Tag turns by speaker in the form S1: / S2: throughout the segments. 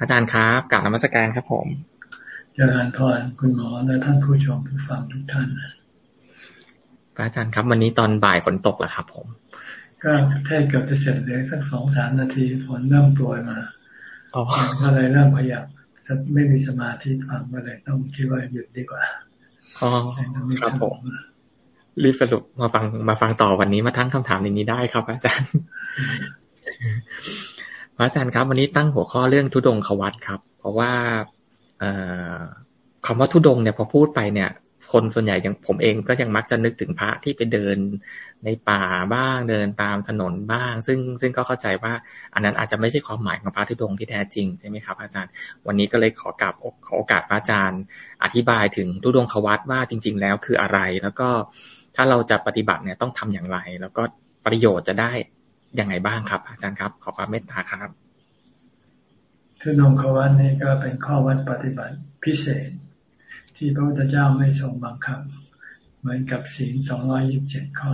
S1: อาจารย์ครับกลับนมัสการครับผม
S2: เจริญพรคุณหมอและท่านผู้ชมผู้ฟังทุกท่าน
S1: พระอาจารย์ครับวันนี้ตอนบ่ายฝนตกแล้วครับผม
S2: ก็แทบเกือบจะเสร็จเลยสักสองสามนาทีฝนเริ่มโปรยมาก็เลยเริ่มขยับไม่มีสมาธิฟังก็เลยต้องคิดว่าหยุดดีกว่า
S1: อ๋อครับผมรีบสรุปมาฟังมาฟังต่อวันนี้มาทั้งคำถามในนี้ได้ครับ อาจารย์ พระอาจารย์ครับวันนี้ตั้งหัวข้อเรื่องทุดงควัตครับ เพราะว่าเอคำว่าทุดงเนี่ยพอพูดไปเนี่ย คนส่วนใหญ่ยังผมเองก็ยังมักจะนึกถึงพระที่ไปเดินในป่าบ้างเดินตามถนนบ้าง ซึ่งซึ่งก็เข้าใจว่า อันนั้นอาจจะไม่ใช่ความหมายของพระทุดงที่แท้จริงใช่ไหมครับ อาจารย์ วันนี้ก็เลยขอกลับขอโอกาสพระอาจารย์ อธิบายถึงทุดงควัตว่าจริง ๆ แล้วคืออะไร แล้วก็ถ้าเราจะปฏิบัติเนี่ยต้องทำอย่างไร แล้วก็ประโยชน์จะได้ ยังไงบ้างครับ อาจารย์ครับ ขอความเมตตาครับ
S2: ทุนงควัตนี่ก็เป็นข้อวัดปฏิบัติพิเศษ ที่พระพุทธเจ้าไม่ทรงบังคับ เหมือนกับศีลสองร้อยิบเจ็ดข้อ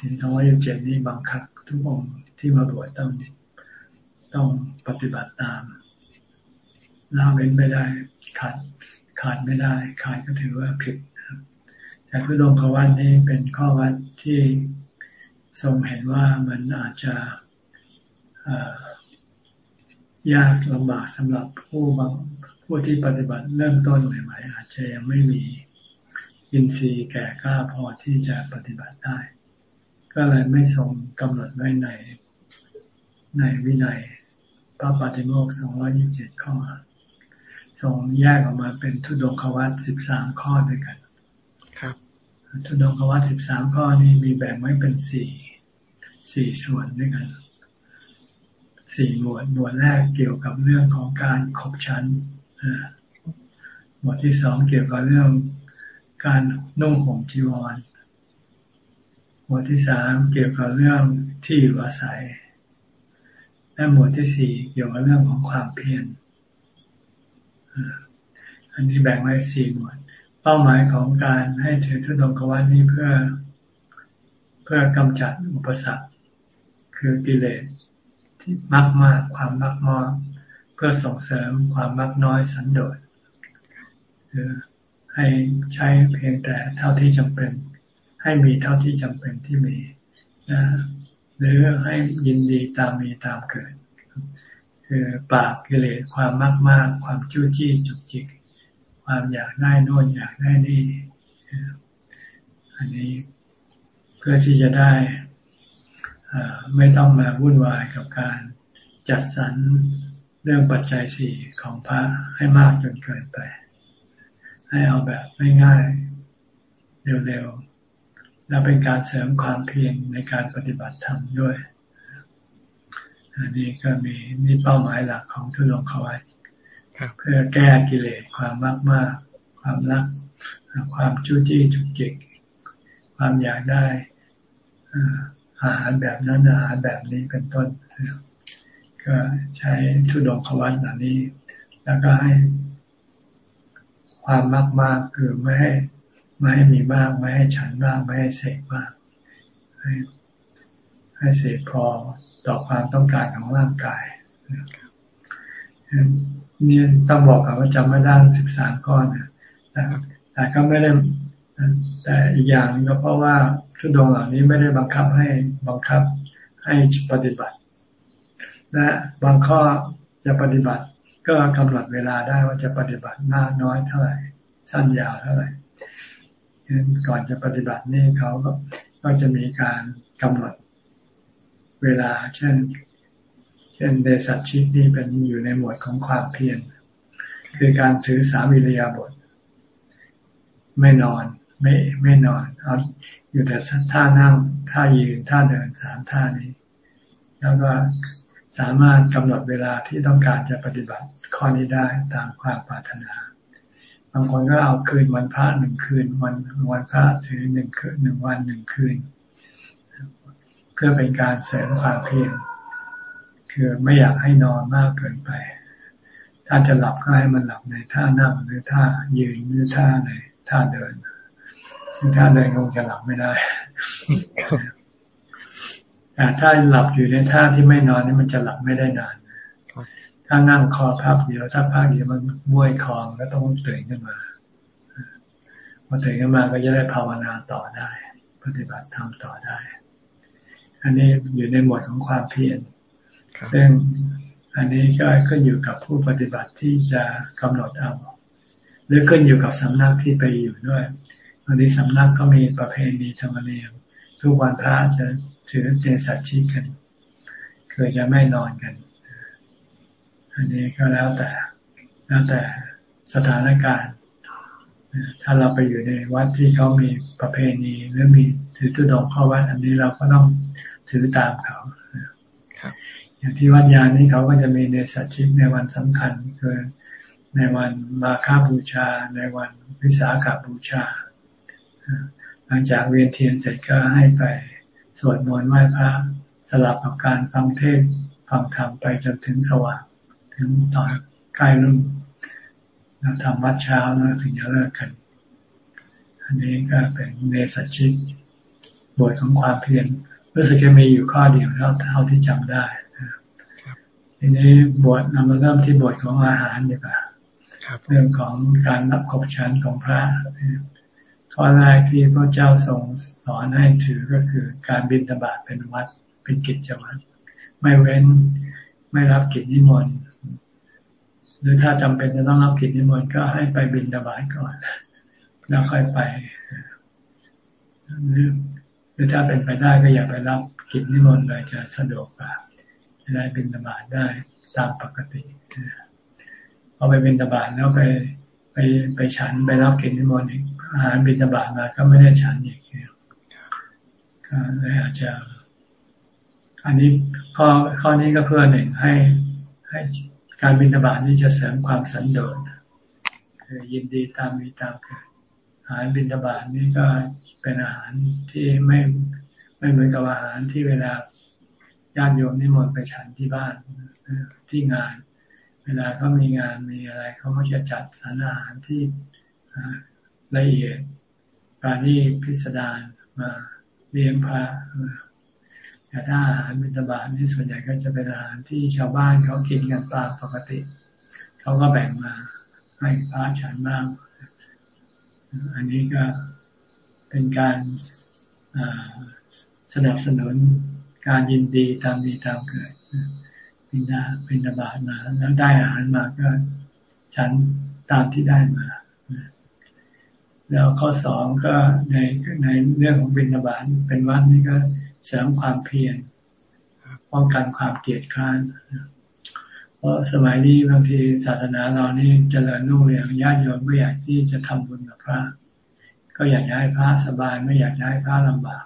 S2: ศีลสองร้อยิบเจ็ดนี้บังคับ ทุกองค์ที่มาบวชต้องต้องปฏิบัติตามละเว้นไม่ได้ขาดขาดไม่ได้ขาดก็ถือว่าผิดแต่ทุดงควัตนี้เป็นข้อวัดที่ ทรงเห็นว่ามันอาจจะยากลำบากสำหรับผู้บางผู้ที่ปฏิบัติเริ่มต้นใหม่ๆอาจจะยังไม่มีอินทรีย์แก่กล้าพอที่จะปฏิบัติได้ ก็เลยไม่ทรงกำหนดไว้ในในวินัยพระปฏิโมกข์227ข้อทรงแยกออกมาเป็นทุดงควัต13ข้อด้วยกัน ทุดงควัต13ข้อนี้มีแบ่งไว้เป็นสี่สี่ส่วนด้วยกันสี่หมวดหมวดแรกเกี่ยวกับเรื่องของการขบชั้นหมวดที่สองเกี่ยวกับเรื่องการนุ่งห่มจีวร หมวดที่สามเกี่ยวกับเรื่องที่อยู่อาศัย และหมวดที่สี่เกี่ยวกับเรื่องของความเพียรอันนี้แบ่งไว้สี่หมวด เป้าหมายของการให้ถือทุดงควัตนี้เพื่อ เพื่อกำจัดอุปสรรค คือกิเลสที่มากมากความมากมากเพื่อส่งเสริมความมากน้อยสันโดษคือให้ใช้เพียงแต่เท่าที่จำเป็น ให้มีเท่าที่จำเป็นที่มีนะหรือให้ยินดีตามมีตามเกิด คือปากกิเลสความมากมากความจู้จี้จุกจิก ความอยากได้น่นอยากได้นี่ อันนี้เพื่อที่จะได้ไม่ต้องมาวุ่นวายกับการจัดสรรเรื่องปัจจัยสี่ของพระให้มากจนเกินไป ให้เอาแบบง่ายๆเร็วๆ และเป็นการเสริมความเพียรในการปฏิบัติธรรมด้วย อันนี้ก็มีนี่เป้าหมายหลักของทุลงเขาไว เพื่อแก้กิเลสความมากมากความรัก ความจู้จี้จุกจิก ความอยากได้อาหารแบบนั้นอาหารแบบนี้เป็นต้น ก็ใช้ชุดองควัตเหล่านี้ แล้วก็ให้ความมากมากคือไม่ให้ไม่ให้มีมากไม่ให้ฉันมากไม่ให้เสกมากให้ให้เสกพอต่อความต้องการของร่างกาย นี่ต้องบอกกันว่าจำไม่ได้สิบสามก้อนนะแต่แต่ก็ไม่ได้แต่อีกอย่างนึงก็เพราะว่าชุดดงเหล่านี้ไม่ได้บังคับให้บังคับให้ปฏิบัติ และบางข้อจะปฏิบัติ ก็กำหนดเวลาได้ว่าจะปฏิบัติมากน้อยเท่าไหร่ สั้นยาวเท่าไหร่ก่อนจะปฏิบัตินี่เขาก็ก็จะมีการกำหนดเวลา เช่น ช่นเดสัตชิตนี่เป็นอยู่ในหมวดของความเพียรคือการถือสามิริยาบท ไม่นอน ไม่ไม่นอนเอาอยู่แต่ท่านั่งท่ายืนท่าเดินสามท่านี้ แล้วก็สามารถกำหนดเวลาที่ต้องการจะปฏิบัติข้อนี้ได้ตามความปรารถนา บางคนก็เอาคืนวันพระหนึ่งคืน วันวันพระถือหนึ่งคืนหนึ่งวันหนึ่งคืน เพื่อเป็นการเสริมความเพียร คือไม่อยากให้นอนมากเกินไป ถ้าจะหลับก็ให้มันหลับในท่านั่งหรือท่ายืนหรือท่าในท่าเดินถ้าเดินคงจะหลับไม่ได้แต่ถ้าหลับอยู่ในท่าที่ไม่นอนนี่มันจะหลับไม่ได้นานถ้ถ้านั่งคอพับเดียวถ้าพักเดียวมันม้วยคองก็ต้องตื่นขึ้นมาพอตื่นขึ้นมาก็จะได้ภาวนาต่อได้ ปฏิบัติธรรมต่อได้ อันนี้อยู่ในหมวดของความเพียร ซึ่งอันนี้ก็ขึ้นอยู่กับผู้ปฏิบัติที่จะกำหนดเอาหรือขึ้นอยู่กับสำนักที่ไปอยู่ด้วยบางทีสำนักก็มีประเพณีธรรมเนียม ทุกวันพระจะถือเจสัจชิกันคือจะไม่นอนกัน อันนี้ก็แล้วแต่ แล้วแต่สถานการณ์ถ้าเราไปอยู่ในวัดที่เขามีประเพณีหรือมีถือตุดงเข้าวัดอันนี้เราก็ต้องถือตามเขา อย่างที่วัดยานี้เขาก็จะมีในสัจชิกในวันสำคัญคือในวันมาฆบูชา ในวันวิสาขบูชา หลังจากเวียนเทียนเสร็จก็ให้ไปสวดมนต์ไหว้พระสลับกับการฟังเทศฟังธรรมไปจนถึงสว่างถึงตอนใกล้รุ่งแล้วทำวัดเช้าแล้วถึงจะเลิกกัน อันนี้ก็เป็นเนสัชิกบทของความเพียรรู้สึกจะมีอยู่ข้อเดียวเท่าที่จำได้ ทีนี้บทนำมาเริ่มที่บทของอาหารดีกว่าเรื่องของการรับขบฉันของพระข้อแรกที่พระเจ้าทรงสอนให้ถือก็คือการบิณฑบาตเป็นวัดเป็นกิจวัตรไม่เว้นไม่รับกิจนิมนต์หรือถ้าจำเป็นจะต้องรับกิจนิมนต์ก็ให้ไปบิณฑบาตก่อน แล้วค่อยไปหรือหรือถ้าเป็นไปได้ก็อย่าไปรับกิจนิมนต์เลยจะสะดวกกว่า ได้บิณฑบาตได้ตามปกติพอาไปบิณฑบาตแล้วไปไปไปฉันไปรับกิจนิมนต์อีกอาหารบิณฑบาตมาก็ไม่ได้ฉันอีกก็เลยอาจจะ อันนี้ข้อข้อนี้ก็เพื่อหนึ่งให้ให้การบิณฑบาตนี้จะเสริมความสันโดษคือยินดีตามมีตามเกิดอาหารบิณฑบาตนี่ก็เป็นอาหารที่ไม่ไม่เหมือนกับอาหารที่เวลา ญาติโยมนิมนต์ไปฉันที่บ้านที่งาน เวลาเขามีงานมีอะไรเขาก็จะจัดสรรอาหารที่ละเอียดปราณีพิสดารมาเลี้ยงพระแต่ถ้าอาหารบิณฑบาตนี่ส่วนใหญ่ก็จะเป็นอาหารที่ชาวบ้านเขากินกันตามปกติ เขาก็แบ่งมาให้พระฉันบ้างอันนี้ก็เป็นการสนับสนุน การยินดีตามดีตามเกิดบินดาบินาบาตมา แล้วได้อาหารมาก็ฉันตามที่ได้มา แล้วข้อสองก็ในในเรื่องของบินาบาตเป็นวัดนี่ก็เสริมความเพียรป้องกันความเกลียดคร้านเพราะสมัยนี้บางทีศาสนาเรานี่เจริญรุ่งเรืองญาติโยมไม่อยากที่จะทำบุญกับพระ ก็อยากให้พระสบายไม่อยากให้พระลำบาก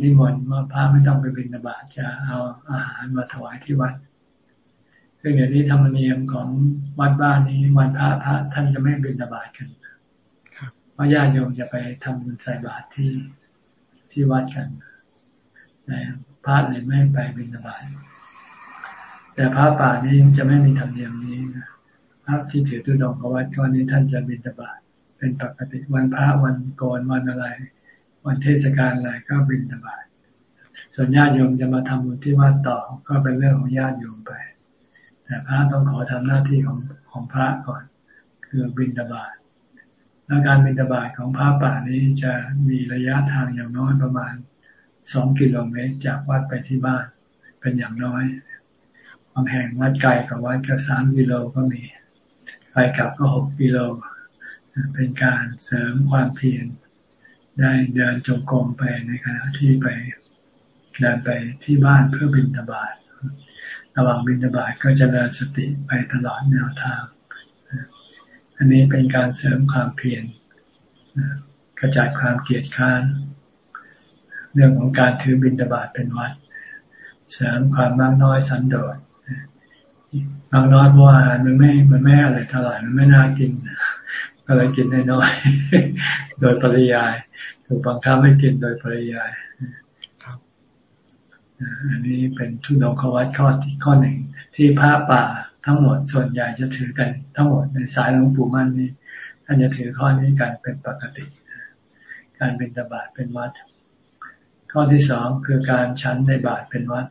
S2: นิมนต์ว่าพระไม่ต้องไปบิณฑบาตจะเอาอาหารมาถวายที่วัดซึ่งอย่างนี้ธรรมเนียมของวัดบ้านนี้วันพระพระท่านจะไม่บิณฑบาตกันเพราะญาติโยมจะไปทำบุญใส่บาตรที่ที่วัดกันนะพระเลยไม่ไปบิณฑบาตแต่พระป่านี้จะไม่มีธรรมเนียมนี้นะพระที่ถือตุดองกวัดก้อนนี้ท่านจะบิณฑบาตเป็นปกติวันพระวันโกนวันอะไร วันเทศกาลอะไรก็บิณฑบาตส่วนญาติโยมจะมาทำบุญที่วัดต่อก็เป็นเรื่องของญาติโยมไป แต่พระต้องขอทำหน้าที่ของของพระก่อน คือบิณฑบาตและการบินตบาตของพระป่านี้จะมีระยะทางอย่างน้อยประมาณสองกิโลเมตรจากวัดไปที่บ้านเป็นอย่างน้อยบางแห่งวัดไกลกับวัดก็สามกิโลก็มีไปกลับก็หกกิโลเป็นการเสริมความเพียร ได้เดินจงกรมไปในขณะที่ไปเดินไปที่บ้านเพื่อบินตบาตระหว่างบินตบาตก็จะเดินสติไปตลอดแนวทาง อันนี้เป็นการเสริมความเพียรกระจายความเกลียดค้าน เรื่องของการถือบิณฑบาตเป็นวัด เสริมความมากน้อยสันโดษมากน้อยเพราะอาหารมันไม่ มันไม่อะไรเท่าไหร่มันไม่น่ากินก็เลยกินน้อยๆโดยปริยาย ถูกบังคับให้กินโดยปริยายอันนี้เป็นทุนองควัตข้อที่ข้อหนึ่งที่พระป่าทั้งหมดส่วนใหญ่จะถือกันทั้งหมดในสายหลวงปู่มั่นนี่ท่านจะถือข้อนี้กันเป็นปกติ การเป็นตบาทเป็นวัด ข้อที่สองคือการชั้นในบาทเป็นวัด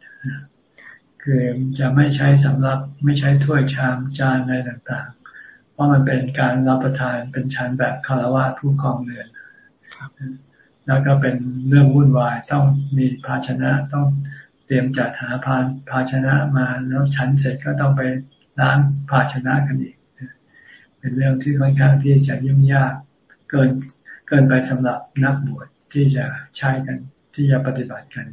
S2: คือจะไม่ใช้สำรับไม่ใช้ถ้วยชามจานอะไรต่างๆ เพราะมันเป็นการรับประทานเป็นชั้นแบบคารวะผู้ครองเรือน แล้วก็เป็นเรื่องวุ่นวายต้องมีภาชนะต้องเตรียมจัดหาภาภาชนะมาแล้วชั้นเสร็จก็ต้องไปล้างภาชนะกันอีก เป็นเรื่องที่ค่อนข้างที่จะยุ่งยากเกินเกินไปสำหรับนักบวชที่จะใช้กันที่จะปฏิบัติกัน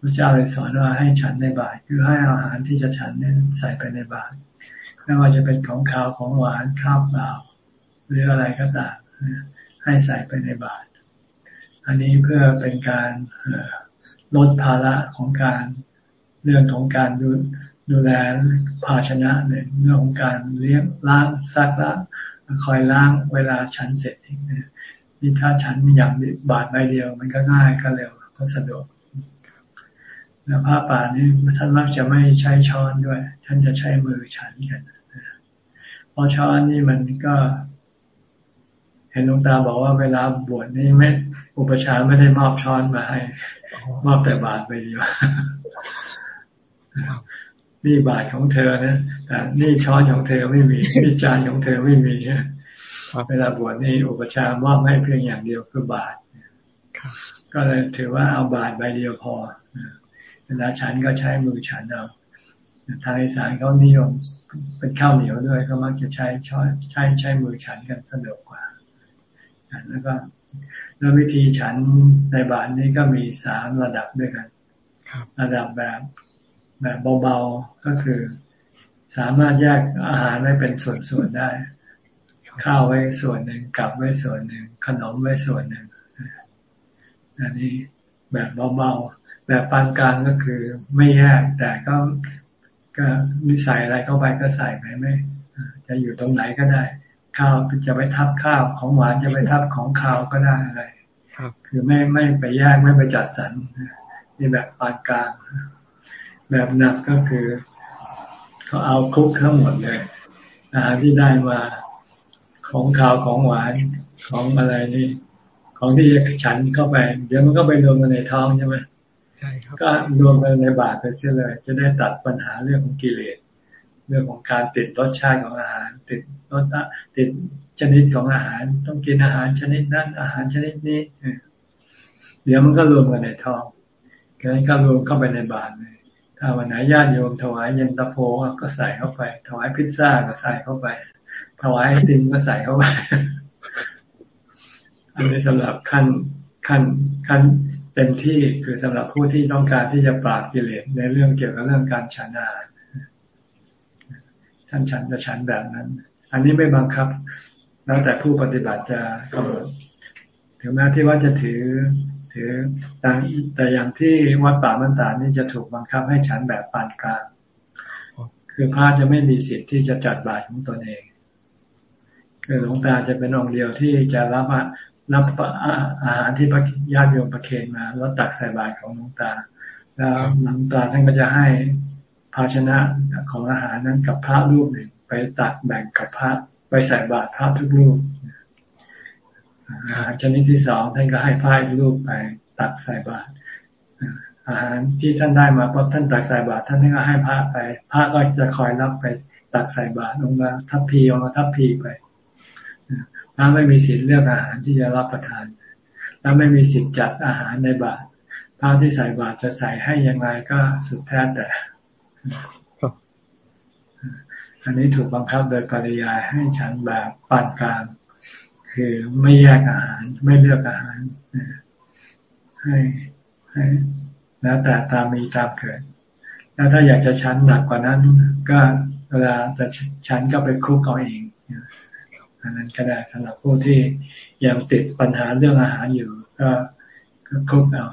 S2: พระเจ้าเลยสอนว่าให้ฉันในบาตรคือให้อาหารที่จะฉันนี่ยใส่ไปในบาตรไม่ว่าจะเป็นของขาวของหวานข้าวเปล่าหรืออะไรก็ตามให้ใส่ไปในบาตร อันนี้เพื่อเป็นการลดภาระของการเรื่องของการดูดูแลภาชนะเนี่ยเรื่องของการเลี้ยงล้างซักล้างคอยล้างเวลาฉันเสร็จนี่ถ้าฉันอย่างบาทใบเดียว มันก็ง่ายก็เร็วก็สะดวกแล้วผ้าป่านี่ท่านมักจะไม่ใช้ช้อนด้วย ท่านจะใช้มือฉันกันเพราะช้อนนี่มันก็ เห็นหลวงตาบอกว่าเวลาบวชนี่ไม่ อุปชาไม่ได้มอบช้อนมาให้ มอบแต่บาทไปเดียวนี่บาทของเธอนะแต่นี่ช้อนของเธอไม่มีนี่จานของเธอไม่มีเนี่ยเวลาบวชนี่อุปชามอบให้เพียงอย่างเดียวคือบาทก็เลยถือว่าเอาบาทใบเดียวพอเวลาฉันก็ใช้มือฉันเอาทางอีสานเขานิยมเป็นข้าวเหนียวด้วยเขามักจะใช้ช้อนใช้ใช้มือฉันกันสะดวกกว่า แล้วก็ แล้ววิธีฉันในบาทนี้ก็มีสามระดับด้วยกันระดับแบบแบบเบาๆก็คือ สามารถแยกอาหารไว้เป็นส่วนๆได้ ข้าวไว้ส่วนหนึ่งกับไว้ส่วนหนึ่ง ขนมไว้ส่วนหนึ่งอันนี้แบบเบาๆแบบปานกลางก็คือไม่แยกแต่ก็ก็มีใส่อะไรเข้าไปก็ใส่ไปไม่จะอยู่ตรงไหนก็ได้ ข้าวจะไปทับข้าวของหวานจะไปทับของข้าวก็ได้อะไรคือไม่ไม่ไปแยกไม่ไปจัดสรรนี่แบบปานกลาง แบบหนักก็คือเขาเอาคุกทั้งหมดเลยอาหารที่ได้มาของขาวของหวานของอะไรนี่ ของที่จะฉันเข้าไป เดี๋ยวมันก็ไปรวมกันในท้องใช่ไหม
S1: ใช่ครับ
S2: ก็รวมกันในบาตรไปเสียเลย จะได้ตัดปัญหาเรื่องของกิเลส เรื่องของการติดรสชาติของอาหาร ติดรสติดชนิดของอาหาร ต้องกินอาหารชนิดนั้นอาหารชนิดนี้เดี๋ยวมันก็รวมกันในท้องก็รวมเข้าไปในบาตรเลยถ้าวันไหนญาติโยมถวายเย็นตาโฟก็ใส่เข้าไป ถวายพิซซ่าก็ใส่เข้าไป ถวายไอติมก็ใส่เข้าไป อันนี้สำหรับขั้นขั้นขั้นเต็มที่คือสำหรับผู้ที่ต้องการที่จะปราบกิเลสในเรื่องเกี่ยวกับเรื่องการฉันอาหาร ท่านฉันจะฉันแบบนั้น อันนี้ไม่บังคับ แล้วแต่ผู้ปฏิบัติจะกำหนดถึงแม้ที่ว่าจะถือถือแต่แต่อย่างที่วัดป่ามันตานี่จะถูกบังคับให้ฉันแบบปานกลาง คือพระจะไม่มีสิทธิ์ที่จะจัดบาตรของตนเอง คือหลวงตาจะเป็นองค์เดียวที่จะรับรับอาหารที่พระญาติโยมประเคนมา แล้วตักใส่บาตรของหลวงตา แล้วหลวงตาท่านก็จะให้ ภาชนะของอาหารนั้นกับพระรูปหนึ่งไปตักแบ่งกับพระไปใส่บาตรพระทุกรูปอาหารชนิดที่สองท่านก็ให้ผ้าลูกไปตักใส่บาตรอาหารที่ท่านได้มาพอท่านตักใส่บาตรท่านก็ให้พระไป พระก็จะคอยรับไปตักใส่บาตรลงมาทัพพีออกมาทัพพีไปพระไม่มีสิทธิ์เลือกอาหารที่จะรับประทาน แล้วไม่มีสิทธิ์จัดอาหารในบาตรพระที่ใส่บาตรจะใส่ให้ยังไงก็สุดแท้แต่ อันนี้ถูกบังคับโดยปริยายให้ฉันแบบปานกลาง คือไม่แยกอาหาร ไม่เลือกอาหารให้ให้แล้วแต่ตามมีตามเกิด แล้วถ้าอยากจะชั้นหนักกว่านั้น ก็เวลาจะชั้นก็ไปคุกเอาเองอันนั้นก็ได้สำหรับผู้ที่ยังติดปัญหาเรื่องอาหารอยู่ ก็ก็คุกเอา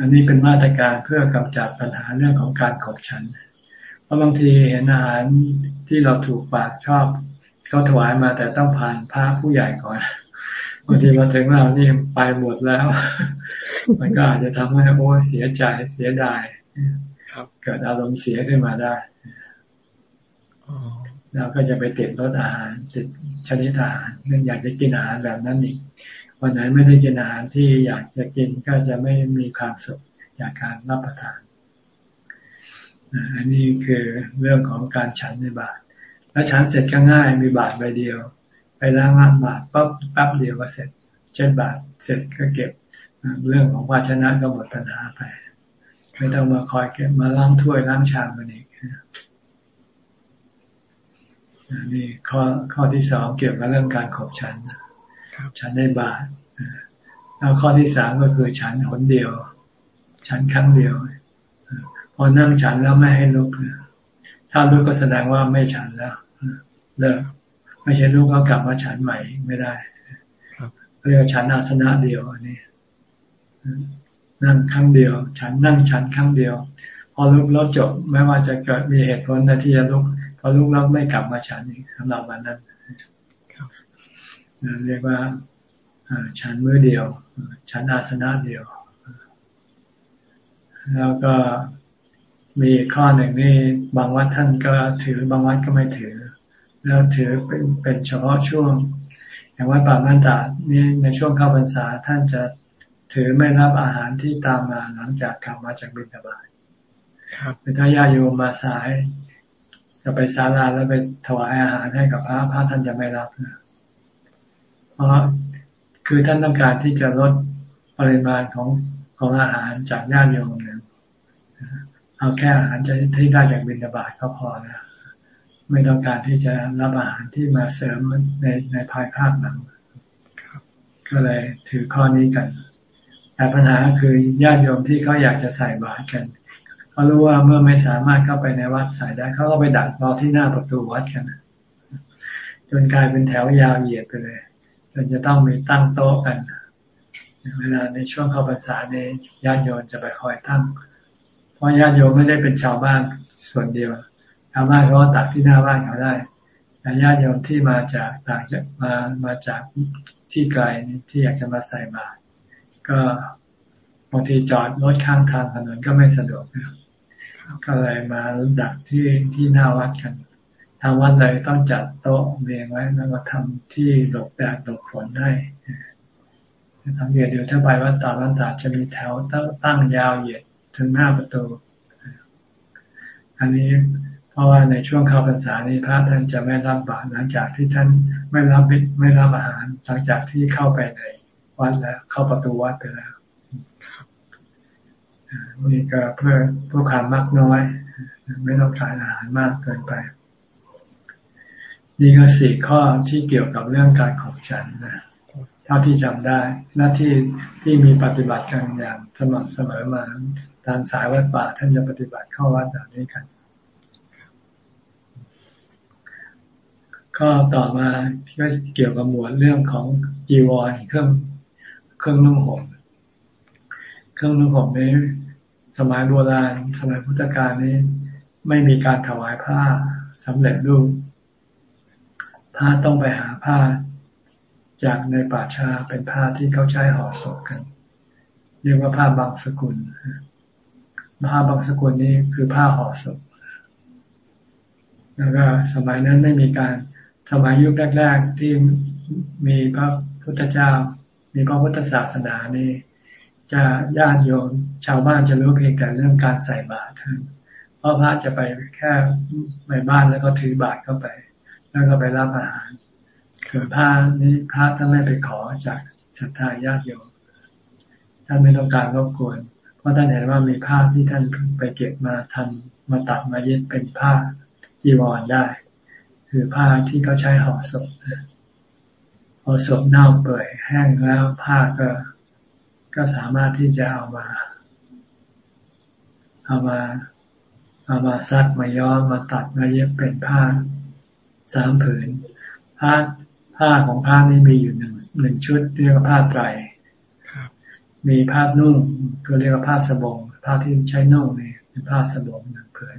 S2: อันนี้เป็นมาตรการเพื่อกำจัดปัญหาเรื่องของการขบฉัน เพราะบางทีเห็นอาหารที่เราถูกปากชอบเขาถวายมาแต่ต้องผ่านพระผู้ใหญ่ก่อนบางทีมาถึงเรานี่ไปหมดแล้ว มันก็อาจจะทำให้โอ้เสียใจเสียดายเกิดอารมณ์เสียขึ้นมาได้แล้วก็จะไปติดรสอาหาร ติดชนิดอาหารเนื่องอยากจะกินอาหารแบบนั้นอีก วันไหนไม่ได้กินอาหารที่อยากจะกินก็จะไม่มีความสุขอยากการรับประทานอันนี้คือเรื่องของการฉันในบาตรแล้วฉันเสร็จก็ง่ายมีบาตรใบเดียว ไปล้างบาตรปั๊บปั๊บเดียวก็เสร็จ เช่นบาตรเสร็จก็เก็บเรื่องของภาชนะก็หมดปัญหาไปไม่ต้องมาคอยเก็บมาล้างถ้วยล้างชามกันอีกนี่ข้อข้อที่สองเกี่ยวกับเรื่องการขบฉัน ฉันในบาตรแล้วข้อที่สามก็คือฉันหนเดียว ฉันครั้งเดียว พอนั่งฉันแล้วไม่ให้ลุกถ้าลุกก็แสดงว่าไม่ฉันแล้วเลิกไม่ใช่ลุกแล้วกลับมาฉันใหม่ไม่ได้เรียกฉันอาสนะเดียวอันนี้นั่งครั้งเดียว ฉันนั่งฉันครั้งเดียว พอลุกแล้วจบไม่ว่าจะเกิดมีเหตุผลในที่จะลุกพอลุกแล้วไม่กลับมาฉันอีกสำหรับวันนั้น เรียกว่าฉันมือเดียวฉันอาสนะเดียว แล้วก็มีข้อหนึ่งนี่บางวัดท่านก็ถือบางวัดก็ไม่ถือ แล้วถือเป็นเป็นเฉพาะช่วง อย่างวัดป่ามันตานี่ในช่วงเข้าพรรษาท่านจะถือไม่รับอาหารที่ตามมาหลังจากกลับมาจากบิณฑบาตครับถ้าญาโยมมาสาย จะไปศาลาแล้วไปถวายอาหารให้กับพระพระท่านจะไม่รับนะเพ ราะคือท่านต้องการที่จะลดปริมาณของของอาหารจากญาติโยมเนี่ยเอาแค่อาหารจะที่ได้จากบิณฑบาตก็พอนะไม่ต้องการที่จะรับอาหารที่มาเสริมในในภายภาคหลังก็เลยถือข้อนี้กัน แต่ปัญหาคือญาติโยมที่เขาอยากจะใส่บาตรกันเขารู้ว่าเมื่อไม่สามารถเข้าไปในวัดใส่ได้เขาก็ไปดักรอที่หน้าประตูวัดกันจนกลายเป็นแถวยาวเหยียดไปเลย จนจะต้องมีตั้งโต๊ะกัน เวลาในช่วงเข้าพรรษาในญาติโยมจะไปคอยตั้ง เพราะญาติโยมไม่ได้เป็นชาวบ้านส่วนเดียว ชาวบ้านเขาตักที่หน้าบ้านเขาได้แต่ญาติโยมที่มาจากต่างจากมามาจากที่ไกลที่อยากจะมาใส่บาตรก็บางทีจอดรถข้างทางถนนก็ไม่สะดวกนะก็เลยมาดักที่ที่หน้าวัดกัน ทางวัดเลยต้องจัดโต๊ะเรียงไว้ แล้วก็ทำที่หลบแดดหลบฝนให้สังเกตเดี๋ยวถ้าไปวัดตาวัดตาจะมีแถวตั้งตั้งยาวเหยียดถึงหน้าประตู อันนี้เพราะว่าในช่วงเข้าพรรษานี้พระท่านจะไม่รับบาตรหลังจากที่ท่านไม่รับไม่รับอาหารหลังจากที่เข้าไปในวัดแล้ว เข้าประตูวัดไปแล้วนี่ก็เพื่อเพื่อความมากน้อย ไม่ต้องการอาหารมากเกินไป นี่ก็สี่ข้อที่เกี่ยวกับเรื่องการของฉันนะเท่าที่จำได้ หน้าที่ที่มีปฏิบัติกันอย่างสม่ำเสมอมาทางสายวัดป่าท่านจะปฏิบัติเข้าวัดแบบนี้กัน ก็ต่อมาก็เกี่ยวกับหมวดเรื่องของจีวรเครื่องเครื่องนุ่งห่มเครื่องนุ่งห่มนี้สมัยโบราณ สมัยพุทธกาลนี้ ไม่มีการถวายผ้าสำเร็จรูป ผ้าต้องไปหาผ้าจากในป่าชาเป็นผ้าที่เขาใช้ห่อศพกัน เรียกว่าผ้าบางสกุลผ้าบางสกุลนี้คือผ้าห่อศพแล้วก็สมัยนั้นไม่มีการสมัยยุคแรก ๆ ที่มีพระพุทธเจ้า มีพระพุทธศาสนานี่จะญาติโยมชาวบ้านจะรู้เพียงแต่เรื่องการใส่บาตรเพราะพระจะไปแค่ในบ้านแล้วก็ถือบาตรเข้าไป แล้วก็ไปรับอาหารคือพระนี้พระท่านไม่ไปขอจากศรัทธาญาติโยมท่านไม่ต้องการรบกวน เพราะท่านเห็นว่ามีผ้าที่ท่านไปเก็บมาทำมาตัดมาเย็บเป็นผ้าจีวรได้ คือผ้าที่เขาใช้ห่อศพพอศพเน่าเปื่อยแห้งแล้วผ้าก็ก็สามารถที่จะเอามา เอามาเอามาซักมาย้อมมาตัดมาเย็บเป็นผ้า สามผืนผ้าผ้าของผ้านี้มีอยู่หนึ่งหนึ่งชุด เรียกว่าผ้าไตรมีผ้านุ่งก็เรียกว่าผ้าสบงผ้าที่ใช้นุ่งนี่เป็นผ้าสบงหนึ่งผืน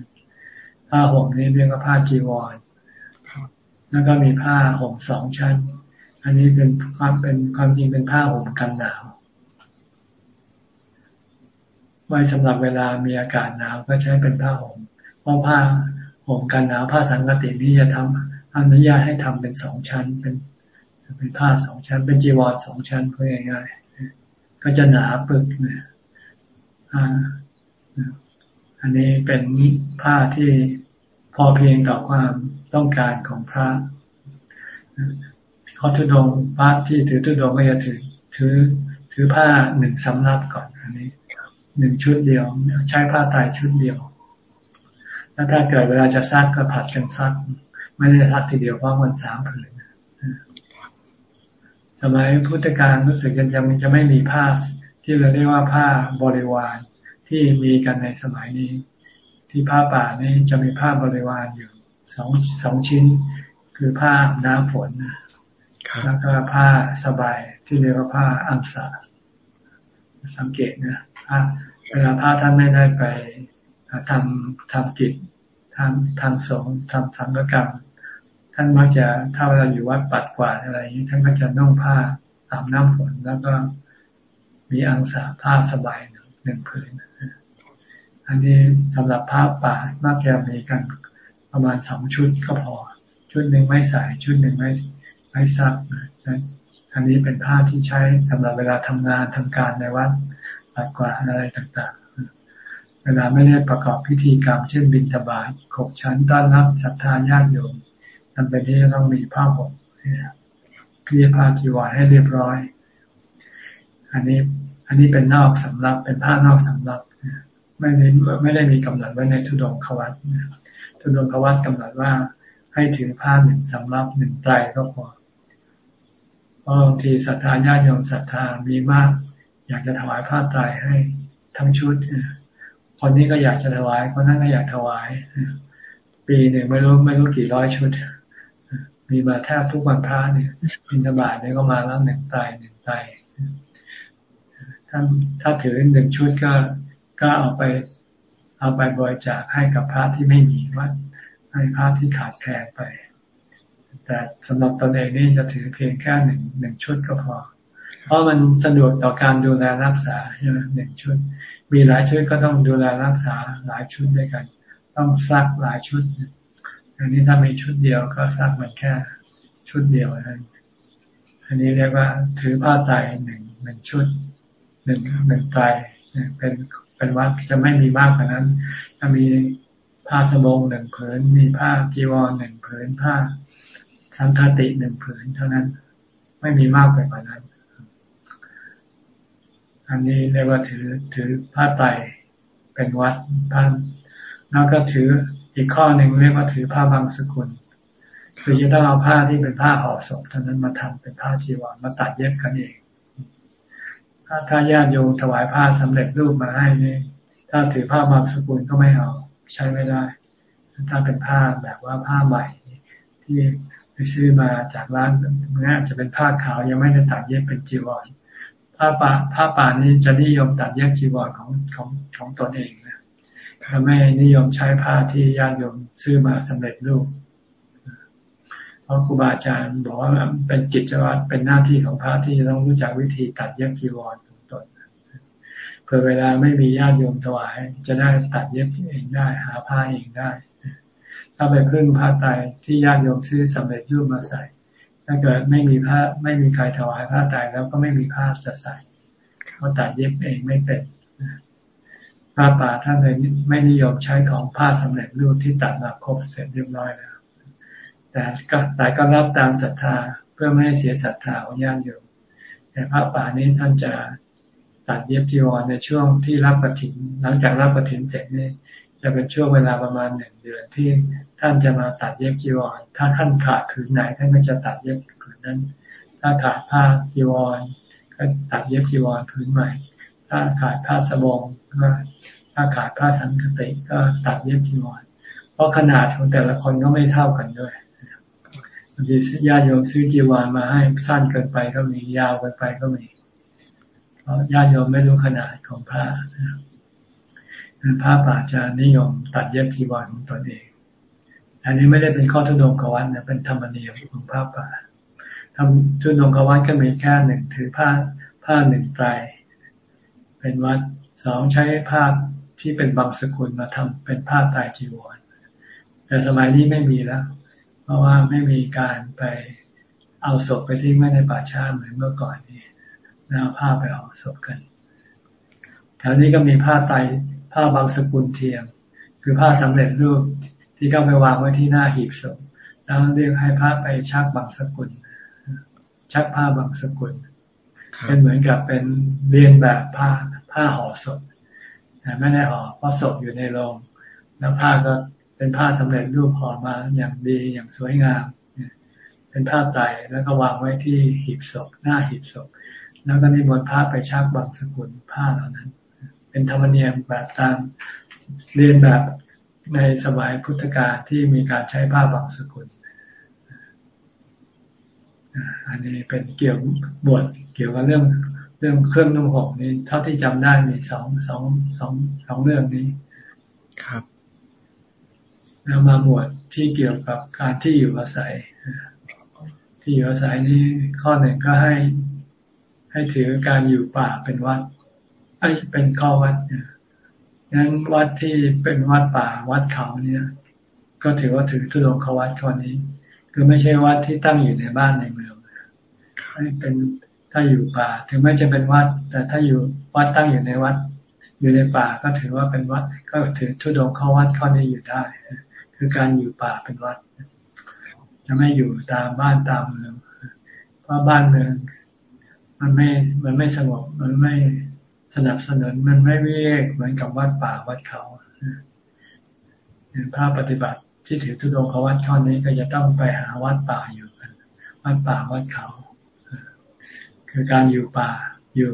S2: ผ้าห่มนี้เรียกว่าผ้าจีวรแล้วก็มีผ้าห่มสองชั้น อันนี้เป็นความเป็นความจริงเป็นผ้าห่มกันหนาว ไว้สำหรับเวลามีอากาศหนาวก็ใช้เป็นผ้าห่มเพราะผ้าห่มกันหนาวผ้าสังกตินี้จะทำ อนุญาตให้ทำเป็นสองชั้น เป็นเป็นผ้าสองชั้น เป็นจีวรสองชั้นเพื่อง่ายๆก็จะหนาปึกเนี่ยอันนี้เป็นผ้าที่พอเพียงต่อความต้องการของพระเข้อทุดงพระที่ถือทุดงก็จะถือถือถือผ้าหนึ่งสำรับก่อนอันนี้หนึ่งชุดเดียว ใช้ผ้าไตชุดเดียว แล้วถ้าเกิดเวลาจะซักก็ผัดกันซัก ไม่ได้ซักทีเดียวเพราะมันสามผืนสมัยพุทธกาลรู้สึกยังยังจะไม่มีผ้าที่เราเรียกว่าผ้าบริวารที่มีกันในสมัยนี้ ที่ผ้าป่านี้จะมีผ้าบริวารอยู่สองสองชิ้น คือผ้าน้ำฝนแล้วก็ผ้าสบายที่เรียกว่าผ้าอัมสาสังเกตนะผ้าเวลาผ้าท่านไม่ได้ไปทำทำกิจทำทางสงฆ์ทำสังฆกรรม ท่านมักจะถ้าเวลาอยู่วัดปัดกวาดอะไรอย่างนี้ท่านก็จะนุ่งผ้าอาบน้ำฝนแล้วก็มีอังสาผ้าสบายหนึ่งผืนอันนี้สำหรับผ้าป่ามากแก่มีกันประมาณสองชุดก็พอ ชุดหนึ่งไม่ใส่ชุดหนึ่งไม่ไม่ซักอันนี้เป็นผ้าที่ใช้สำหรับเวลาทำงานทำการในวัดปัดกวาดอะไรต่างๆ เวลาไม่ได้ประกอบพิธีกรรม เช่นบิณฑบาตขบชั้นต้อนรับศรัทธาญาติโยม จำเป็นที่จะต้องมีผ้าห่มเคลียผ้าจีวรให้เรียบร้อย อันนี้ อันนี้เป็นนอกสำรับ เป็นผ้านอกสำรับไม่ได้ไม่ได้มีกำหนดไว้ในทุดงควัตทุดงควัตกำหนดว่าให้ถือผ้าหนึ่งสำรับหนึ่งไตรก็พอเพราะบางทีศรัทธาญาติโยมศรัทธามีมาก อยากจะถวายผ้าไตรให้ทั้งชุดคนนี้ก็อยากจะถวายคนนั้นก็อยากถวาย ปีหนึ่งไม่รู้ไม่รู้กี่ร้อยชุด มีมาแทบทุกวันพระเนี่ยบินบาตเนี่ยก็มาแล้วหนึ่งไตรหนึ่งไตรถ้าถ้าถือหนึ่งชุดก็ก็เอาไป เอาไปบริจาคให้กับพระที่ไม่มีวัดให้พระที่ขาดแคลนไป แต่สำหรับตนเองนี่จะถือเพียงแค่หนึ่งหนึ่งชุดก็พอ เพราะมันสะดวกต่อการดูแลรักษาใช่ไหมหนึ่งชุด มีหลายชุดก็ต้องดูแลรักษาหลายชุดด้วยกัน ต้องซักหลายชุด อันนี้ถ้ามีชุดเดียวก็ซักมันแค่ชุดเดียวนั้นอันนี้เรียกว่าถือผ้าไตรหนึ่งหนึ่งชุดหนึ่งหนึ่งไตรเป็นเป็นวัดจะไม่มีมากกว่านั้นจะมีผ้าสบงหนึ่งผืน มีผ้าจีวรหนึ่งผืนผ้าสังฆติหนึ่งผืนเท่านั้น ไม่มีมากไปกว่านั้น อันนี้เรียกว่าถือถือผ้าไตรเป็นวัดผ้าแล้วก็ถือ อีกข้อหนึ่งเรียกว่าถือผ้าบางสกุล คือจะต้องเอาผ้าที่เป็นผ้าห่อศพเท่านั้นมาทำเป็นผ้าจีวรมาตัดเย็บกันเอง ถ้าญาติโยมถวายผ้าสำเร็จรูปมาให้นี่ถ้าถือผ้าบางสกุลก็ไม่เอาใช้ไม่ได้ ถ้าเป็นผ้าแบบว่าผ้าใหม่ที่ไปซื้อมาจากร้านนี่จะเป็นผ้าขาวยังไม่ได้ตัดเย็บเป็นจีวรผ้าป่าผ้าป่านี้จะนิยมตัดเย็บจีวรของของของตนเอง ถ้าไม่นิยมใช้ผ้าที่ญาติโยมซื้อมาสำเร็จรูป เพราะครูบาอาจารย์บอกว่าเป็นกิจวัตรเป็นหน้าที่ของพระที่จะต้องรู้จักวิธีตัดเย็บจีวรของตนเพื่อเวลาไม่มีญาติโยมถวาย จะได้ตัดเย็บเองได้ หาผ้าเองได้ ถ้าไปพึ่งผ้าไตที่ญาติโยมซื้อสำเร็จรูปมาใส่ ถ้าเกิดไม่มีผ้าไม่มีใครถวายผ้าไตแล้วก็ไม่มีผ้าจะใส่เขาตัดเย็บเองไม่เป็น ผ้าป่าท่านเลยไม่นิยมใช้ของผ้าสำเร็จรูปที่ตัดมาครบเสร็จเรียบร้อยแล้วแต่ก็แต่ก็รับตามศรัทธาเพื่อไม่ให้เสียศรัทธาของญาติโยมแต่พระป่านี้ท่านจะตัดเย็บจีวรในช่วงที่รับปฏิทิน หลังจากรับปฏิทินเสร็จนี่จะเป็นช่วงเวลาประมาณหนึ่งเดือนที่ท่านจะมาตัดเย็บจีวร ถ้าท่านขาดผืนไหนท่านก็จะตัดเย็บผืนนั้น ถ้าขาดผ้าจีวรก็ตัดเย็บจีวรผืนใหม่ ถ้าขาดผ้าสบงก็ถ้าขาดผ้าสังคติก็ตัดเย็บจีวรเพราะขนาดของแต่ละคนก็ไม่เท่ากันด้วยบางทีญาติโยมซื้อจีวรมาให้สั้นเกินไปก็มียาวเกินไปก็มีเพราะญาติโยมไม่รู้ขนาดของผ้าผ้าป่าจะนิยมตัดเย็บจีวรของตนเอง อันนี้ไม่ได้เป็นข้อทุดงกวัตนะเป็นธรรมเนียมของผ้าป่าทำทุดงกวัตก็มีแค่หนึ่งถือผ้าผ้าหนึ่งไตร เป็นวัดสองใช้ผ้าที่เป็นบางสกุลมาทำเป็นผ้าไตรจีวร แต่สมัยนี้ไม่มีแล้ว เพราะว่าไม่มีการไปเอาศพไปทิ้งไว้ในป่าช้าเหมือนเมื่อก่อนนี่แล้วผ้าไปเอาศพกันแถวนี้ก็มีผ้าไตผ้าบางสกุลเทียม คือผ้าสำเร็จรูปที่เขาไปวางไว้ที่หน้าหีบศพแล้วเรียกให้พระไปชักบางสกุล ชักผ้าบางสกุล เป็นเหมือนกับเป็นเรียนแบบผ้าผ้าห่อศพแต่ไม่ได้ห่อเพราะศพอยู่ในโรงแล้วผ้าก็เป็นผ้าสำเร็จรูปห่อมาอย่างดีอย่างสวยงาม เป็นผ้าไตรแล้วก็วางไว้ที่หีบศพหน้าหีบศพแล้วก็นิมนต์พระไปชักบางสกุลผ้าเหล่านั้น เป็นธรรมเนียมแบบตามเรียนแบบในสมัยพุทธกาลที่มีการใช้ผ้าบางสกุลอันนี้เป็นเกี่ยวบท กี่ยวกับเรื่องเรื่องเครื่องนุ่งห่มนี้เท่าที่จำได้มีสองสองสองสองเรื่องนี้
S1: ครับ
S2: แล้วมาหมวดที่เกี่ยวกับการที่อยู่อาศัย ที่อยู่อาศัยนี้ข้อหนึ่งก็ให้ ให้ถือการอยู่ป่าเป็นวัดไอ้เป็นข้อวัดเนี่ยนั้นวัดที่เป็นวัดป่าวัดเขาเนี่ย ก็ถือว่าถือทุดงขวัดข้อนี้ คือไม่ใช่วัดที่ตั้งอยู่ในบ้านในเมืองให้เป็น ถ้าอยู่ป่าถึงแม้จะเป็นวัด แต่ถ้าอยู่วัดตั้งอยู่ในวัด อยู่ในป่าก็ถือว่าเป็นวัด ก็ถือทุดงข้อวัดข้อนี้อยู่ได้ คือการอยู่ป่าเป็นวัด จะไม่อยู่ตามบ้านตามเมือง เพราะบ้านเมืองมันไม่ มันไม่สงบ มันไม่สนับสนุน มันไม่วิเวกเหมือนกับวัดป่าวัดเขาภาพปฏิบัติที่ถือทุดงเขาวัดข้อนี้ก็จะต้องไปหาวัดป่าอยู่กันวัดป่าวัดเขา คือการอยู่ป่าอยู่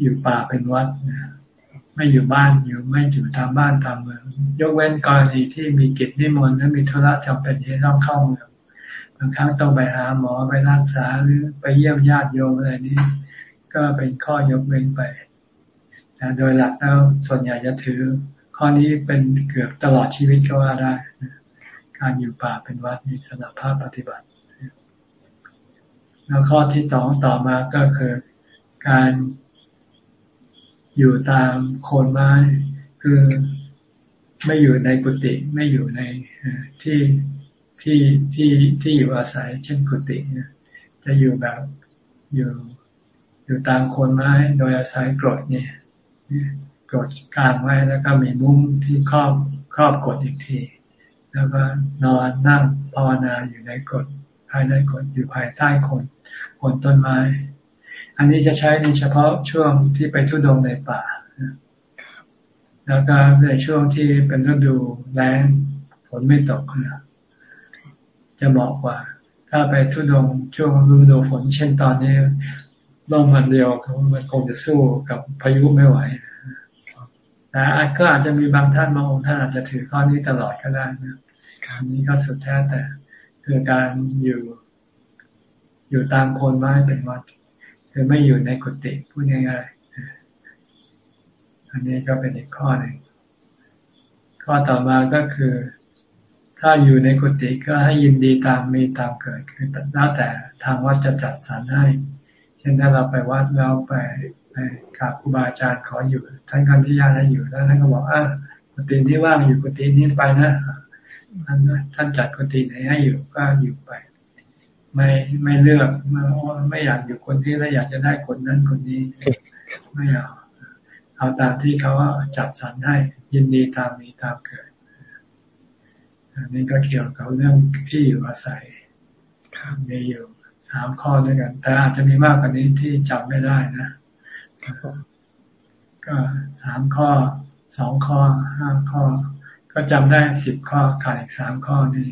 S2: อยู่ป่าเป็นวัดนะไม่อยู่บ้านอยู่ไม่อยู่ตามบ้านตามเมือง ยกเว้นกรณีที่มีกิจนิมนต์และมีธุระจำเป็นที่ต้องเข้าเมืองบางครั้งต้องไปหาหมอไปรักษาหรือไปเยี่ยมญาติโยมอะไรนี้ก็เป็นข้อยกเว้นไปแต่โดยหลักแล้วส่วนใหญ่จะถือ ข้อนี้เป็นเกือบตลอดชีวิตก็ว่าได้ การอยู่ป่าเป็นวัดนี้สำหรับภาพปฏิบัติ แล้วข้อที่สองต่อมาก็คือการอยู่ตามโคนไม้ คือไม่อยู่ในกุฏิไม่อยู่ในที่ที่ที่ที่อยู่อาศัย เช่นกุฏิเนี่ยจะอยู่แบบอยู่อยู่ตามโคนไม้โดยอาศัยกรดเนี่ยกรดกลางไว้แล้วก็มีมุ้งที่ครอบครอบกดอีกที แล้วก็นอนนั่งภาวนาอยู่ในกรด ภายในกดอยู่ภายใต้คนคนต้นไม้ อันนี้จะใช้ในเฉพาะช่วงที่ไปทุดงในป่า แล้วก็ในช่วงที่เป็นฤดูแล้งฝนไม่ตกนะจะเหมาะกว่า ถ้าไปทุดงช่วงฤดูฝน เช่นตอนนี้ล่มมันเดียวมันคงจะสู้กับพายุไม่ไหวแต่ก็อาจจะมีบางท่านบางองค์ท่านอาจจะถือข้อนี้ตลอดก็ได้นะอันนี้ก็สุดแท้แต่ คือการอยู่อยู่ตามโคนไม้เป็นวัด คือไม่อยู่ในกุฏิพูดง่ายๆอันนี้ก็เป็นอีกข้อหนึ่งข้อต่อมาก็คือ ถ้าอยู่ในกุฏิก็ให้ยินดีตามมีตามเกิดคือแล้วแต่ทางวัดจะจัดสรรให้เช่นถ้าเราไปวัดเราไปไปกราบครูบาอาจารย์ขออยู่ ท่านกันที่ญาติให้อยู่แล้วท่านก็บอกอ่ากุฏินี้ว่างอยู่กุฏินี้ไปนะ ท่านท่านจัดกุฏิไหนให้อยู่ก็อยู่ไป ไม่ไม่เลือกไม่ไม่อยากอยู่คนที่แล้วอยากจะได้คนนั้นคนนี้ ไม่เอาเอาตามที่เขาจัดสรรให้ยินดีตามมีตามเกิดอันนี้ก็เกี่ยวกับเรื่องที่อยู่อาศัยมีอยู่สามข้อด้วยกัน แต่อาจจะมีมากกว่านี้ที่จำไม่ได้นะก็สามข้อสองข้อห้าข้อ ก็จำได้สิบข้อขาดอีกสามข้อนี่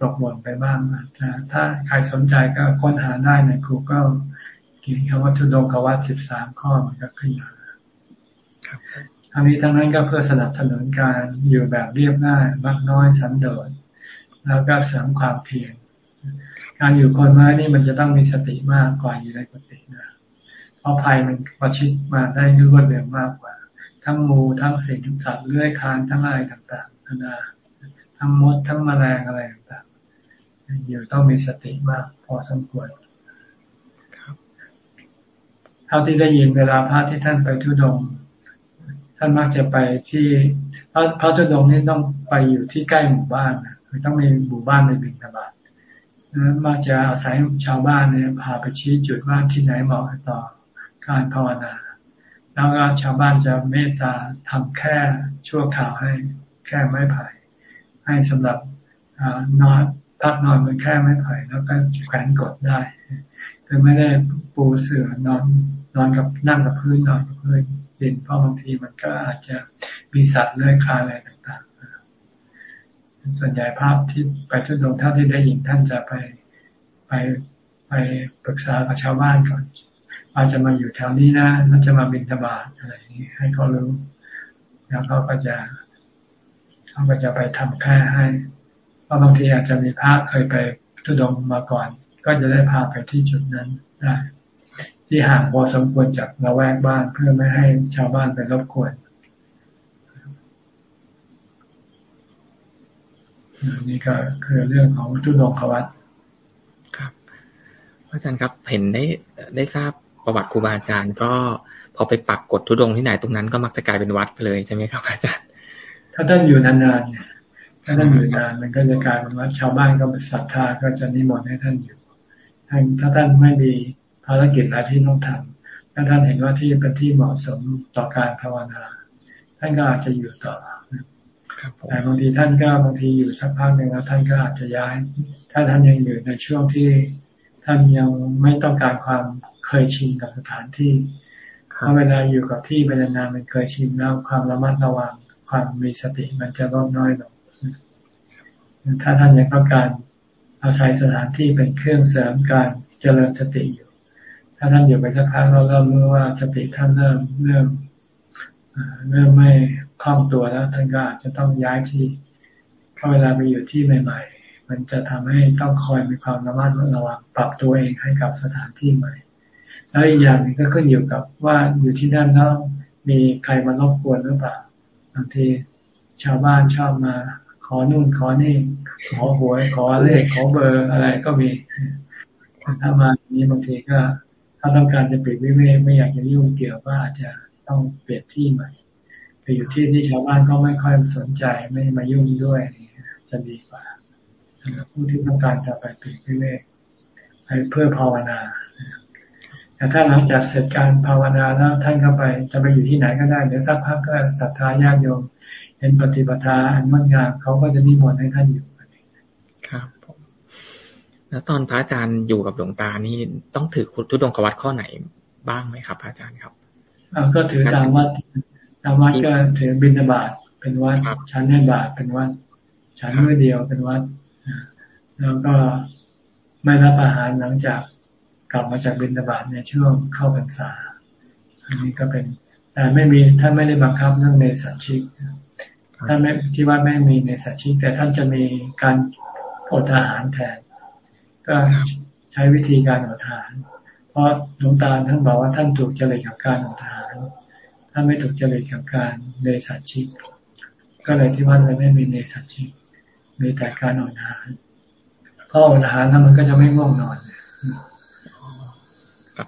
S2: ตกหมดไปบ้างแต่ถ้าใครสนใจก็ค้นหาได้ใน Google เขียนคำว่าทุดงควัตสิบสามข้อมันก็ขึ้นมาทั้งนี้ทั้งนั้นก็เพื่อสนับสนุนการอยู่แบบเรียบง่ายมากน้อยสันโดษแล้วก็เสริมความเพียรการอยู่คนไม้นี่มันจะต้องมีสติมากกว่าอยู่ในปกุฏินะเพราะภัยมันประชิดมาได้รวดเร็วมากกว่า ทั้งงูทั้งสิ่งสัตว์เลื้อยคลานทั้งอะไรต่างๆนานาทั้งมดทั้งแมลงอะไรต่างๆอยู่ต้องมีสติมากพอสมควรเท่าที่ได้ยินเวลาพระที่ท่านไปทุดง ท่านมักจะไปที่พระพระทุดงนี่ต้องไปอยู่ที่ใกล้หมู่บ้านคือต้องมีหมู่บ้านในบิณฑบาตมักจะอาศัยชาวบ้านเนี่ยพาไปชี้จุดว่าที่ไหนเหมาะต่อการภาวนา แล้วก็ชาวบ้านจะเมตตาทำแค่ชั่วข่าวให้แค่ไม้ไผ่ให้สำหรับนอนพักนอนบนแค่ไม้ไผ่แล้วก็แขวนกดได้คือไม่ได้ปูเสื่อนอนนอนกับนั่งกับพื้นนอนกับพื้นดินเพราะบางทีมันก็อาจจะมีสัตว์เลื้อยคลานอะไรต่างๆ ส่วนใหญ่ภาพที่ไปทุดงเท่าที่ได้ยินท่านจะไปไปไปปรึกษากับชาวบ้านก่อน ว่าจะมาอยู่แถวนี้นะแล้วจะมาบินทบาทอะไรอย่างนี้ให้เขารู้ แล้วเขาก็จะเขาก็จะไปทำแค่ให้เพราะบางทีอาจจะมีพระเคยไปทุดงมาก่อน ก็จะได้พาไปที่จุดนั้นได้ที่ห่างพอสมควรจากละแวกบ้านเพื่อไม่ให้ชาวบ้านไปรบกวนนี่ก็คือเรื่องของทุดงควัต
S1: ครับอาจารย์ครับเห็นได้ได้ทราบ ประวัติครูบาอาจารย์ก็พอไปปักกฎทุดงที่ไหนตรงนั้นก็มักจะกลายเป็นวัดไปเลยใช่ไหมครับอาจารย์
S2: ถ้าท่านอยู่นานๆเนี่ยถ้าท่านอยู่นานมันก็จะกลายเป็นวัดชาวบ้านก็ศรัทธาก็จะนิมนต์ให้ท่านอยู่ถ้าท่านไม่มีภารกิจอะไรที่ต้องทำถ้าท่านเห็นว่าที่เป็นที่เหมาะสมต่อการภาวนา ท่านก็อาจจะอยู่ต่อแต่บางทีท่านก็บางทีอยู่สักพักหนึ่งแล้วท่านก็อาจจะย้าย ถ้าท่านยังอยู่ในช่วงที่ท่านยังไม่ต้องการความ เคยชินกับสถานที่เพราะเวลาอยู่กับที่เป็นนานๆมันเคยชินแล้วความระมัดระวังความมีสติมันจะลดน้อยลงถ้าท่านยังต้องการอาศัยสถานที่เป็นเครื่องเสริมการเจริญสติอยู่ ถ้าท่านอยู่ไปสักพักเราเริ่มรู้ว่าสติท่านเริ่มเริ่มเริ่มไม่คล่องตัวแล้ว ท่านก็อาจจะต้องย้ายที่เพราะเวลาไปอยู่ที่ใหม่ ๆ มันจะทำให้ต้องคอยมีความระมัดระวังปรับตัวเองให้กับสถานที่ใหม่ แล้วอีกอย่างนึงก็ขึ้นอยู่กับว่าอยู่ที่นั่นแล้วมีใครมารบกวนหรือเปล่าบางทีชาวบ้านชอบมา ขอนู่นขอนี่ ขอหวย ขอเลขขอเบอร์อะไรก็มีถ้ามาอย่างนี้บางทีก็ ถ้าต้องการจะปิดวิเวกไม่อยากจะยุ่งเกี่ยวก็อาจจะต้องเปลี่ยนที่ใหม่ไปอยู่ที่ที่ชาวบ้านก็ไม่ค่อยสนใจไม่มายุ่งด้วยจะดีกว่าผู้ที่ต้องการจะไปปิดวิเวกไปเพื่อภาวนา แต่ถ้าหลังจากเสร็จการภาวนาแล้วท่านเข้าไปจะไปอยู่ที่ไหนก็ได้เดี๋ยวสักพักก็ศรัทธาญาติโยมเห็นปฏิปทาอันงดงามเขาก็จะนิมนต์ให้ท่านอยู่
S1: ครับผมแล้วตอนพระอาจารย์อยู่กับหลวงตานี่ต้องถือทุดงควัตข้อไหนบ้างไหมครับพระอาจารย์ครับ
S2: ก็ถือตามวัดตามวัดก็ถือบิณฑบาตเป็นวัดชั้นให้บาทเป็นวัดชั้นเมื่อเดียวเป็นวัดแล้วก็ไม่รับอาหารหลังจาก กลับมาจากบิณฑบาตในช่วงเข้าพรรษา อันนี้ก็เป็นแต่ไม่มีท่านไม่ได้บังคับเรื่องในสัจชิกท่านไม่ที่ว่าไม่มีในสัจชิกแต่ท่านจะมีการอดอาหารแทน ก็ใช้วิธีการอดอาหาร เพราะหลวงตาท่านบอกว่าท่านถูกเจริญกับการอดอาหารท่านไม่ถูกเจริญกับการในสัจชิก ก็เลยที่ว่าเลยไม่มีในสัจชิกมีแต่การอดอาหารเพราะอดอาหารแล้วมันก็จะไม่ง่วงนอน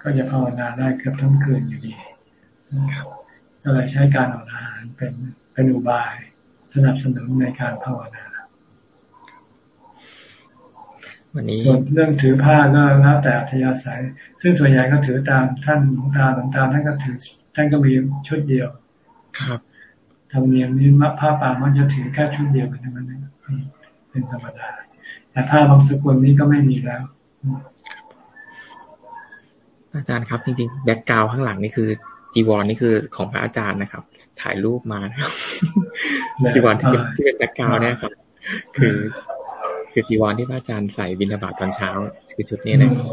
S2: ก็จะภาวนาได้เกือบทั้งคืนอยู่ดีก็เลยใช้การอดอาหารเป็นเป็นอุบายสนับสนุนในการภาวนา
S1: วันนี้
S2: ส่วนเรื่องถือผ้าก็แล้วแต่อัธยาศัย ซึ่งส่วนใหญ่ก็ถือตามท่านหลวงตาหลวงตาท่านก็ถือ ท่านก็มีชุดเดียว
S1: ครับ
S2: ธรรมเนียมนี้มัผ้าป่ามันจะถือแค่ชุดเดียวกันทั้งนั้นเป็นธรรมดาแต่ผ้าบางสกุลนี้ก็ไม่มีแล้ว
S1: อาจารย์ครับ จริงๆแบ็กกราวข้างหลังนี่คือจีวรนี่คือของพระอาจารย์นะครับ ถ่ายรูปมานะครับจีวรที่เป็นที่เป็นแบ็กกราวเนี่ยครับ คือ คือจีวรที่พระอาจารย์ใส่บิณฑบาตตอนเช้า คือชุดนี้นะครับ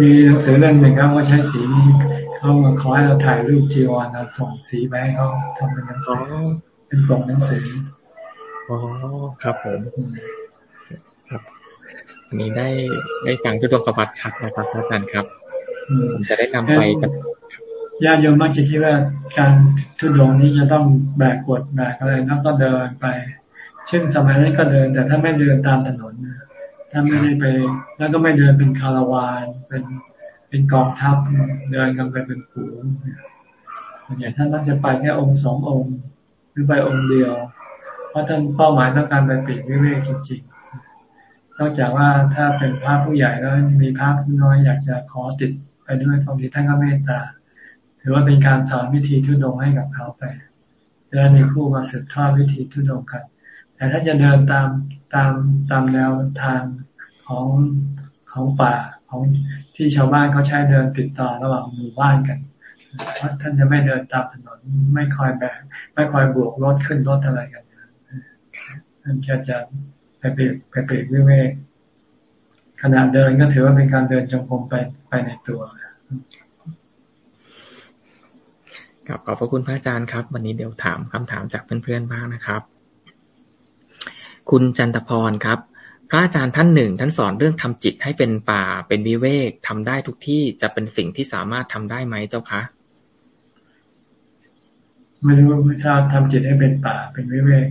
S2: มีหนังสือเล่มหนึ่งครับว่าใช้สีนี้เขามาขอให้เราถ่ายรูปจีวรเราส่งสีไปให้เขาทำเป็นหนังสือเป็นกล่องหนังสือ
S1: อ๋อครับผมครับ อันนี้ได้ได้ฟังทุกดวงกวัดชัดนะครับอาจารย์ครับผม จะได้นำไปกับ
S2: ญาติโยมมักจะคิดว่าการทุดงนี้จะต้องแบกกดแบกอะไรแล้วก็เดินไป เช่นสมัยนั้นก็เดิน แต่ถ้าไม่เดินตามถนนถ้าไม่ได้ไป แล้วก็ไม่เดินเป็นคาราวานเป็นเป็นกองทัพเดินกันไปเป็นฝูงอย่างท่านต้องจะไปแค่องค์สององค์ หรือไปองค์เดียว เพราะท่านเป้าหมายต้องการไปปีกวิเวกจริงๆนอกจากว่าถ้าเป็นพระผู้ใหญ่แล้วมีพระผู้น้อยอยากจะขอติดไป ด้วยบางทีท่านก็เมตตา ถือว่าเป็นการสอนวิธีทุดงให้กับเขาไปแล้วมีผู้มาสืบทอดวิธีทุดงกัน แต่ถ้าจะเดินตามตามตามแนวทางของของป่าของที่ชาวบ้านเขาใช้เดินติดต่อระหว่างหมู่บ้านกันเพราะท่านจะไม่เดินตามถนนไม่คอยแบกไม่คอยบวกรถขึ้นรถอะไรกันท่านแค่จะไปเปรกไปเปรกวิเวกขณะเดินก็ถือว่าเป็นการเดินจงกรมไปไปในตัว
S1: ครับขอบพระคุณพระอาจารย์ครับ วันนี้เดี๋ยวถามคำถามจากเพื่อนๆบ้างนะครับ คุณจันทพรครับ พระอาจารย์ท่านหนึ่ง ท่านสอนเรื่องทำจิตให้เป็นป่าเป็นวิเวกทำได้ทุกที่จะเป็นสิ่งที่สามารถทำได้ไหมเจ้าคะ
S2: ไม่รู้ไม่ทราบทำจิตให้เป็นป่าเป็นวิเวก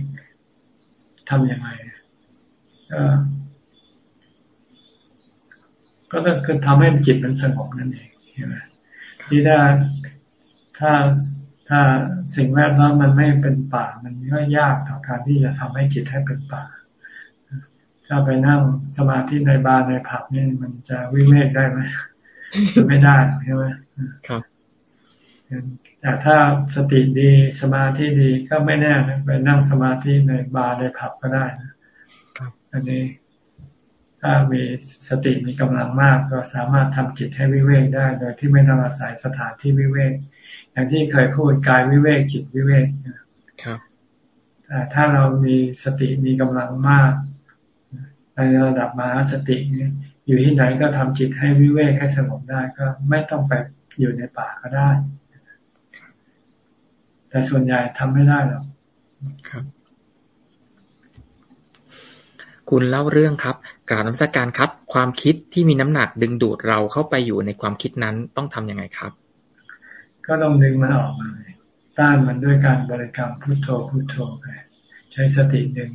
S2: ทำยังไงก็ก็คือทำให้จิตมันสงบนั่นเอง ที่ถ้าถ้าถ้าสิ่งแวดล้อมมันไม่เป็นป่า มันก็ยากต่อการที่จะทำให้จิตให้เป็นป่า ถ้าไปนั่งสมาธิในบาร์ในผับนี่มันจะวิเวกได้ไหมไม่ได้ใช่ไหม
S1: ครับ
S2: แต่ถ้าสติดีสมาธิดีก็ไม่แน่นะไปนั่งสมาธิในบาร์ในผับก็ได้นะครับอันนี้ ถ้ามีสติมีกำลังมากก็สามารถทำจิตให้วิเวกได้ โดยที่ไม่ต้องอาศัยสถานที่วิเวก อย่างที่เคยพูดกายวิเวกจิตวิเวก
S1: ครับ
S2: แต่ถ้าเรามีสติมีกำลังมาก ในระดับมหาสติเนี่ยอยู่ที่ไหนก็ทำจิตให้วิเวกให้สงบได้ก็ไม่ต้องไปอยู่ในป่าก็ได้ แต่ส่วนใหญ่ทำไม่ได้หรอก
S1: ครับ คุณเล่าเรื่องครับ กาวน้ำสการครับ ความคิดที่มีน้ำหนักดึงดูดเราเข้าไปอยู่ในความคิดนั้นต้องทํำยังไงครับ
S2: ก็ต้องดึงมันออกมาต้านมันด้วยการบริกรรมพุทโธพุทโธไปใช้สติดึง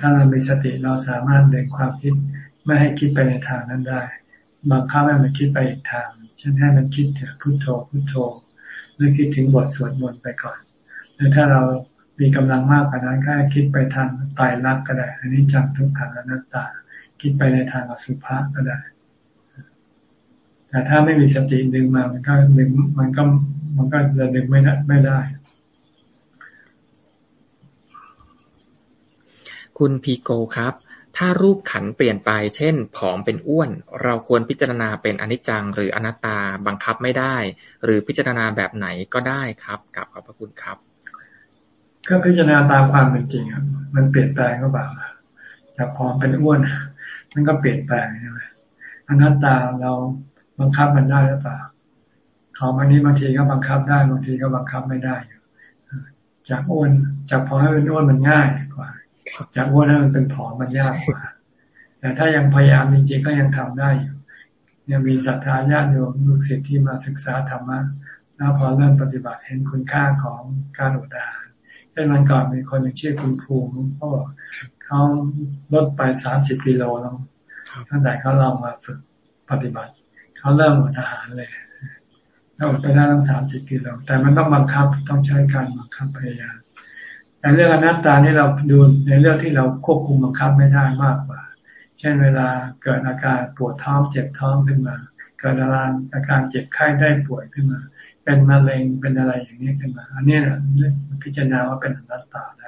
S2: ถ้าเรามีสติเราสามารถดึงความคิดไม่ให้คิดไปในทางนั้นได้บังคับให้มันคิดไปอีกทางเช่นให้มันคิดถึงพุทโธพุทโธหรือคิดถึงบทสวดมนต์ไปก่อนหรือถ้าเรามีกำลังมากกว่านั้นก็คิดไปทางตายรักก็ได้อันนี้จังทุกขังอนัตตา คิดไปในทางอสุภะก็ได้ แต่ถ้าไม่มีสติดึงมา มันก็ดึงมันก็มันก็จะดึงไม่ได้ไม่ได้
S1: คุณพีโกครับ ถ้ารูปขันเปลี่ยนไป เช่น ผอมเป็นอ้วน เราควรพิจารณาเป็นอนิจจัง หรืออนัตตาบังคับไม่ได้ หรือพิจารณาแบบไหนก็ได้ครับกับขอบพระคุณครับ
S2: ก็พิจารณาตามความเป็นจริงครับ มันเปลี่ยนแปลงก็เปล่าจากผอมเป็นอ้วน มันก็เปลี่ยนแปลงใช่ไหมอนัตตาเราบังคับมันได้หรือเปล่าของอันนี้บางทีก็บังคับได้บางทีก็บังคับไม่ได้จากอ้วนจากผอมให้เป็นอ้วนมันง่ายกว่า จากอ้วนให้มันเป็นผอมมันยากกว่า แต่ถ้ายังพยายามจริงๆก็ยังทำได้อยู่ยังมีศรัทธาญาติโยมลูกศิษย์ที่มาศึกษาธรรมะแล้วพอเริ่มปฏิบัติเห็นคุณค่าของการอดอาหารช่นวันก่อนมีคนหนึ่งชื่อคุณภูมิเขาบอก เขาลดไปสามสิบกิโลแล้วตั้งแต่เขาลองมาฝึกปฏิบัติ เขาเริ่มอดอาหารเลยถ้าอดไปได้ตั้งสามสิบกิโลแต่มันต้องบังคับต้องใช้การบังคับพยายามแต่เรื่องอนัตตานี่เราดูในเรื่องที่เราควบคุมบังคับไม่ได้มากกว่า เช่นเวลาเกิดอาการปวดท้องเจ็บท้องขึ้นมา เกิดอาการอาการเจ็บไข้ได้ป่วยขึ้นมา เป็นมะเร็งเป็นอะไรอย่างนี้ขึ้นมา อันนี้พิจารณาว่าเป็นอนัตตาได้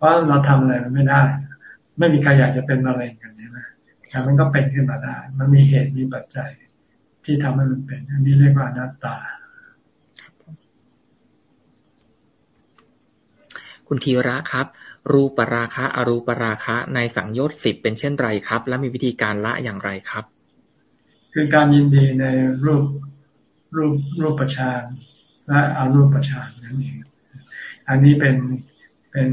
S2: เพราะเราทำอะไรมันไม่ได้ ไม่มีใครอยากจะเป็นมะเร็งกันใช่ไหมแต่มันก็เป็นขึ้นมาได้ มันมีเหตุมีปัจจัย ที่ทำให้มันเป็น อันนี้เรียกว่าอนัตตา
S1: คุณธีระครับ รูปราคะ อรูปราคะ ในสังโยชน์สิบเป็นเช่นไรครับ และมีวิธีการละอย่างไรครับ
S2: คือการยินดีในรูปรูปรูปประชานและอารูปประชานนั่นเอง อันนี้เป็นเป็น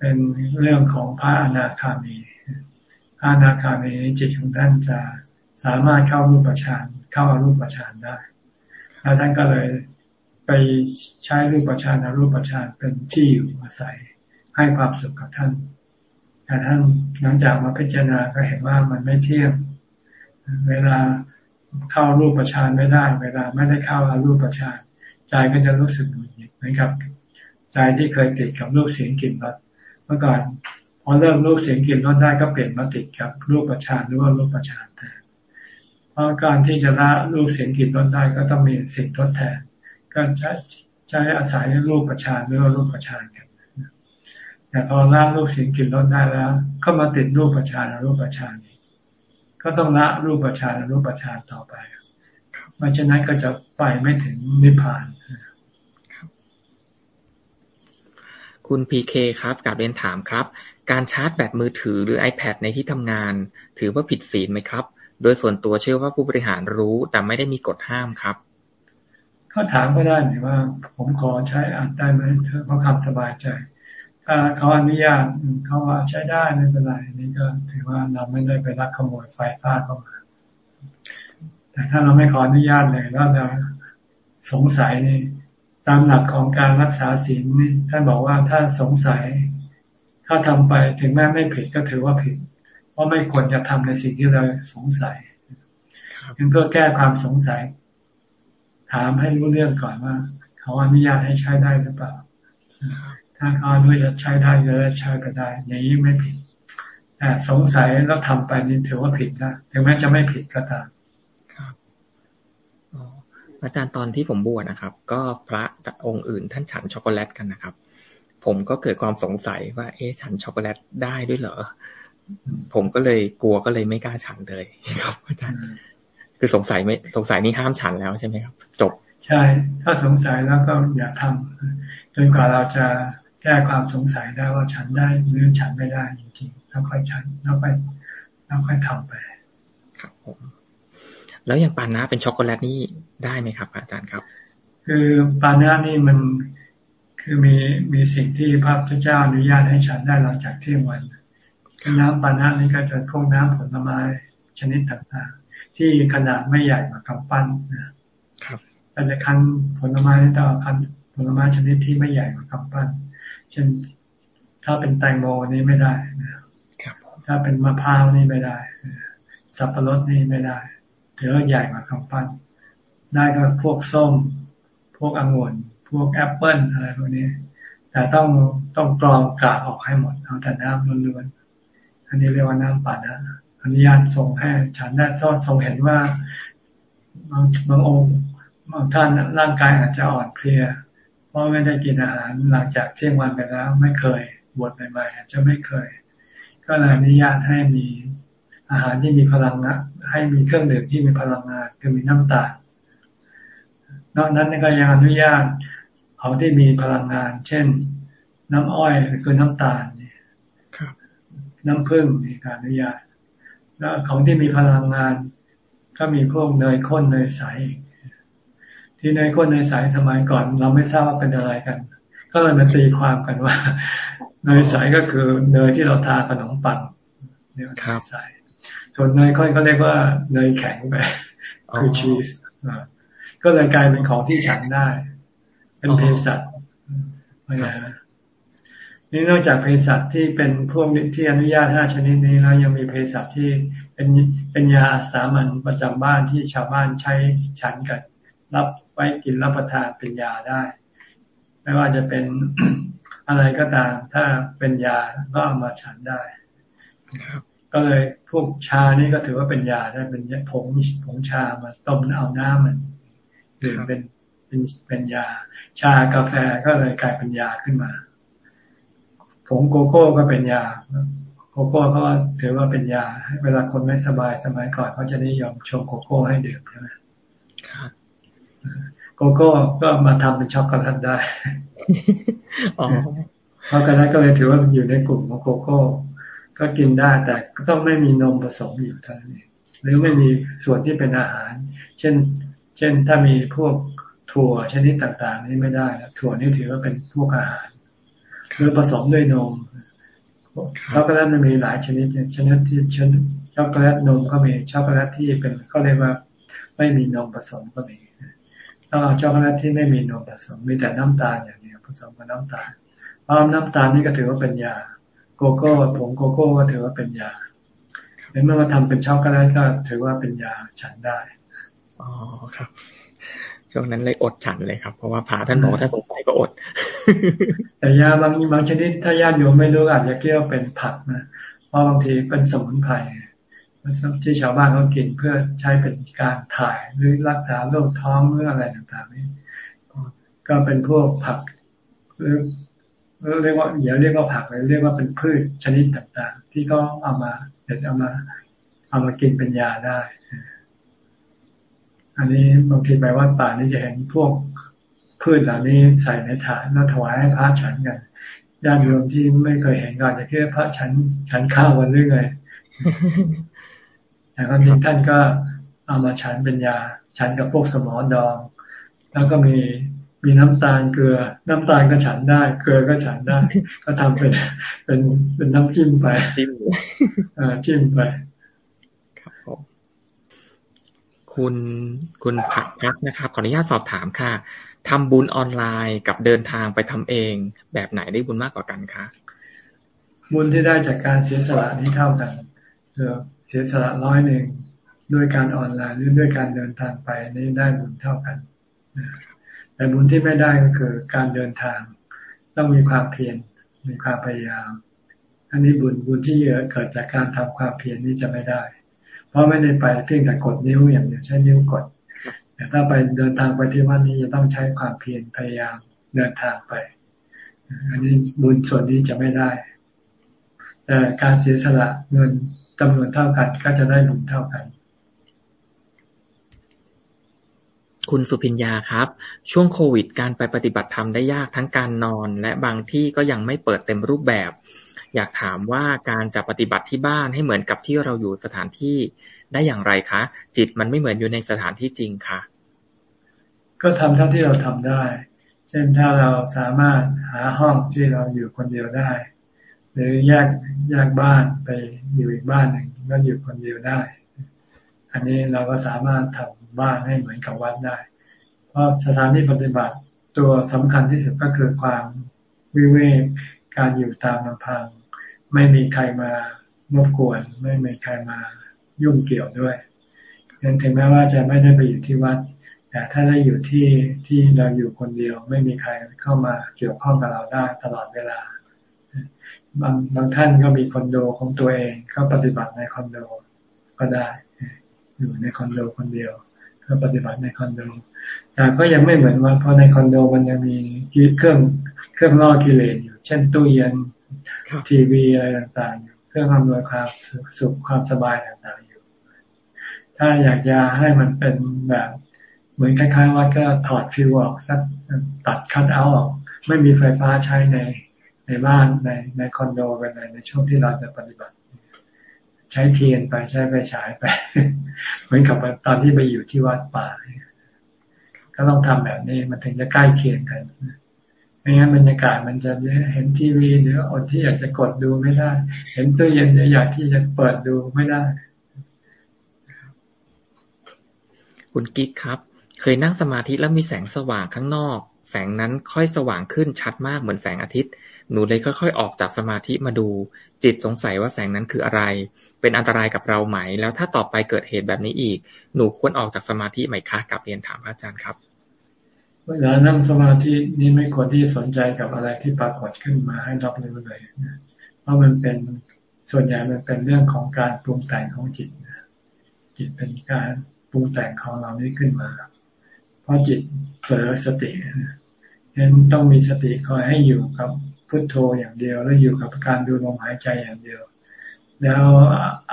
S2: เป็นเรื่องของพระอนาคามีพระอนาคามีจิตของท่านจะสามารถเข้ารูปประชานเข้าอารูปประชานได้ แล้วท่านก็เลยไปใช้รูปประชานอารูปประชานเป็นที่อยู่อาศัยให้ความสุขกับท่านแต่ท่านหลังจากมาพิจารณาก็เห็นว่ามันไม่เที่ยง เวลาเข้ารูปประชานไม่ได้ เวลาไม่ได้เข้าอารูปประชานใจก็จะรู้สึกหงุดหงิดเหมือนกับใจที่เคยติดกับรูปเสียงกลิ่นรส มื่อก่อนพอเริ่มรูปเสียงกลิ่นรสได้ก็เปลี่ยนมาติดกับรูปประชานหรือว่ารูปประชานแทนเพราะการที่จะละรูปเสียงกลิ่นรสได้ก็ต้องมีสิ่งทดแทน ก็ใช้ใช้อาศัยรูปประชานหรือว่ารูปประชานกันแต่พอละรูปเสียงกลิ่นรสได้แล้ว ก็มาติดรูปประชานรูปประชานก็ต้องละรูปประชานรูปประชานต่อไปเพราะฉะนั้นก็จะไปไม่ถึงนิพพาน
S1: คุณพีเคครับกับเรียนถามครับ การชาร์จแบตมือถือหรือ iPad ในที่ทำงาน ถือว่าผิดศีลไหมครับ โดยส่วนตัวเชื่อว่าผู้บริหารรู้แต่ไม่ได้มีกฎห้ามครับ
S2: เขาถามก็ได้หรือว่า ผมขอใช้อ่านได้ไหมเพราความสบายใจ ถ้าเขาอนุญาตเขาว่าใช้ได้ไม่เป็นไรนี่ก็ถือว่าเราไม่ได้ไปรักขโมยไฟฟ้าเข้ามา แต่ถ้าเราไม่ขออนุญาตเลยแล้วเราสงสัยนี่ ตามหลักของการรักษาศีลนี่ท่านบอกว่าถ้าสงสัย ถ้าทำไปถึงแม้ไม่ผิดก็ถือว่าผิด เพราะไม่ควรจะทำในสิ่งที่เราสงสัยเพื่อแก้ความสงสัย ถามให้รู้เรื่องก่อนว่า เขาอนุญาตให้ใช้ได้หรือเปล่า ถ้าเขาอนุญาตใช้ได้ก็ใช้ก็ได้อย่างนี้ไม่ผิดแต่สงสัยแล้วทำไปนี่ถือว่าผิดนะถึงแม้จะไม่ผิดก็ตาม
S1: อาจารย์ตอนที่ผมบวชนะครับ ก็พระองค์อื่นท่านฉันช็อกโกแลตกันนะครับ ผมก็เกิดความสงสัยว่า เอ๊ะฉันช็อกโกแลตได้ด้วยเหรอ ผมก็เลยกลัวก็เลยไม่กล้าฉันเลยครับ อาจารย์ คือสงสัยไม่สงสัยนี่ห้ามฉันแล้วใช่ไหมครับ จบ
S2: ใช่ ถ้าสงสัยแล้วก็อย่าทำจนกว่าเราจะแก้ความสงสัยได้ว่าฉันได้หรือฉันไม่ได้จริงๆแล้วค่อยฉันแล้วค่อยแล้วค่อยทำไป
S1: ครับผม แล้วอย่างปานะเป็นช็อกโกแลตนี่ได้ไหมครับ อาจารย์ครับ
S2: คือปานะนี่มันคือมีมีสิ่งที่พระพุทธเจ้าอนุญาตให้ฉันได้หลังจากเที่ยงวันน้ำปานะนี่ก็จะพวกน้ำผลไม้ชนิดต่างๆ ที่ขนาดไม่ใหญ่กว่ากำปั้นนะครับแต่จะคันผลไม้ต่อคันผลไม้ชนิดที่ไม่ใหญ่กว่ากำปั้นเช่นถ้าเป็นแตงโมนี่ไม่ได้นะครับถ้าเป็นมะพร้าวนี่ไม่ได้ สับปะรดนี่ไม่ได้ ถือว่าใหญ่กว่ากำปั้น ได้ก็พวกส้ม พวกองุ่นพวกแอปเปิลอะไรพวกนี้ แต่ต้องต้องกรองกากออกให้หมดเอาแต่น้ำล้วนๆอันนี้เรียกว่าน้ำปั่นนะอนุญาตส่งให้ฉันได้ทอดทรงเห็นว่าบางบางองค์บางท่านร่างกายอาจจะอ่อนเพลีย เพราะไม่ได้กินอาหารหลังจากเที่ยงวันไปแล้ว ไม่เคยบวชใหม่ๆอาจจะไม่เคย ก็เลยอนุญาตให้มี อาหารที่มีพลังนะให้มีเครื่องดื่มที่มีพลังงานคือมีน้ำตาลนอกนั้นก็ยังอนุญาตของที่มีพลังงาน เช่น น้ำอ้อยคือน้ำตาลนี่น้ำผึ้งมีการอนุญาต แล้วของที่มีพลังงาน ก็มีพวกเนยข้นเนยใสที่เนยข้นเนยใสสมัยก่อน เราไม่ทราบว่าเป็นอะไรกัน ก็เลยมาตีความกันว่าเนยใสก็คือเนยที่เราทาขนมปังเนี่ยเนยใส ส่วนเนยข้นก็เรียกว่าเนยแข็งไปคือชีสก็เลยกลายเป็นของที่ฉันได้ เป็นเภสัชนะนี่นอกจากเภสัชที่เป็นพวกที่อนุญาตห้าชนิดนี้แล้วยังมีเภสัชที่เป็นเป็นยาสามัญประจำบ้านที่ชาวบ้านใช้ฉันกันรับไว้กินรับประทานเป็นยาได้ ไม่ว่าจะเป็นอะไรก็ตาม ถ้าเป็นยาก็เอามาฉันได้ ก็เลยพวกชานี่ก็ถือว่าเป็นยาได้เป็นผงผงชามาต้มเอาน้ำมาดื่มเป็นเป็นเป็นยา ชากาแฟก็เลยกลายเป็นยาขึ้นมาผงโกโก้ก็เป็นยาโกโก้ก็ถือว่าเป็นยา เวลาคนไม่สบายสมัยก่อนเขาจะนิยมชงโกโก้ให้ดื่มใช่ไหมโกโก้ก็มาทำเป็นช็อกโกแลตได้ช็อกโกแลตก็เลยถือว่าอยู่ในกลุ่มของโกโก้ ก็กินได้แต่ก็ต้องไม่มีนมผสมอยู่เท่านั้นเองหรือไม่มีส่วนที่เป็นอาหาร เช่น เช่นถ้ามีพวกถั่วชนิดต่างๆ นี่ไม่ได้ถั่วนี่ถือว่าเป็นพวกอาหารหรือผสมด้วยนมช็อกโกแลตมันมีหลายชนิดชนิดที่ชนช็อกโกแลตนมก็มีช็อกโกแลตที่เป็นก็เรียกว่าไม่มีนมผสมก็มีต้องเอาช็อกโกแลตที่ไม่มีนมผสมมีแต่น้ำตาลอย่างเดียวผสมกับน้ำตาลเพราะน้ำตาลนี่ก็ถือว่าเป็นยา โกโก้ผงโกโก้ก็ถือว่าเป็นยาเมื่อมาทำเป็นช็อกโกแลตก็ถือว่าเป็นยาฉันได้
S1: อ๋อครับช่วงนั้นเลยอดฉันเลยครับ เพราะว่าพระท่านบอกถ้าสงสัยก็อด
S2: แต่ยาบางบางชนิดถ้าญาติโยมไม่รู้อาจจะเคี้ยวเป็นผักนะเพราะบางทีเป็นสมุนไพรที่ชาวบ้านเขากินเพื่อใช้เป็นการถ่ายหรือรักษาโรคท้องหรืออะไรต่างๆนี้ก็เป็นพวกผักหรือ เรียกว่าอย่าเรียกว่าผักเลยเรียกว่าเป็นพืชชนิดต่างๆ ที่เขาเอามาเด็ดเอามา เอามากินเป็นยาได้ อันนี้บางทีไปวัดป่านี่จะเห็นพวกพืชเหล่านี้ใส่ในถาดแล้วถวายให้พระฉันกันญาติโยมที่ไม่เคยเห็นก็จะคิดว่าพระฉันฉันข้าววันเรื่อยแต่ความจริงท่านก็เอามาฉันเป็นยา ฉันกับพวกสมอดอง แล้วก็มี มีน้ำตาลเกลือ น้ำตาลก็ฉันได้ เกลือก็ฉันได้ ก็ทำเป็นเป็นเป็นน้ำจิ้มไป
S1: จิ้ม
S2: อ่าจิ้มไป
S1: ครับผมคุณคุณผักพักนะครับ ขออนุญาตสอบถามค่ะทำบุญออนไลน์กับเดินทางไปทำเอง แบบไหนได้บุญมากกว่ากันคะ
S2: บุญที่ได้จากการเสียสละนี้เท่ากันเสียสละร้อยหนึ่งด้วยการออนไลน์หรือด้วยการเดินทางไปนี่ได้บุญเท่ากัน แต่บุญที่ไม่ได้ก็คือการเดินทาง ต้องมีความเพียรมีความพยายาม อันนี้บุญบุญที่เยอะเกิดจากการทำความเพียรนี้จะไม่ได้ เพราะไม่ได้ไปเพียงแต่กดนิ้วอย่างเดียวใช้นิ้วกด แต่ถ้าไปเดินทางไปที่วัดนี้จะต้องใช้ความเพียรพยายามเดินทางไป อันนี้บุญส่วนนี้จะไม่ได้ แต่การเสียสละเงินจำนวนเท่ากันก็จะได้บุญเท่ากัน
S1: คุณสุพิญญาครับ ช่วงโควิด การไปปฏิบัติธรรมได้ยากทั้งการนอน และบางที่ก็ยังไม่เปิดเต็มรูปแบบ อยากถามว่าการจะปฏิบัติที่บ้านให้เหมือนกับที่เราอยู่สถานที่ได้อย่างไรคะ จิตมันไม่เหมือนอยู่ในสถานที่จริงคะ
S2: ก็ทำเท่าที่เราทำได้ เช่นถ้าเราสามารถหาห้องที่เราอยู่คนเดียวได้ หรือแยกแยกบ้านไปอยู่อีกบ้านหนึ่งก็อยู่คนเดียวได้ อันนี้เราก็สามารถทำ บ้านให้เหมือนกับวัดได้ เพราะสถานที่ปฏิบัติตัวสำคัญที่สุดก็คือความวิเวกการอยู่ตามลำพัง ไม่มีใครมารบกวน ไม่มีใครมายุ่งเกี่ยวด้วยยังถึงแม้ว่าจะไม่ได้ไปอยู่ที่วัด แต่ถ้าได้อยู่ที่ที่เราอยู่คนเดียว ไม่มีใครเข้ามาเกี่ยวข้องกับเราได้ตลอดเวลา บางบางท่านก็มีคอนโดของตัวเองก็ปฏิบัติในคอนโดก็ได้ อยู่ในคอนโดคนเดียว ก็ปฏิบัติในคอนโดแต่ก็ยังไม่เหมือนว่าเพราะในคอนโดมันยังมีเครื่องเครื่องล่อกิเลสอยู่ เช่นตู้เย็นทีวีอะไรต่างๆอยู่เครื่องอำนวยความสุขความสบายต่างๆอยู่ ถ้าอยากจะให้มันเป็นแบบเหมือนคล้ายๆว่าก็ถอดฟิวออกสักตัดคัดเอาออก ไม่มีไฟฟ้าใช้ในในบ้านในในคอนโดไปในในช่วงที่เราจะปฏิบัติ ใช้เทียนไปใช้ไฟฉายไป เหมือนกับตอนที่ไปอยู่ที่วัดป่าก็ต้องทำแบบนี้มันถึงจะใกล้เคียงกันไม่งั้นบรรยากาศมันจะเห็นทีวีหรืออดที่อยากจะกดดูไม่ได้ เห็นตู้เย็นอยากที่จะเปิดดูไม่ได้
S1: คุณกิ๊กครับ เคยนั่งสมาธิแล้วมีแสงสว่างข้างนอก แสงนั้นค่อยสว่างขึ้นชัดมากเหมือนแสงอาทิตย์ หนูเลยค่อยๆออกจากสมาธิมาดู จิตสงสัยว่าแสงนั้นคืออะไร เป็นอันตรายกับเราไหม แล้วถ้าต่อไปเกิดเหตุแบบนี้อีก หนูควรออกจากสมาธิไหมคะกับเรียนถามอาจารย์ครับ
S2: เวลานั่งสมาธินี่ไม่ควรที่สนใจกับอะไรที่ปรากฏขึ้นมาให้รับรู้เลยเพราะมันเป็นส่วนใหญ่มันเป็นเรื่องของการปรุงแต่งของจิตจิตเป็นการปรุงแต่งของเรานี้ขึ้นมา เพราะจิตเผลอสติฉะนั้นต้องมีสติคอยให้อยู่กับ พุทโธอย่างเดียว แล้วอยู่กับการดูลมหายใจอย่างเดียว แล้ว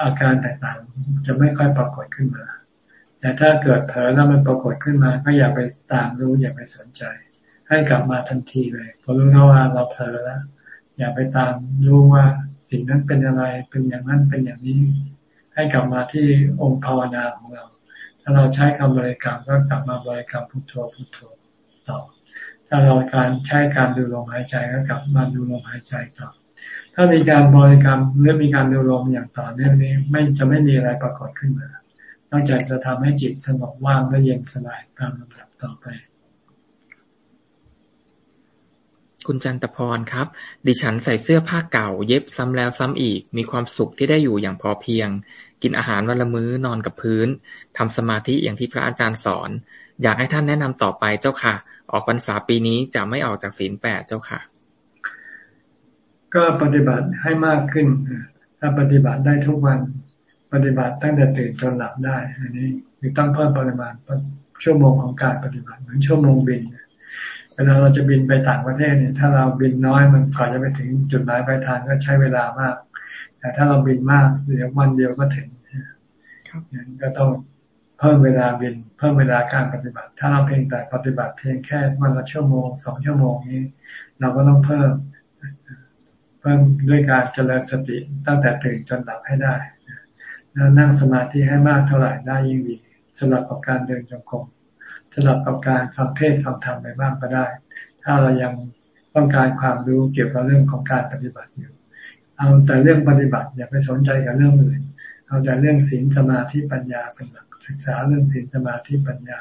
S2: อาการต่างๆจะไม่ค่อยปรากฏขึ้นมา แต่ถ้าเกิดเผลอแล้วมันปรากฏขึ้นมา ก็อย่าไปตามรู้อย่าไปสนใจ ให้กลับมาทันทีเลยพอรู้แล้วว่าเราเผลอแล้วอย่าไปตามรู้ว่าสิ่งนั้นเป็นอะไรเป็นอย่างนั้นเป็นอย่างนี้ ให้กลับมาที่องค์ภาวนาของเรา ถ้าเราใช้คำบริกรรมก็กลับมาบริกรรมพุทโธพุทโธต่อ ถ้าเราการใช้การดูลมหายใจก็กลับมาดูลมหายใจต่อ ถ้ามีการบริกรรมหรือมีการดูลมอย่างต่อเนื่องนี้ไม่จะไม่มีอะไรปรากฏขึ้นมา นอกจากจะทำให้จิตสงบว่างและเย็นสบายตามลำดับต่อไป
S1: คุณจันตพรครับ ดิฉันใส่เสื้อผ้าเก่า เย็บซ้ำแล้วซ้ำอีก มีความสุขที่ได้อยู่อย่างพอเพียง กินอาหารวันละมื้อนอนกับพื้นทำสมาธิอย่างที่พระอาจารย์สอน อยากให้ท่านแนะนำต่อไปเจ้าค่ะ ออกพรรษาปีนี้จะไม่ออกจากศีลแปดเจ้าค่ะ
S2: ก็ปฏิบัติให้มากขึ้น ถ้าปฏิบัติได้ทุกวัน ปฏิบัติตั้งแต่ตื่นจนหลับได้ อันนี้คือต้องเพิ่มปริมาณชั่วโมงของการปฏิบัติเหมือนชั่วโมงบินเวลาเราจะบินไปต่างประเทศเนี่ย ถ้าเราบินน้อยมันก่อนจะไปถึงจุดหมายปลายทางก็ใช้เวลามาก แต่ถ้าเราบินมากเดี๋ยววันเดียวก็ถึงก็ต้องเพิ่มเวลาบิน เพิ่มเวลาการปฏิบัติ ถ้าเราเพียงแต่ปฏิบัติเพียงแค่วันละชั่วโมงสองชั่วโมงนี้ เราก็ต้องเพิ่ม เพิ่มด้วยการเจริญสติตั้งแต่ตื่นจนหลับให้ได้แล้วนั่งสมาธิให้มากเท่าไหร่ได้ยิ่งดีสำหรับกับการเดินจงกรมสำหรับกับการฟังเทศฟังธรรมไปบ้างก็ได้ ถ้าเรายังต้องการความรู้เกี่ยวกับเรื่องของการปฏิบัติอยู่ เอาแต่เรื่องปฏิบัติอย่าไปสนใจกับเรื่องอื่นเอาแต่เรื่องศีลสมาธิปัญญาเป็นหลัก ศึกษาเรื่องศีลสมาธิปัญญา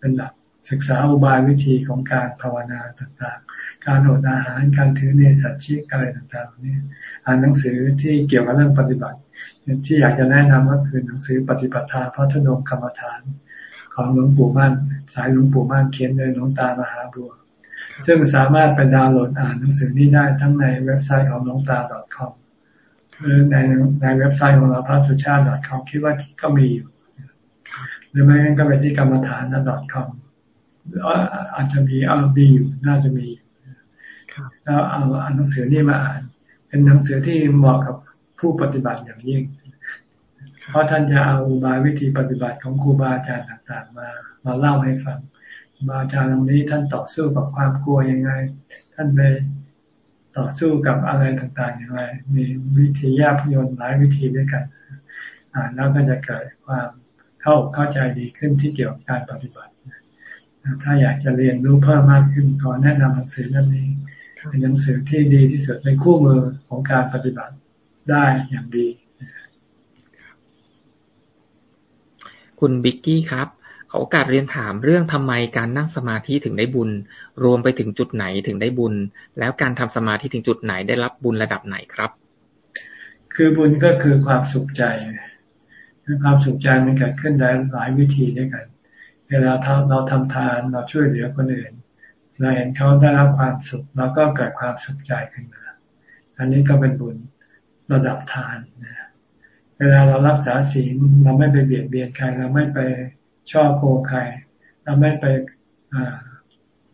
S2: เป็นหลักศึกษาอุบายวิธีของการภาวนาต่างๆ การอดอาหารการถือเนสัตชิกอะไรต่างๆนี่อ่านหนังสือที่เกี่ยวกับเรื่องปฏิบัติ ที่อยากจะแนะนำก็คือหนังสือปฏิปทาพระธนงกรรมฐาน ของหลวงปู่มั่น สายหลวงปู่มั่นเขียนโดยหลวงตามหาบัวซึ่งสามารถไปดาวน์โหลดอ่านหนังสือนี้ได้ทั้งในเว็บไซต์ของหลวงตา .com หรือในในเว็บไซต์ของเราพระสุชาติ .com คิดว่าก็มีอยู่ หรือไม่งั้นก็ไปที่กรรมฐาน .com อาจจะมีเอาบีอยู่น่าจะมีแล้วเอาอ่านหนังสือนี่มาอ่าน เป็นหนังสือที่เหมาะกับผู้ปฏิบัติอย่างยิ่ง เพราะท่านจะเอาบายวิธีปฏิบัติของครูบาอาจารย์ต่างๆ มามาเล่าให้ฟังบาอาจารย์ตรงนี้ท่านต่อสู้กับความกลัวยังไง ท่านไปต่อสู้กับอะไรต่างๆอย่างไร มีวิธีแยบยนต์หลายวิธีด้วยกัน อ่านแล้วก็จะเกิดความ เข้าเข้าใจดีขึ้นที่เกี่ยวกับการปฏิบัติ ถ้าอยากจะเรียนรู้เพิ่มมากขึ้นก็แนะนำหนังสือเล่มนี้เป็นหนังสือที่ดีที่สุดเป็นคู่มือของการปฏิบัติได้อย่างดี
S1: คุณบิ๊กกี้ครับขอโอกาสเรียนถามเรื่องทำไมการนั่งสมาธิถึงได้บุญ รวมไปถึงจุดไหนถึงได้บุญ แล้วการทำสมาธิถึงจุดไหนได้รับบุญระดับไหนครับ
S2: คือบุญก็คือความสุขใจ ความสุขใจมันเกิดขึ้นได้หลายวิธีด้วยกัน เวลาเราทำทานเราช่วยเหลือคนอื่น เราเห็นเขาได้รับความสุขเราก็เกิดความสุขใจขึ้นมา อันนี้ก็เป็นบุญระดับทานนะเวลาเรารักษาศีลเราไม่ไปเบียดเบียนใครเราไม่ไปชอบโกงใครเราไม่ไป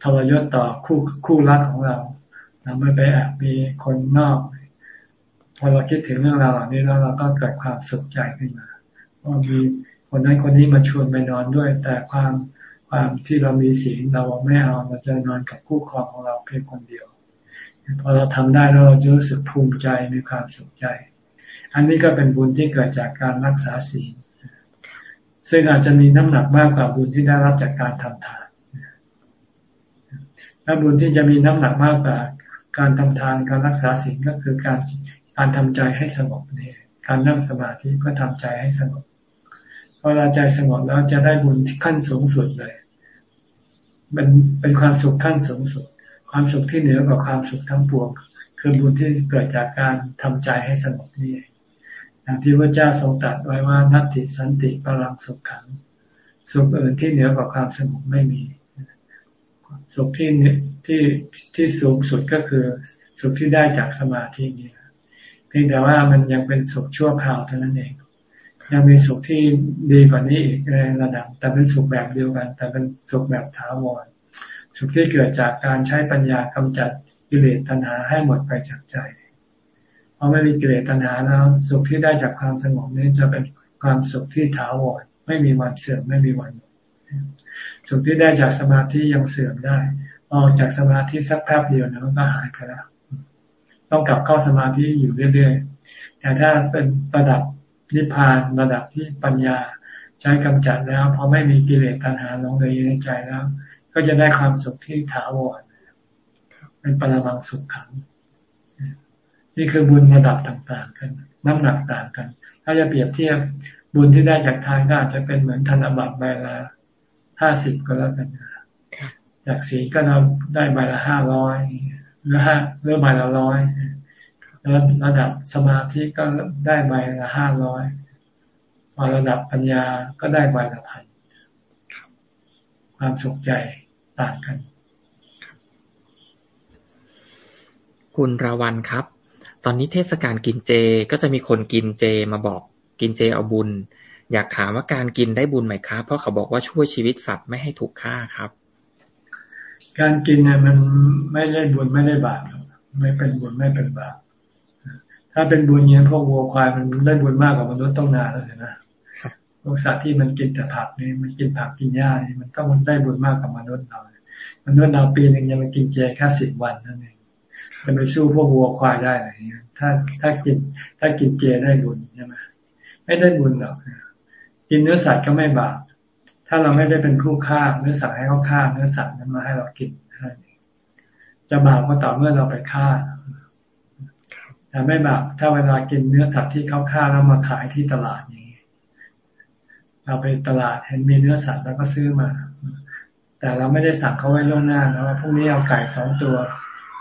S2: ทรยศต่อคู่คู่รักของเรา เราไม่ไปแอบมีคนนอก พอเราคิดถึงเรื่องราวเหล่านี้แล้วเราก็เกิดความสุขใจขึ้นมา ว่ามีคนนั้นคนนี้มาชวนไปนอนด้วย แต่ความความที่เรามีศีลเราไม่เอาเราจะนอนกับคู่ครองของเราเพียงคนเดียวพอเราทำได้แล้วเราจะรู้สึกภูมิใจมีความสุขใจ อันนี้ก็เป็นบุญที่เกิดจากการรักษาศีลซึ่งอาจจะมีน้ำหนักมากกว่าบุญที่ได้รับจากการทำทานและบุญที่จะมีน้ำหนักมากกว่าการทำทานการรักษาศีลก็คือการการทำใจให้สงบนี่การนั่งสมาธิก็ทำใจให้สงบ พอเราใจสงบแล้วจะได้บุญขั้นสูงสุดเลยเป็นเป็นความสุขขั้นสูงสุด ความสุขที่เหนือกว่าความสุขทั้งปวง คือบุญที่เกิดจากการทำใจให้สงบนี่อย่างที่พระเจ้าทรงตรัสไว้ว่านัตติสันติพลังสุขขัง สุขอื่นที่เหนือกว่าความสงบไม่มี สุขที่ที่ที่สูงสุดก็คือสุขที่ได้จากสมาธินี่เพียงแต่ว่ามันยังเป็นสุขชั่วคราวเท่านั้นเอง ยังมีสุขที่ดีกว่านี้อีกในระดับ แต่เป็นสุขแบบเดียวกัน แต่เป็นสุขแบบถาวรสุขที่เกิดจากการใช้ปัญญากำจัดกิเลสตัณหาให้หมดไปจากใจเพอไม่มีกิเลสตัณหาแล้วสุขที่ได้จากความสงบนี้จะเป็นความสุขที่ถาวรไม่มีวันเสื่อมไม่มีวันสุขที่ได้จากสมาธิยังเสื่อมได้ ออกจากสมาธิสักแป๊บเดียวนะมันก็หายไปแล้วต้องกลับเข้าสมาธิอยู่เรื่อยๆแต่ถ้าเป็นระดับ นิพพานระดับที่ปัญญาใช้กำจัดแล้วพอไม่มีกิเลสตัณหาลงเลยในใจแล้ว ก็จะได้ความสุขที่ถาวรเป็นปรมังสุขขัง นี่คือบุญระดับต่าง ๆ กัน น้ำหนักต่างกัน ถ้าจะเปรียบเทียบบุญที่ได้จากทานก็อาจจะเป็นเหมือนธนบัตรใบละห้าสิบก็แล้วกันจากสีก็เราได้ใบละห้าร้อยหรือห้าหรือใบละร้อย ระดับสมาธิก็ได้ใบละห้าร้อยพอระดับปัญญาก็ได้ใบละพันความสุขใจต่างกัน
S1: คุณราวันครับ ตอนนี้เทศกาลกินเจก็จะมีคนกินเจมาบอกกินเจเอาบุญ อยากถามว่าการกินได้บุญไหมครับเพราะเขาบอกว่าช่วยชีวิตสัตว์ไม่ให้ถูกฆ่าครับ
S2: การกินเนี่ยมันไม่ได้บุญไม่ได้บาปไม่เป็นบุญไม่เป็นบาป ถ้าเป็นบุญเนี่ยพวกวัวควายมันได้บุญมากกว่ามนุษย์ต้องนานแล้วนะพวกสัตว์ที่มันกินแต่ผักนี่มันกินผักกินหญ้านี่มันต้องได้บุญมากกว่ามนุษย์เรามนุษย์เราปีหนึ่งยังมากินเจแค่สิบวันนั่นเองจะไปสู้พวกวัวควายได้อะไรเงี้ย ถ้าถ้ากิน ถ้ากินเจได้บุญใช่ไหมไม่ได้บุญหรอกกินเนื้อสัตว์ก็ไม่บาปถ้าเราไม่ได้เป็นผู้ฆ่าเนื้อสัตว์ให้เขาฆ่าเนื้อสัตว์นั้นมาให้เรากินจะบาปก็ต่อเมื่อเราไปฆ่า แต่ไม่บาปถ้าเวลากินเนื้อสัตว์ที่เขาฆ่าแล้วมาขายที่ตลาดอย่างนี้เราไปตลาดเห็นมีเนื้อสัตว์แล้วก็ซื้อมา แต่เราไม่ได้สั่งเขาไว้ล่วงหน้านะว่าพรุ่งนี้เอาไก่สองตัว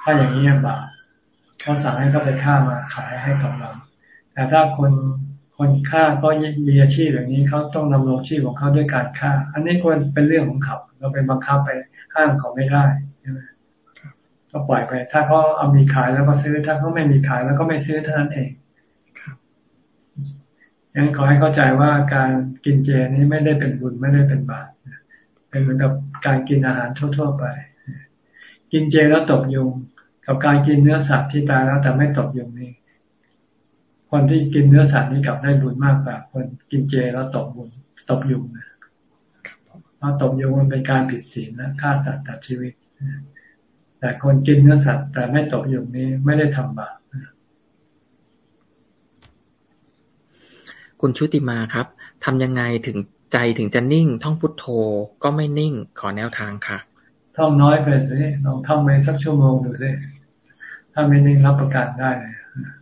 S2: ถ้าอย่างนี้บาปเขาสั่งให้เขาไปฆ่ามาขายให้กับเรา แต่ถ้าคนคนฆ่าก็มีอาชีพอย่างนี้เขาต้องดำรงชีพของเขาด้วยการฆ่า อันนี้ควรเป็นเรื่องของเขา เราไปบังคับไปห้ามเขาไม่ได้ใช่ไหม ก็ปล่อยไป ถ้าเขาเอามีขายแล้วก็ซื้อ ถ้าเขาไม่มีขายแล้วก็ไม่ซื้อเท่านั้นเองยังขอให้เข้าใจว่าการกินเจนี้ไม่ได้เป็นบุญไม่ได้เป็นบาปเป็นเหมือนกับการกินอาหารทั่ว ๆ ไป กินเจแล้วตบยุง กับการกินเนื้อสัตว์ที่ตายแล้วแต่ไม่ตบยุงนี่คนที่กินเนื้อสัตว์นี่กลับได้บุญมากกว่า คนกินเจแล้วตบบุญตบยุงนะเพราะตบยุงมันเป็นการผิดศีลนะฆ่าสัตว์ตัดชีวิต แต่คนกินเนื้อสัตว์ แต่ไม่ตกอยู่นี้ไม่ได้ทำบาป
S1: คุณชุติมาครับทำยังไงถึงใจถึงจะนิ่ง ท่องพุทโธก็ไม่นิ่งขอแนวทางค่ะ
S2: ท่องน้อยไปสิลองท่องไปสักชั่วโมงดูสิถ้าไม่นิ่งรับประกันได้